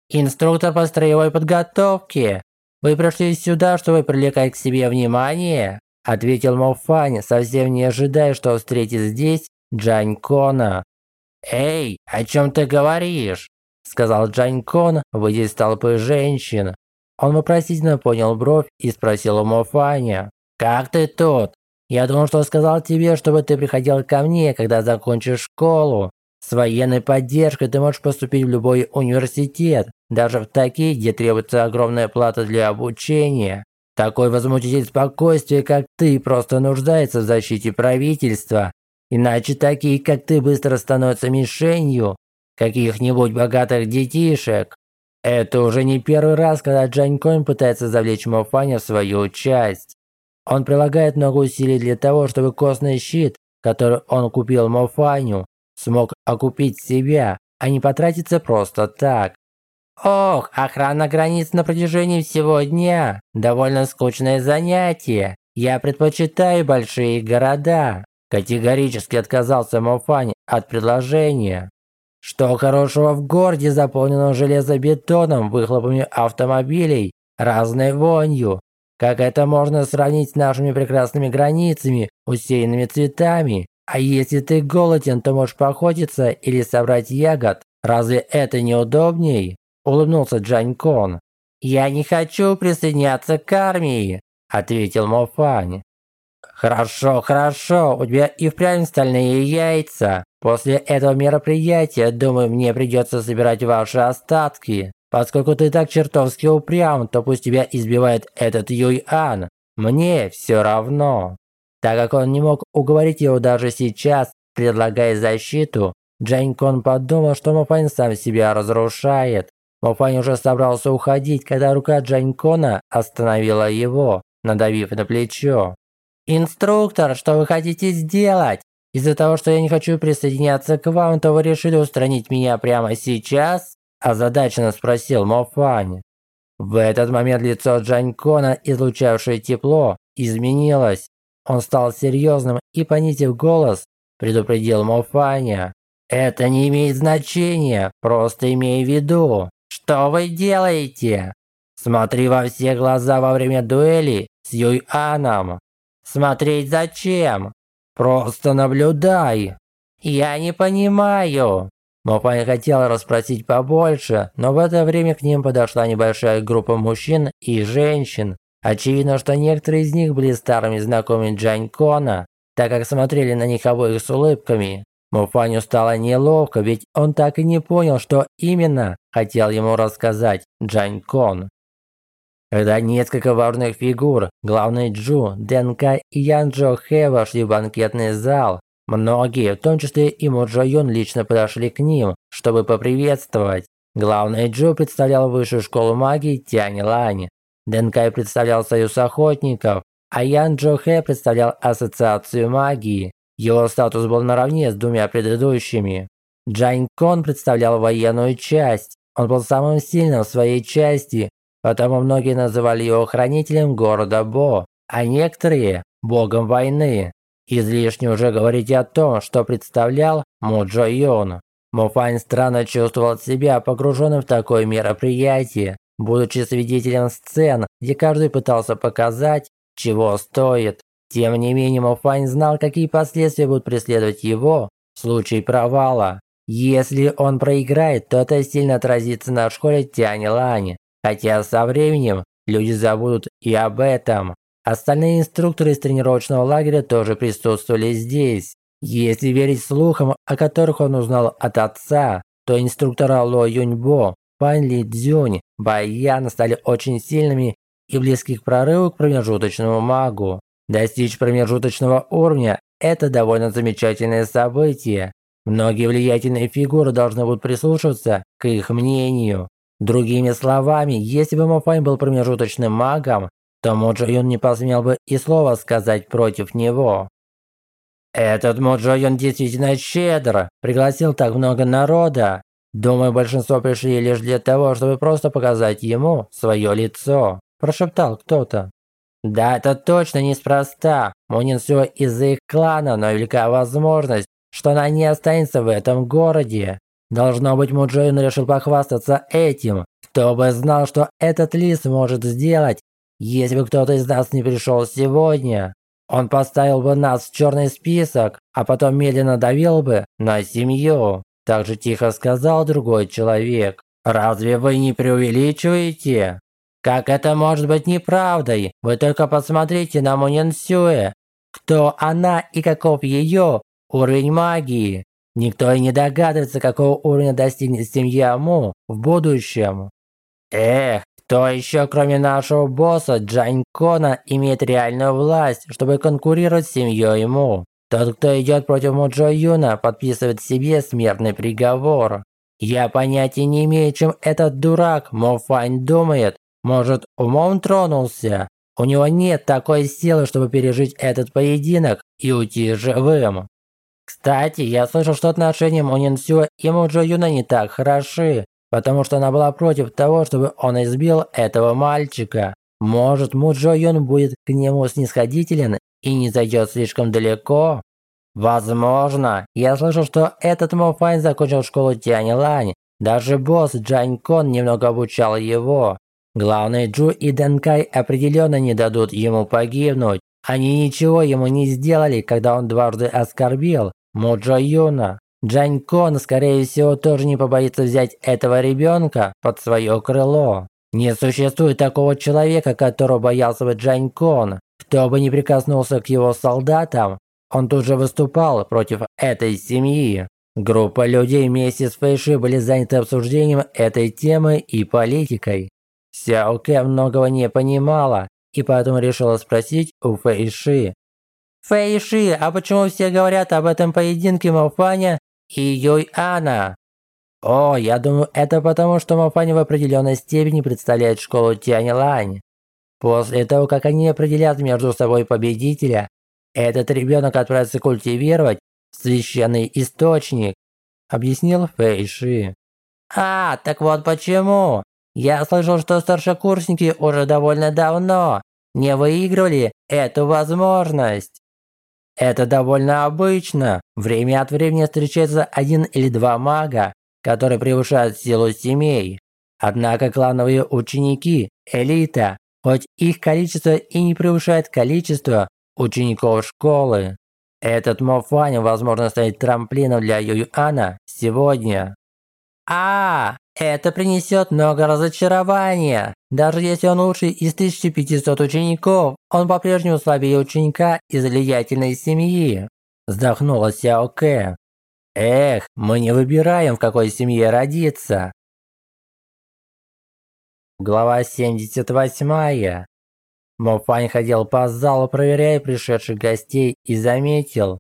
«Инструктор по строевой подготовке. Вы пришли сюда, чтобы привлекать к себе внимание?» Ответил Мофань, совсем не ожидая, что встретит здесь Джань Кона. «Эй, о чем ты говоришь?» Сказал Джань Кон, выйдя из толпы женщин. Он вопросительно понял бровь и спросил у Мофаня. «Как ты тут? Я думал, что сказал тебе, чтобы ты приходил ко мне, когда закончишь школу. С военной поддержкой ты можешь поступить в любой университет, даже в такие, где требуется огромная плата для обучения. Такой возмутитель спокойствия, как ты, просто нуждается в защите правительства. Иначе такие, как ты, быстро становятся мишенью каких-нибудь богатых детишек. Это уже не первый раз, когда Джань Конь пытается завлечь Мофаня в свою часть. Он прилагает много усилий для того, чтобы костный щит, который он купил Мофаню, смог окупить себя, а не потратиться просто так. Ох, охрана границ на протяжении всего дня. Довольно скучное занятие. Я предпочитаю большие города. Категорически отказался Мофань от предложения. Что хорошего в городе, заполненном железобетоном, выхлопами автомобилей, разной вонью? Как это можно сравнить с нашими прекрасными границами, усеянными цветами? А если ты голоден, то можешь поохотиться или собрать ягод. Разве это не удобней? Улыбнулся Джань Кон. «Я не хочу присоединяться к армии», ответил Мофань. «Хорошо, хорошо, у тебя и впрямь стальные яйца. После этого мероприятия, думаю, мне придется собирать ваши остатки. Поскольку ты так чертовски упрям, то пусть тебя избивает этот Юйан. Мне все равно». Так как он не мог уговорить его даже сейчас, предлагая защиту, Джань Кон подумал, что Мофань сам себя разрушает. Мофань уже собрался уходить, когда рука Джань Кона остановила его, надавив на плечо. «Инструктор, что вы хотите сделать? Из-за того, что я не хочу присоединяться к вам, то вы решили устранить меня прямо сейчас?» Озадаченно спросил Мофань. В этот момент лицо Джанькона, излучавшее тепло, изменилось. Он стал серьезным и, понизив голос, предупредил Мофаня. «Это не имеет значения, просто имей в виду. Что вы делаете? Смотри во все глаза во время дуэли с Юйаном. Смотреть зачем? Просто наблюдай. Я не понимаю. Мопань хотел расспросить побольше, но в это время к ним подошла небольшая группа мужчин и женщин. Очевидно, что некоторые из них были старыми знакомыми Джань Кона, так как смотрели на них обоих с улыбками. Муфаню стало неловко, ведь он так и не понял, что именно хотел ему рассказать Джань Кон. Когда несколько важных фигур, главный Джу, Дэнка и Ян Джо Хэ вошли в банкетный зал, многие, в том числе и Джо Юн, лично подошли к ним, чтобы поприветствовать. Главный Джу представлял высшую школу магии Тянь Лань. Дэнкай представлял союз охотников, а Ян Джо Хэ представлял ассоциацию магии. Его статус был наравне с двумя предыдущими. Джайн Кон представлял военную часть. Он был самым сильным в своей части Потому многие называли его хранителем города Бо, а некоторые – богом войны. Излишне уже говорить о том, что представлял Му Джо Йон. Муфань странно чувствовал себя погруженным в такое мероприятие, будучи свидетелем сцен, где каждый пытался показать, чего стоит. Тем не менее, Муфань знал, какие последствия будут преследовать его в случае провала. Если он проиграет, то это сильно отразится на школе Тянь Лань. Хотя со временем люди забудут и об этом. Остальные инструкторы из тренировочного лагеря тоже присутствовали здесь. Если верить слухам, о которых он узнал от отца, то инструктора Ло Юньбо, Пань Ли Цзюнь, Бай Ян стали очень сильными и близки к прорыву к промежуточному магу. Достичь промежуточного уровня – это довольно замечательное событие. Многие влиятельные фигуры должны будут прислушиваться к их мнению. Другими словами, если бы Мофань был промежуточным магом, то Моджо Юн не посмел бы и слова сказать против него. Этот Моджо Юн действительно щедр, пригласил так много народа. Думаю, большинство пришли лишь для того, чтобы просто показать ему свое лицо, прошептал кто-то. Да, это точно неспроста. Мунин все из-за их клана, но велика возможность, что она не останется в этом городе. Должно быть, Муджоин решил похвастаться этим. Кто бы знал, что этот лис может сделать, если бы кто-то из нас не пришел сегодня. Он поставил бы нас в черный список, а потом медленно давил бы на семью. Так же тихо сказал другой человек. Разве вы не преувеличиваете? Как это может быть неправдой? Вы только посмотрите на Мунин Сюэ. Кто она и каков ее уровень магии? Никто и не догадывается, какого уровня достигнет семья Му в будущем. Эх, кто еще, кроме нашего босса Джань Кона, имеет реальную власть, чтобы конкурировать с семьей Му? Тот, кто идет против Муджо Юна, подписывает себе смертный приговор. Я понятия не имею, чем этот дурак Мо Фань думает. Может, умом тронулся? У него нет такой силы, чтобы пережить этот поединок и уйти живым. Кстати, я слышал, что отношения Мунин Сю и Муджо Юна не так хороши, потому что она была против того, чтобы он избил этого мальчика. Может, Муджо Юн будет к нему снисходителен и не зайдет слишком далеко? Возможно. Я слышал, что этот Мофань закончил школу Тянь Лань. Даже босс Джань Кон немного обучал его. Главный Джу и Дэнкай определенно не дадут ему погибнуть. Они ничего ему не сделали, когда он дважды оскорбил Муджо Юна. Джань Кон, скорее всего, тоже не побоится взять этого ребенка под свое крыло. Не существует такого человека, которого боялся бы Джань Кон. Кто бы ни прикоснулся к его солдатам, он тут же выступал против этой семьи. Группа людей вместе с Фэйши были заняты обсуждением этой темы и политикой. Сяо Кэ многого не понимала и поэтому решила спросить у Фэйши, Фэйши, а почему все говорят об этом поединке Мафаня и Юй Ана? О, я думаю, это потому, что Мафаня в определенной степени представляет школу Тянь Лань. После того, как они определят между собой победителя, этот ребенок отправится культивировать священный источник, объяснил Фэйши. А, так вот почему. Я слышал, что старшекурсники уже довольно давно не выигрывали эту возможность. Это довольно обычно. Время от времени встречается один или два мага, которые превышают силу семей. Однако клановые ученики – элита, хоть их количество и не превышает количество учеников школы. Этот Мофань, возможно, станет трамплином для Ююана сегодня. А, это принесет много разочарования. Даже если он лучший из 1500 учеников, он по-прежнему слабее ученика из влиятельной семьи. Вздохнула Сяо Кэ. Эх, мы не выбираем, в какой семье родиться. Глава 78. Мофань ходил по залу, проверяя пришедших гостей и заметил,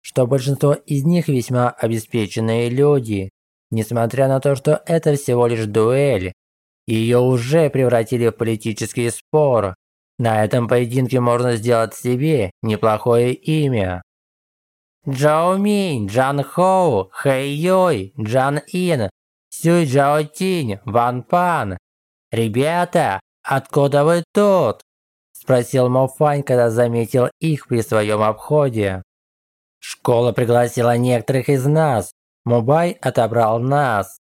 что большинство из них весьма обеспеченные люди. Несмотря на то, что это всего лишь дуэль, ее уже превратили в политический спор. На этом поединке можно сделать себе неплохое имя. Джао Минь, Джан Хоу, Хэй Юй, Джан Ин, Сюй Джао Тинь, Ван Пан. «Ребята, откуда вы тут?» Спросил Мофань, когда заметил их при своем обходе. Школа пригласила некоторых из нас, Мубай отобрал нас.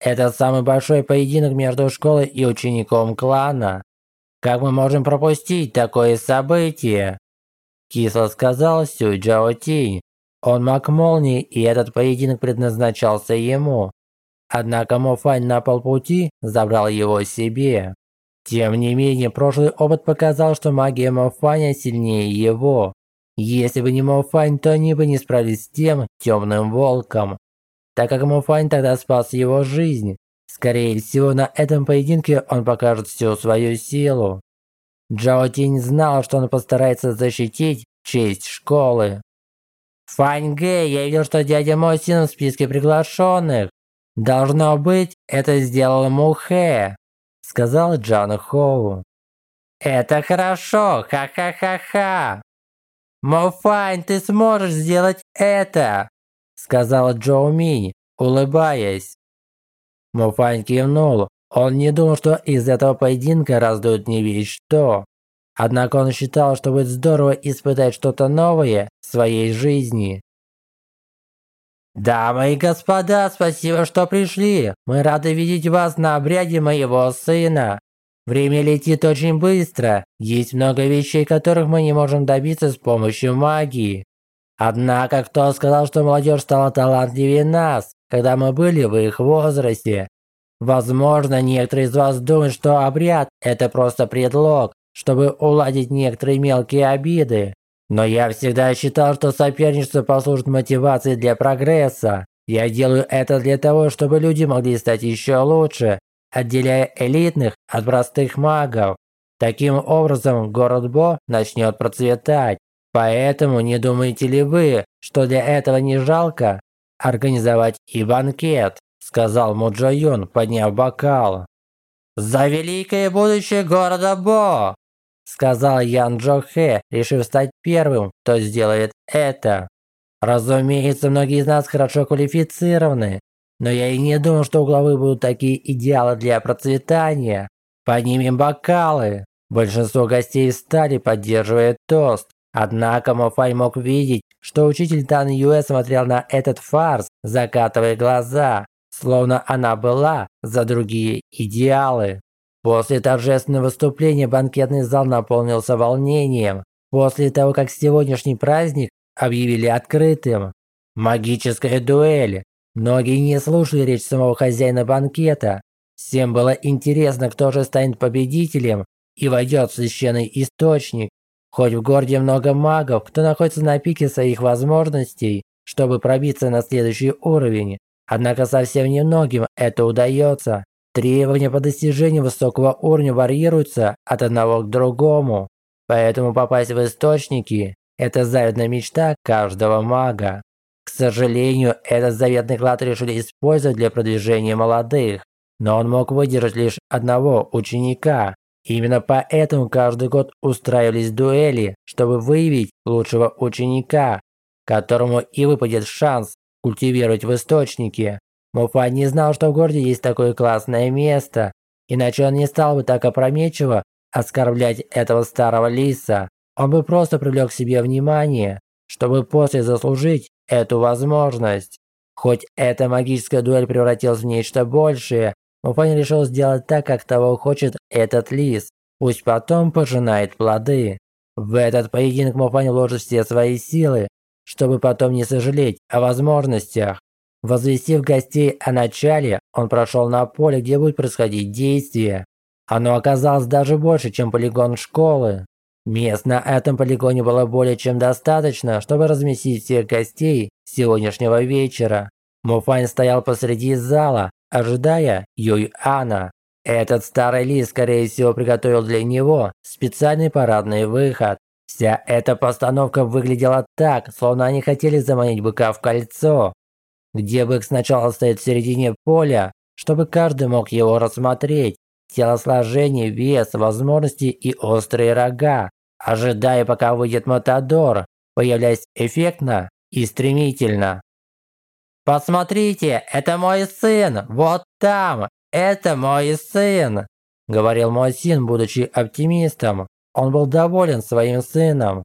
Это самый большой поединок между школой и учеником клана. Как мы можем пропустить такое событие? Кисло сказал Сюй Джао Тинь. Он маг молнии, и этот поединок предназначался ему. Однако Мофань на полпути забрал его себе. Тем не менее, прошлый опыт показал, что магия Мофаня сильнее его. Если бы не Мофань, то они бы не справились с тем темным волком. Так как Мофань тогда спас его жизнь, скорее всего, на этом поединке он покажет всю свою силу. Джао Тинь знал, что он постарается защитить честь школы. Фань Гэ, я видел, что дядя мой сын в списке приглашенных. Должно быть, это сделал Мухэ, сказал Джан Хоу. Это хорошо, ха-ха-ха-ха. Мофань, ты сможешь сделать это, сказала Джоу Минь, улыбаясь. Мофань кивнул. Он не думал, что из этого поединка раздует не весь что. Однако он считал, что будет здорово испытать что-то новое в своей жизни. «Дамы и господа, спасибо, что пришли. Мы рады видеть вас на обряде моего сына. Время летит очень быстро. Есть много вещей, которых мы не можем добиться с помощью магии. Однако, кто сказал, что молодежь стала талантливее нас, когда мы были в их возрасте? Возможно, некоторые из вас думают, что обряд – это просто предлог, чтобы уладить некоторые мелкие обиды. Но я всегда считал, что соперничество послужит мотивацией для прогресса. Я делаю это для того, чтобы люди могли стать еще лучше, отделяя элитных от простых магов. Таким образом, город Бо начнет процветать. Поэтому не думаете ли вы, что для этого не жалко организовать и банкет, сказал Муджо Юн, подняв бокал. За великое будущее города Бо! сказал Ян Джо Хэ, решив стать первым, кто сделает это. Разумеется, многие из нас хорошо квалифицированы, но я и не думал, что у главы будут такие идеалы для процветания. Поднимем бокалы. Большинство гостей встали, поддерживая тост. Однако Мофай мог видеть, что учитель Тан Юэ смотрел на этот фарс, закатывая глаза, словно она была за другие идеалы. После торжественного выступления банкетный зал наполнился волнением. После того, как сегодняшний праздник объявили открытым. Магическая дуэль. Многие не слушали речь самого хозяина банкета. Всем было интересно, кто же станет победителем и войдет в священный источник. Хоть в городе много магов, кто находится на пике своих возможностей, чтобы пробиться на следующий уровень. Однако совсем немногим это удается. Требования по достижению высокого уровня варьируются от одного к другому, поэтому попасть в источники – это заветная мечта каждого мага. К сожалению, этот заветный клад решили использовать для продвижения молодых, но он мог выдержать лишь одного ученика. Именно поэтому каждый год устраивались дуэли, чтобы выявить лучшего ученика, которому и выпадет шанс культивировать в источнике. Муфа не знал, что в городе есть такое классное место, иначе он не стал бы так опрометчиво оскорблять этого старого лиса. Он бы просто привлек к себе внимание, чтобы после заслужить эту возможность. Хоть эта магическая дуэль превратилась в нечто большее, Муфань решил сделать так, как того хочет этот лис. Пусть потом пожинает плоды. В этот поединок Муфань вложит все свои силы, чтобы потом не сожалеть о возможностях. Возвестив гостей о начале, он прошел на поле, где будет происходить действие. Оно оказалось даже больше, чем полигон школы. Мест на этом полигоне было более чем достаточно, чтобы разместить всех гостей сегодняшнего вечера. Муфань стоял посреди зала, ожидая Юй-Ана. Этот старый лис, скорее всего, приготовил для него специальный парадный выход. Вся эта постановка выглядела так, словно они хотели заманить быка в кольцо где бык сначала стоит в середине поля, чтобы каждый мог его рассмотреть, телосложение, вес, возможности и острые рога, ожидая, пока выйдет Матадор, появляясь эффектно и стремительно. «Посмотрите, это мой сын! Вот там! Это мой сын!» Говорил мой сын, будучи оптимистом. Он был доволен своим сыном.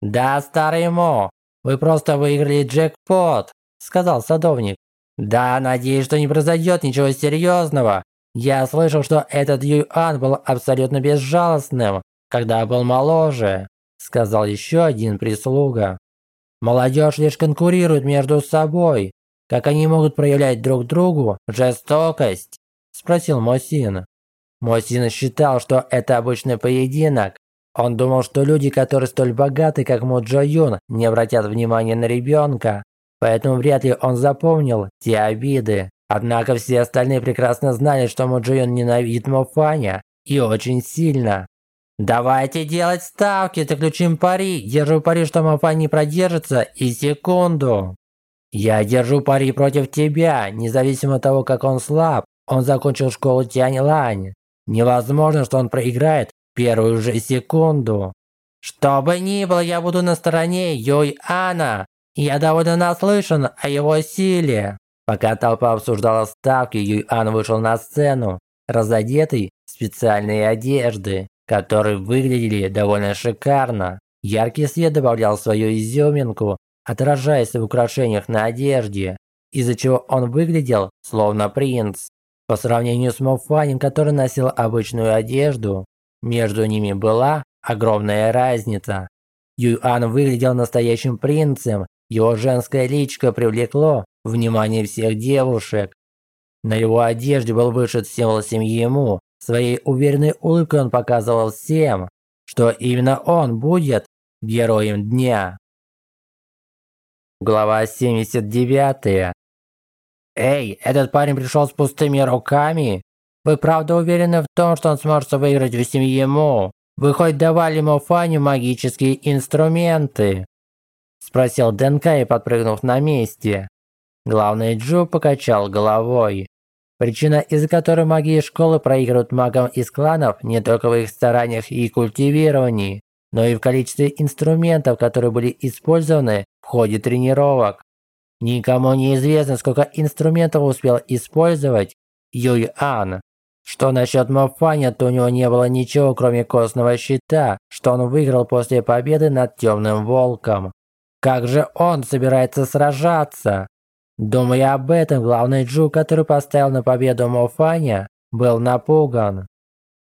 «Да, старый Мо, вы просто выиграли джекпот!» сказал садовник. «Да, надеюсь, что не произойдет ничего серьезного. Я слышал, что этот Юйан был абсолютно безжалостным, когда был моложе», сказал еще один прислуга. «Молодежь лишь конкурирует между собой. Как они могут проявлять друг другу жестокость?» спросил Мосин. Мосин считал, что это обычный поединок. Он думал, что люди, которые столь богаты, как Мо Юн, не обратят внимания на ребенка. Поэтому вряд ли он запомнил те обиды. Однако все остальные прекрасно знали, что Мо Юн ненавидит Мо. И очень сильно. «Давайте делать ставки, заключим пари. Держу пари, что Мо Фань не продержится и секунду». «Я держу пари против тебя, независимо от того, как он слаб. Он закончил школу Тянь Лань. Невозможно, что он проиграет первую же секунду. Что бы ни было, я буду на стороне Юй Ана. Я довольно наслышан о его силе». Пока толпа обсуждала ставки, Юй Ан вышел на сцену, разодетый в специальные одежды, которые выглядели довольно шикарно. Яркий свет добавлял свою изюминку отражаясь в украшениях на одежде, из-за чего он выглядел словно принц. По сравнению с Мофанем, который носил обычную одежду, между ними была огромная разница. Юан выглядел настоящим принцем, его женское личико привлекло внимание всех девушек. На его одежде был вышит символ семьи ему. Своей уверенной улыбкой он показывал всем, что именно он будет героем дня. Глава 79. Эй, этот парень пришел с пустыми руками? Вы правда уверены в том, что он сможет выиграть в семье ему? Вы хоть давали ему Фаню магические инструменты? Спросил Дэнкай, подпрыгнув на месте. Главный Джу покачал головой. Причина, из-за которой маги школы проигрывают магам из кланов не только в их стараниях и культивировании, но и в количестве инструментов, которые были использованы в ходе тренировок. Никому не известно, сколько инструментов успел использовать Юй Ан. Что насчет Мофаня, то у него не было ничего, кроме костного щита, что он выиграл после победы над Темным Волком. Как же он собирается сражаться? Думая об этом, главный Джу, который поставил на победу Мофаня, был напуган.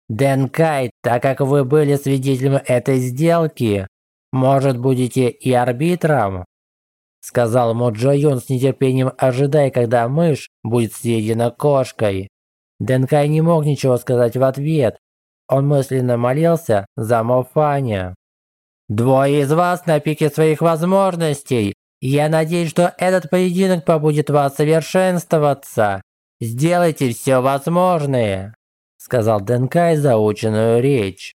Денкай, так как вы были свидетелем этой сделки, может, будете и арбитром?» Сказал Моджо Юн с нетерпением ожидая, когда мышь будет съедена кошкой. Денкай не мог ничего сказать в ответ. Он мысленно молился за Мофаня. «Двое из вас на пике своих возможностей. Я надеюсь, что этот поединок побудет вас совершенствоваться. Сделайте все возможное», сказал Денкай заученную речь.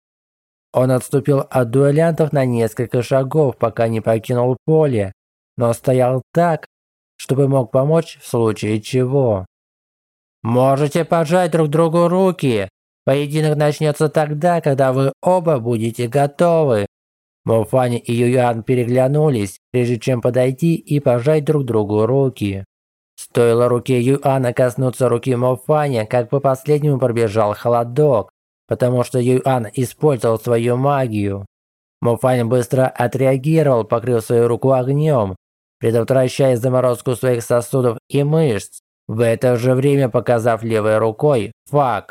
Он отступил от дуэлянтов на несколько шагов, пока не покинул поле, но стоял так, чтобы мог помочь в случае чего. «Можете пожать друг другу руки. Поединок начнется тогда, когда вы оба будете готовы». Муфани и Юян переглянулись, прежде чем подойти и пожать друг другу руки. Стоило руке Юана коснуться руки Муфани, как по последнему пробежал холодок потому что Юан использовал свою магию. Муфань быстро отреагировал, покрыв свою руку огнем, предотвращая заморозку своих сосудов и мышц, в это же время показав левой рукой фак.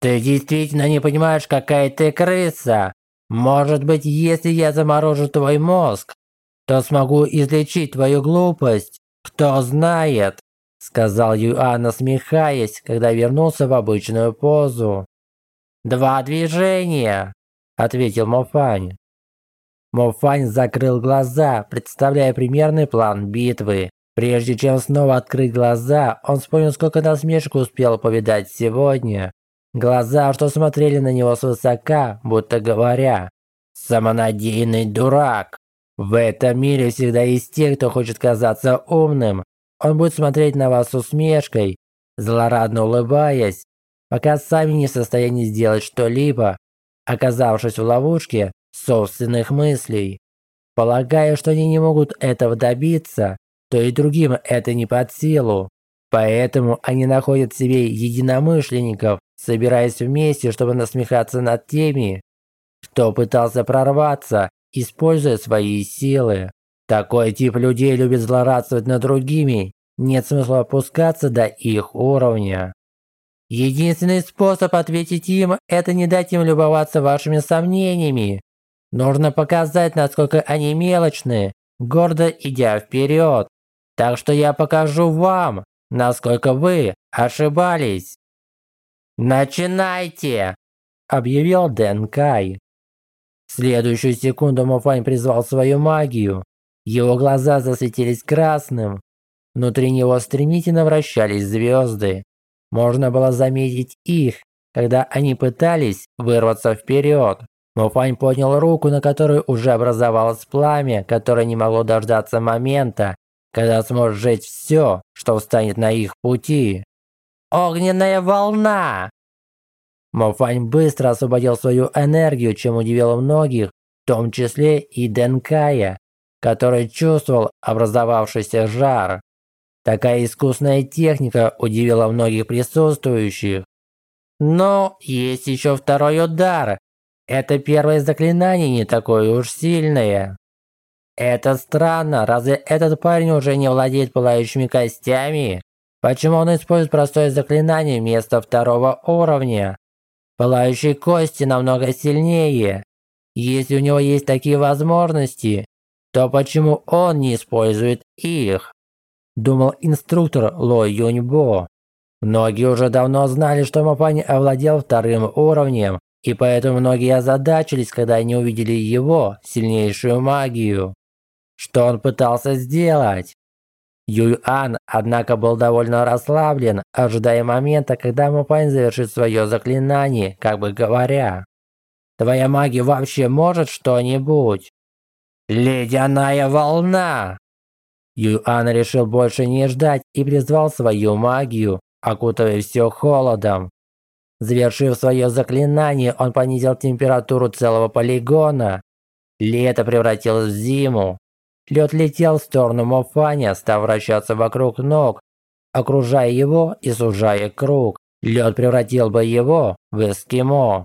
«Ты действительно не понимаешь, какая ты крыса! Может быть, если я заморожу твой мозг, то смогу излечить твою глупость, кто знает!» Сказал Юан, насмехаясь, когда вернулся в обычную позу. «Два движения!» – ответил Мофань. Мофань закрыл глаза, представляя примерный план битвы. Прежде чем снова открыть глаза, он вспомнил, сколько насмешек успел повидать сегодня. Глаза, что смотрели на него свысока, будто говоря «Самонадеянный дурак». В этом мире всегда есть те, кто хочет казаться умным. Он будет смотреть на вас с усмешкой, злорадно улыбаясь, пока сами не в состоянии сделать что-либо, оказавшись в ловушке собственных мыслей. Полагая, что они не могут этого добиться, то и другим это не под силу. Поэтому они находят себе единомышленников, собираясь вместе, чтобы насмехаться над теми, кто пытался прорваться, используя свои силы. Такой тип людей любит злорадствовать над другими, нет смысла опускаться до их уровня. Единственный способ ответить им – это не дать им любоваться вашими сомнениями. Нужно показать, насколько они мелочны, гордо идя вперед. Так что я покажу вам, насколько вы ошибались. «Начинайте!» – объявил Дэн Кай. В следующую секунду Мофань призвал свою магию. Его глаза засветились красным. Внутри него стремительно вращались звезды. Можно было заметить их, когда они пытались вырваться вперед. Мофань поднял руку, на которой уже образовалось пламя, которое не могло дождаться момента, когда сможет сжечь все, что встанет на их пути. «Огненная волна!» Мофань быстро освободил свою энергию, чем удивил многих, в том числе и Денкая, который чувствовал образовавшийся жар. Такая искусная техника удивила многих присутствующих. Но есть еще второй удар. Это первое заклинание не такое уж сильное. Это странно, разве этот парень уже не владеет пылающими костями? Почему он использует простое заклинание вместо второго уровня? Пылающие кости намного сильнее. Если у него есть такие возможности, то почему он не использует их? Думал инструктор Ло Юньбо. Многие уже давно знали, что Мапань овладел вторым уровнем, и поэтому многие озадачились, когда они увидели его сильнейшую магию. Что он пытался сделать? Юйан, однако, был довольно расслаблен, ожидая момента, когда Мапань завершит свое заклинание, как бы говоря. «Твоя магия вообще может что-нибудь?» «Ледяная волна!» Юйан решил больше не ждать и призвал свою магию, окутывая все холодом. Завершив свое заклинание, он понизил температуру целого полигона. Лето превратилось в зиму. Лед летел в сторону Мофаня, став вращаться вокруг ног, окружая его и сужая круг. Лед превратил бы его в эскимо.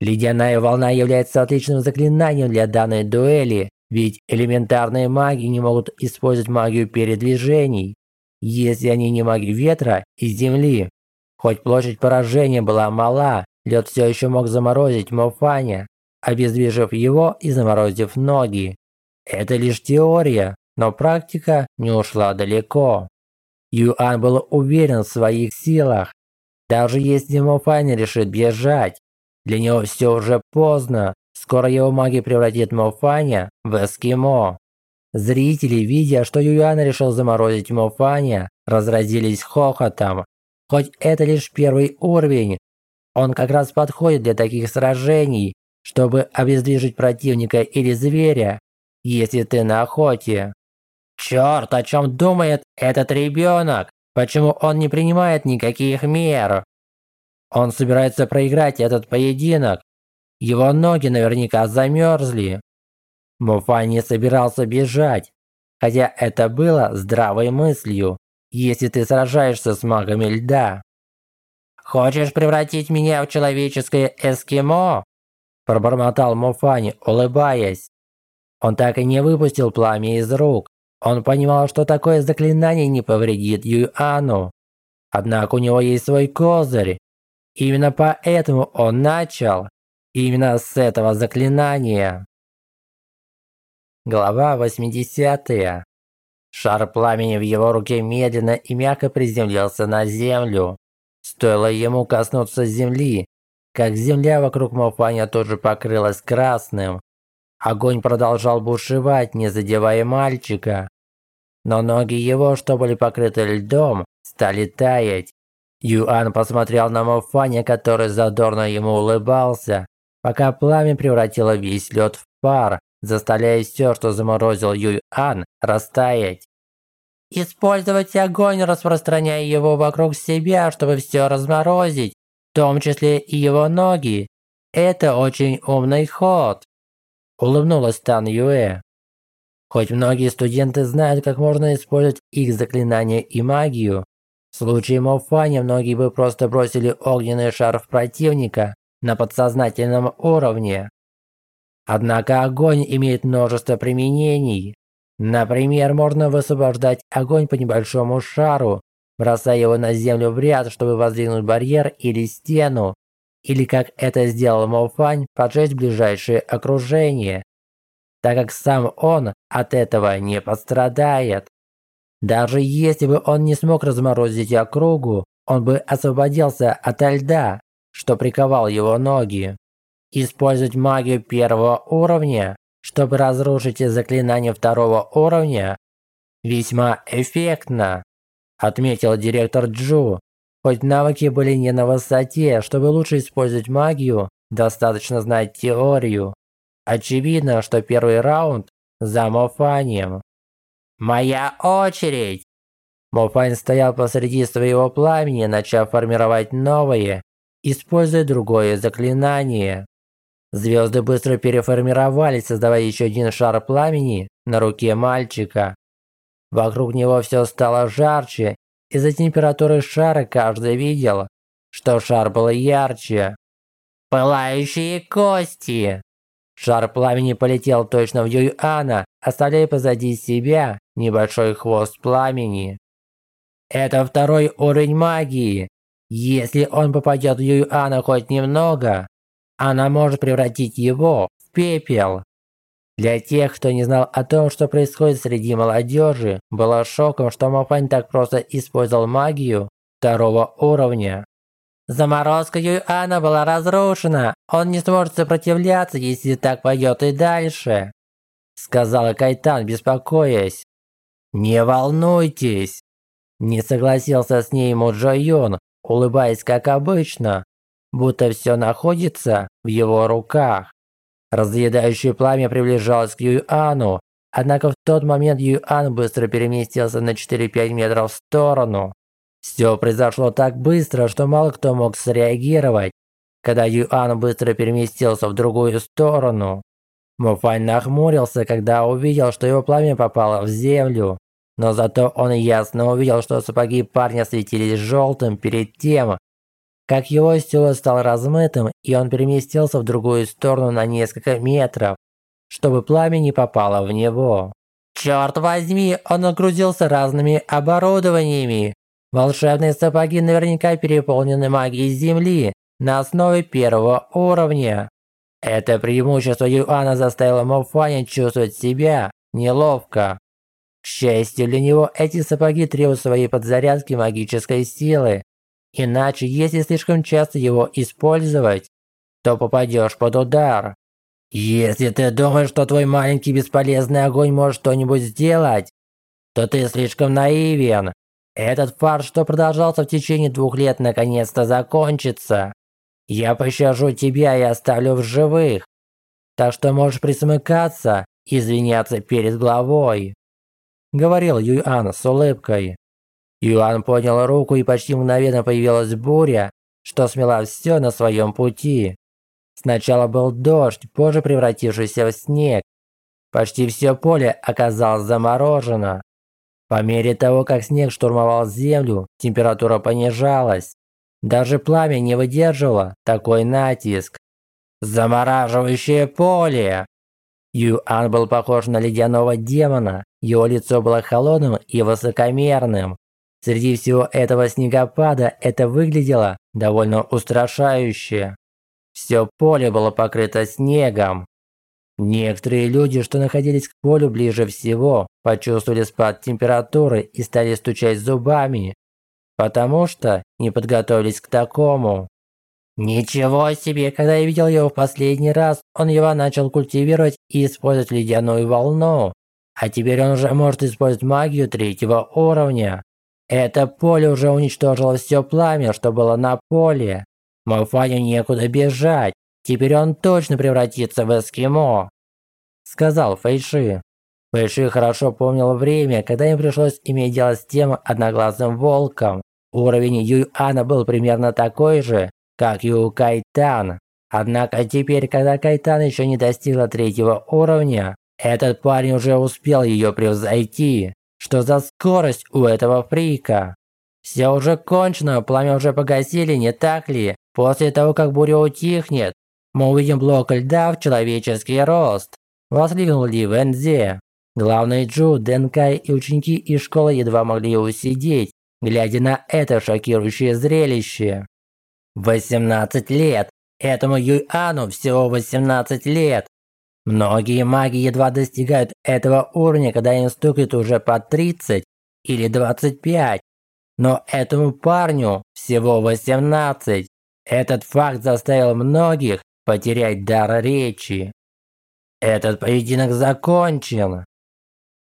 Ледяная волна является отличным заклинанием для данной дуэли, ведь элементарные маги не могут использовать магию передвижений, если они не маги ветра и земли. Хоть площадь поражения была мала, лед все еще мог заморозить Мофаня, обездвижив его и заморозив ноги. Это лишь теория, но практика не ушла далеко. Юан был уверен в своих силах. Даже если Мофань решит бежать, для него все уже поздно. Скоро его магия превратит Мофаня в эскимо. Зрители, видя, что Юан решил заморозить Мофаня, разразились хохотом. Хоть это лишь первый уровень, он как раз подходит для таких сражений, чтобы обездвижить противника или зверя, если ты на охоте. Черт, о чем думает этот ребенок? Почему он не принимает никаких мер? Он собирается проиграть этот поединок. Его ноги наверняка замерзли. Муфа не собирался бежать, хотя это было здравой мыслью, если ты сражаешься с магами льда. «Хочешь превратить меня в человеческое эскимо?» Пробормотал Муфани, улыбаясь. Он так и не выпустил пламя из рук. Он понимал, что такое заклинание не повредит Юану. Однако у него есть свой козырь. Именно поэтому он начал. Именно с этого заклинания. Глава 80. Шар пламени в его руке медленно и мягко приземлился на землю. Стоило ему коснуться земли, как земля вокруг Мофаня тоже покрылась красным. Огонь продолжал бушевать, не задевая мальчика. Но ноги его, что были покрыты льдом, стали таять. Юан посмотрел на Мофаня, который задорно ему улыбался, пока пламя превратило весь лед в пар, заставляя все, что заморозил Юан, растаять. Использовать огонь, распространяя его вокруг себя, чтобы все разморозить, в том числе и его ноги. Это очень умный ход. Улыбнулась Тан Юэ. Хоть многие студенты знают, как можно использовать их заклинания и магию, в случае Мофани многие бы просто бросили огненный шар в противника на подсознательном уровне. Однако огонь имеет множество применений. Например, можно высвобождать огонь по небольшому шару, бросая его на землю в ряд, чтобы воздвигнуть барьер или стену, или как это сделал Мофань, поджечь ближайшее окружение, так как сам он от этого не пострадает. Даже если бы он не смог разморозить округу, он бы освободился от льда, что приковал его ноги. Использовать магию первого уровня, чтобы разрушить заклинание второго уровня, весьма эффектно, отметил директор Джу. Хоть навыки были не на высоте, чтобы лучше использовать магию, достаточно знать теорию. Очевидно, что первый раунд за Мофанием. «Моя очередь!» Мофань стоял посреди своего пламени, начав формировать новые, используя другое заклинание. Звезды быстро переформировались, создавая еще один шар пламени на руке мальчика. Вокруг него все стало жарче, из-за температуры шара каждый видел, что шар был ярче. «Пылающие кости!» Шар пламени полетел точно в Юйана, оставляя позади себя небольшой хвост пламени. Это второй уровень магии. Если он попадет в Юйана хоть немного, она может превратить его в пепел. Для тех, кто не знал о том, что происходит среди молодежи, было шоком, что Мапань так просто использовал магию второго уровня. Заморозка Юйана была разрушена. Он не сможет сопротивляться, если так пойдет и дальше. Сказала Кайтан, беспокоясь. Не волнуйтесь. Не согласился с ней Муджо Юн, улыбаясь как обычно, будто все находится в его руках. Разъедающее пламя приближалось к Юйану, однако в тот момент Юйан быстро переместился на 4-5 метров в сторону. Все произошло так быстро, что мало кто мог среагировать, когда Юан быстро переместился в другую сторону. Муфань нахмурился, когда увидел, что его пламя попало в землю. Но зато он ясно увидел, что сапоги парня светились желтым перед тем, как его силуэт стал размытым, и он переместился в другую сторону на несколько метров, чтобы пламя не попало в него. Черт возьми, он нагрузился разными оборудованиями. Волшебные сапоги наверняка переполнены магией Земли на основе первого уровня. Это преимущество Юана заставило Мофаня чувствовать себя неловко. Счастью для него, эти сапоги требуют своей подзарядки магической силы. Иначе, если слишком часто его использовать, то попадешь под удар. Если ты думаешь, что твой маленький бесполезный огонь может что-нибудь сделать, то ты слишком наивен. Этот фарс, что продолжался в течение двух лет, наконец-то закончится. Я пощажу тебя и оставлю в живых. Так что можешь присмыкаться и извиняться перед главой. Говорил Юан с улыбкой. Юан поднял руку и почти мгновенно появилась буря, что смела все на своем пути. Сначала был дождь, позже превратившийся в снег. Почти все поле оказалось заморожено. По мере того, как снег штурмовал землю, температура понижалась. Даже пламя не выдерживало такой натиск. Замораживающее поле! Юан был похож на ледяного демона. Его лицо было холодным и высокомерным. Среди всего этого снегопада это выглядело довольно устрашающе. Все поле было покрыто снегом. Некоторые люди, что находились к полю ближе всего, почувствовали спад температуры и стали стучать зубами, потому что не подготовились к такому. Ничего себе, когда я видел его в последний раз, он его начал культивировать и использовать ледяную волну. А теперь он уже может использовать магию третьего уровня. Это поле уже уничтожило все пламя, что было на поле. Малфаню некуда бежать. Теперь он точно превратится в эскимо», – сказал Фэйши. Фэйши хорошо помнил время, когда им пришлось иметь дело с тем одноглазым волком. Уровень Юйана был примерно такой же, как и у Кайтан. Однако теперь, когда Кайтан еще не достигла третьего уровня, этот парень уже успел ее превзойти. Что за скорость у этого фрика? Все уже кончено, пламя уже погасили, не так ли? После того, как буря утихнет, мы увидим блок льда в человеческий рост. Воскликнул Ли Вэнзе. Главный Джу, Дэнкай и ученики из школы едва могли усидеть, глядя на это шокирующее зрелище. 18 лет! Этому Юйану всего 18 лет! Многие маги едва достигают этого уровня, когда им стукает уже по 30 или 25. Но этому парню всего 18. Этот факт заставил многих потерять дар речи. Этот поединок закончен.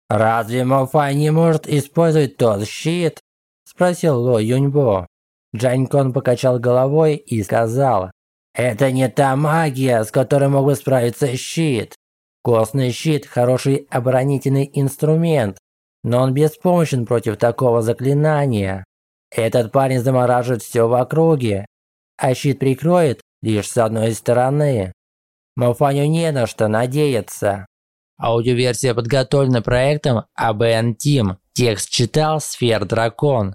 «Разве Мофай не может использовать тот щит?» – спросил Ло Юньбо. Джанькон покачал головой и сказал, «Это не та магия, с которой мог бы справиться щит. Костный щит – хороший оборонительный инструмент, но он беспомощен против такого заклинания. Этот парень замораживает все в округе, а щит прикроет лишь с одной стороны. Мофаню не на что надеяться. Аудиоверсия подготовлена проектом ABN Team. Текст читал Сфер Дракон.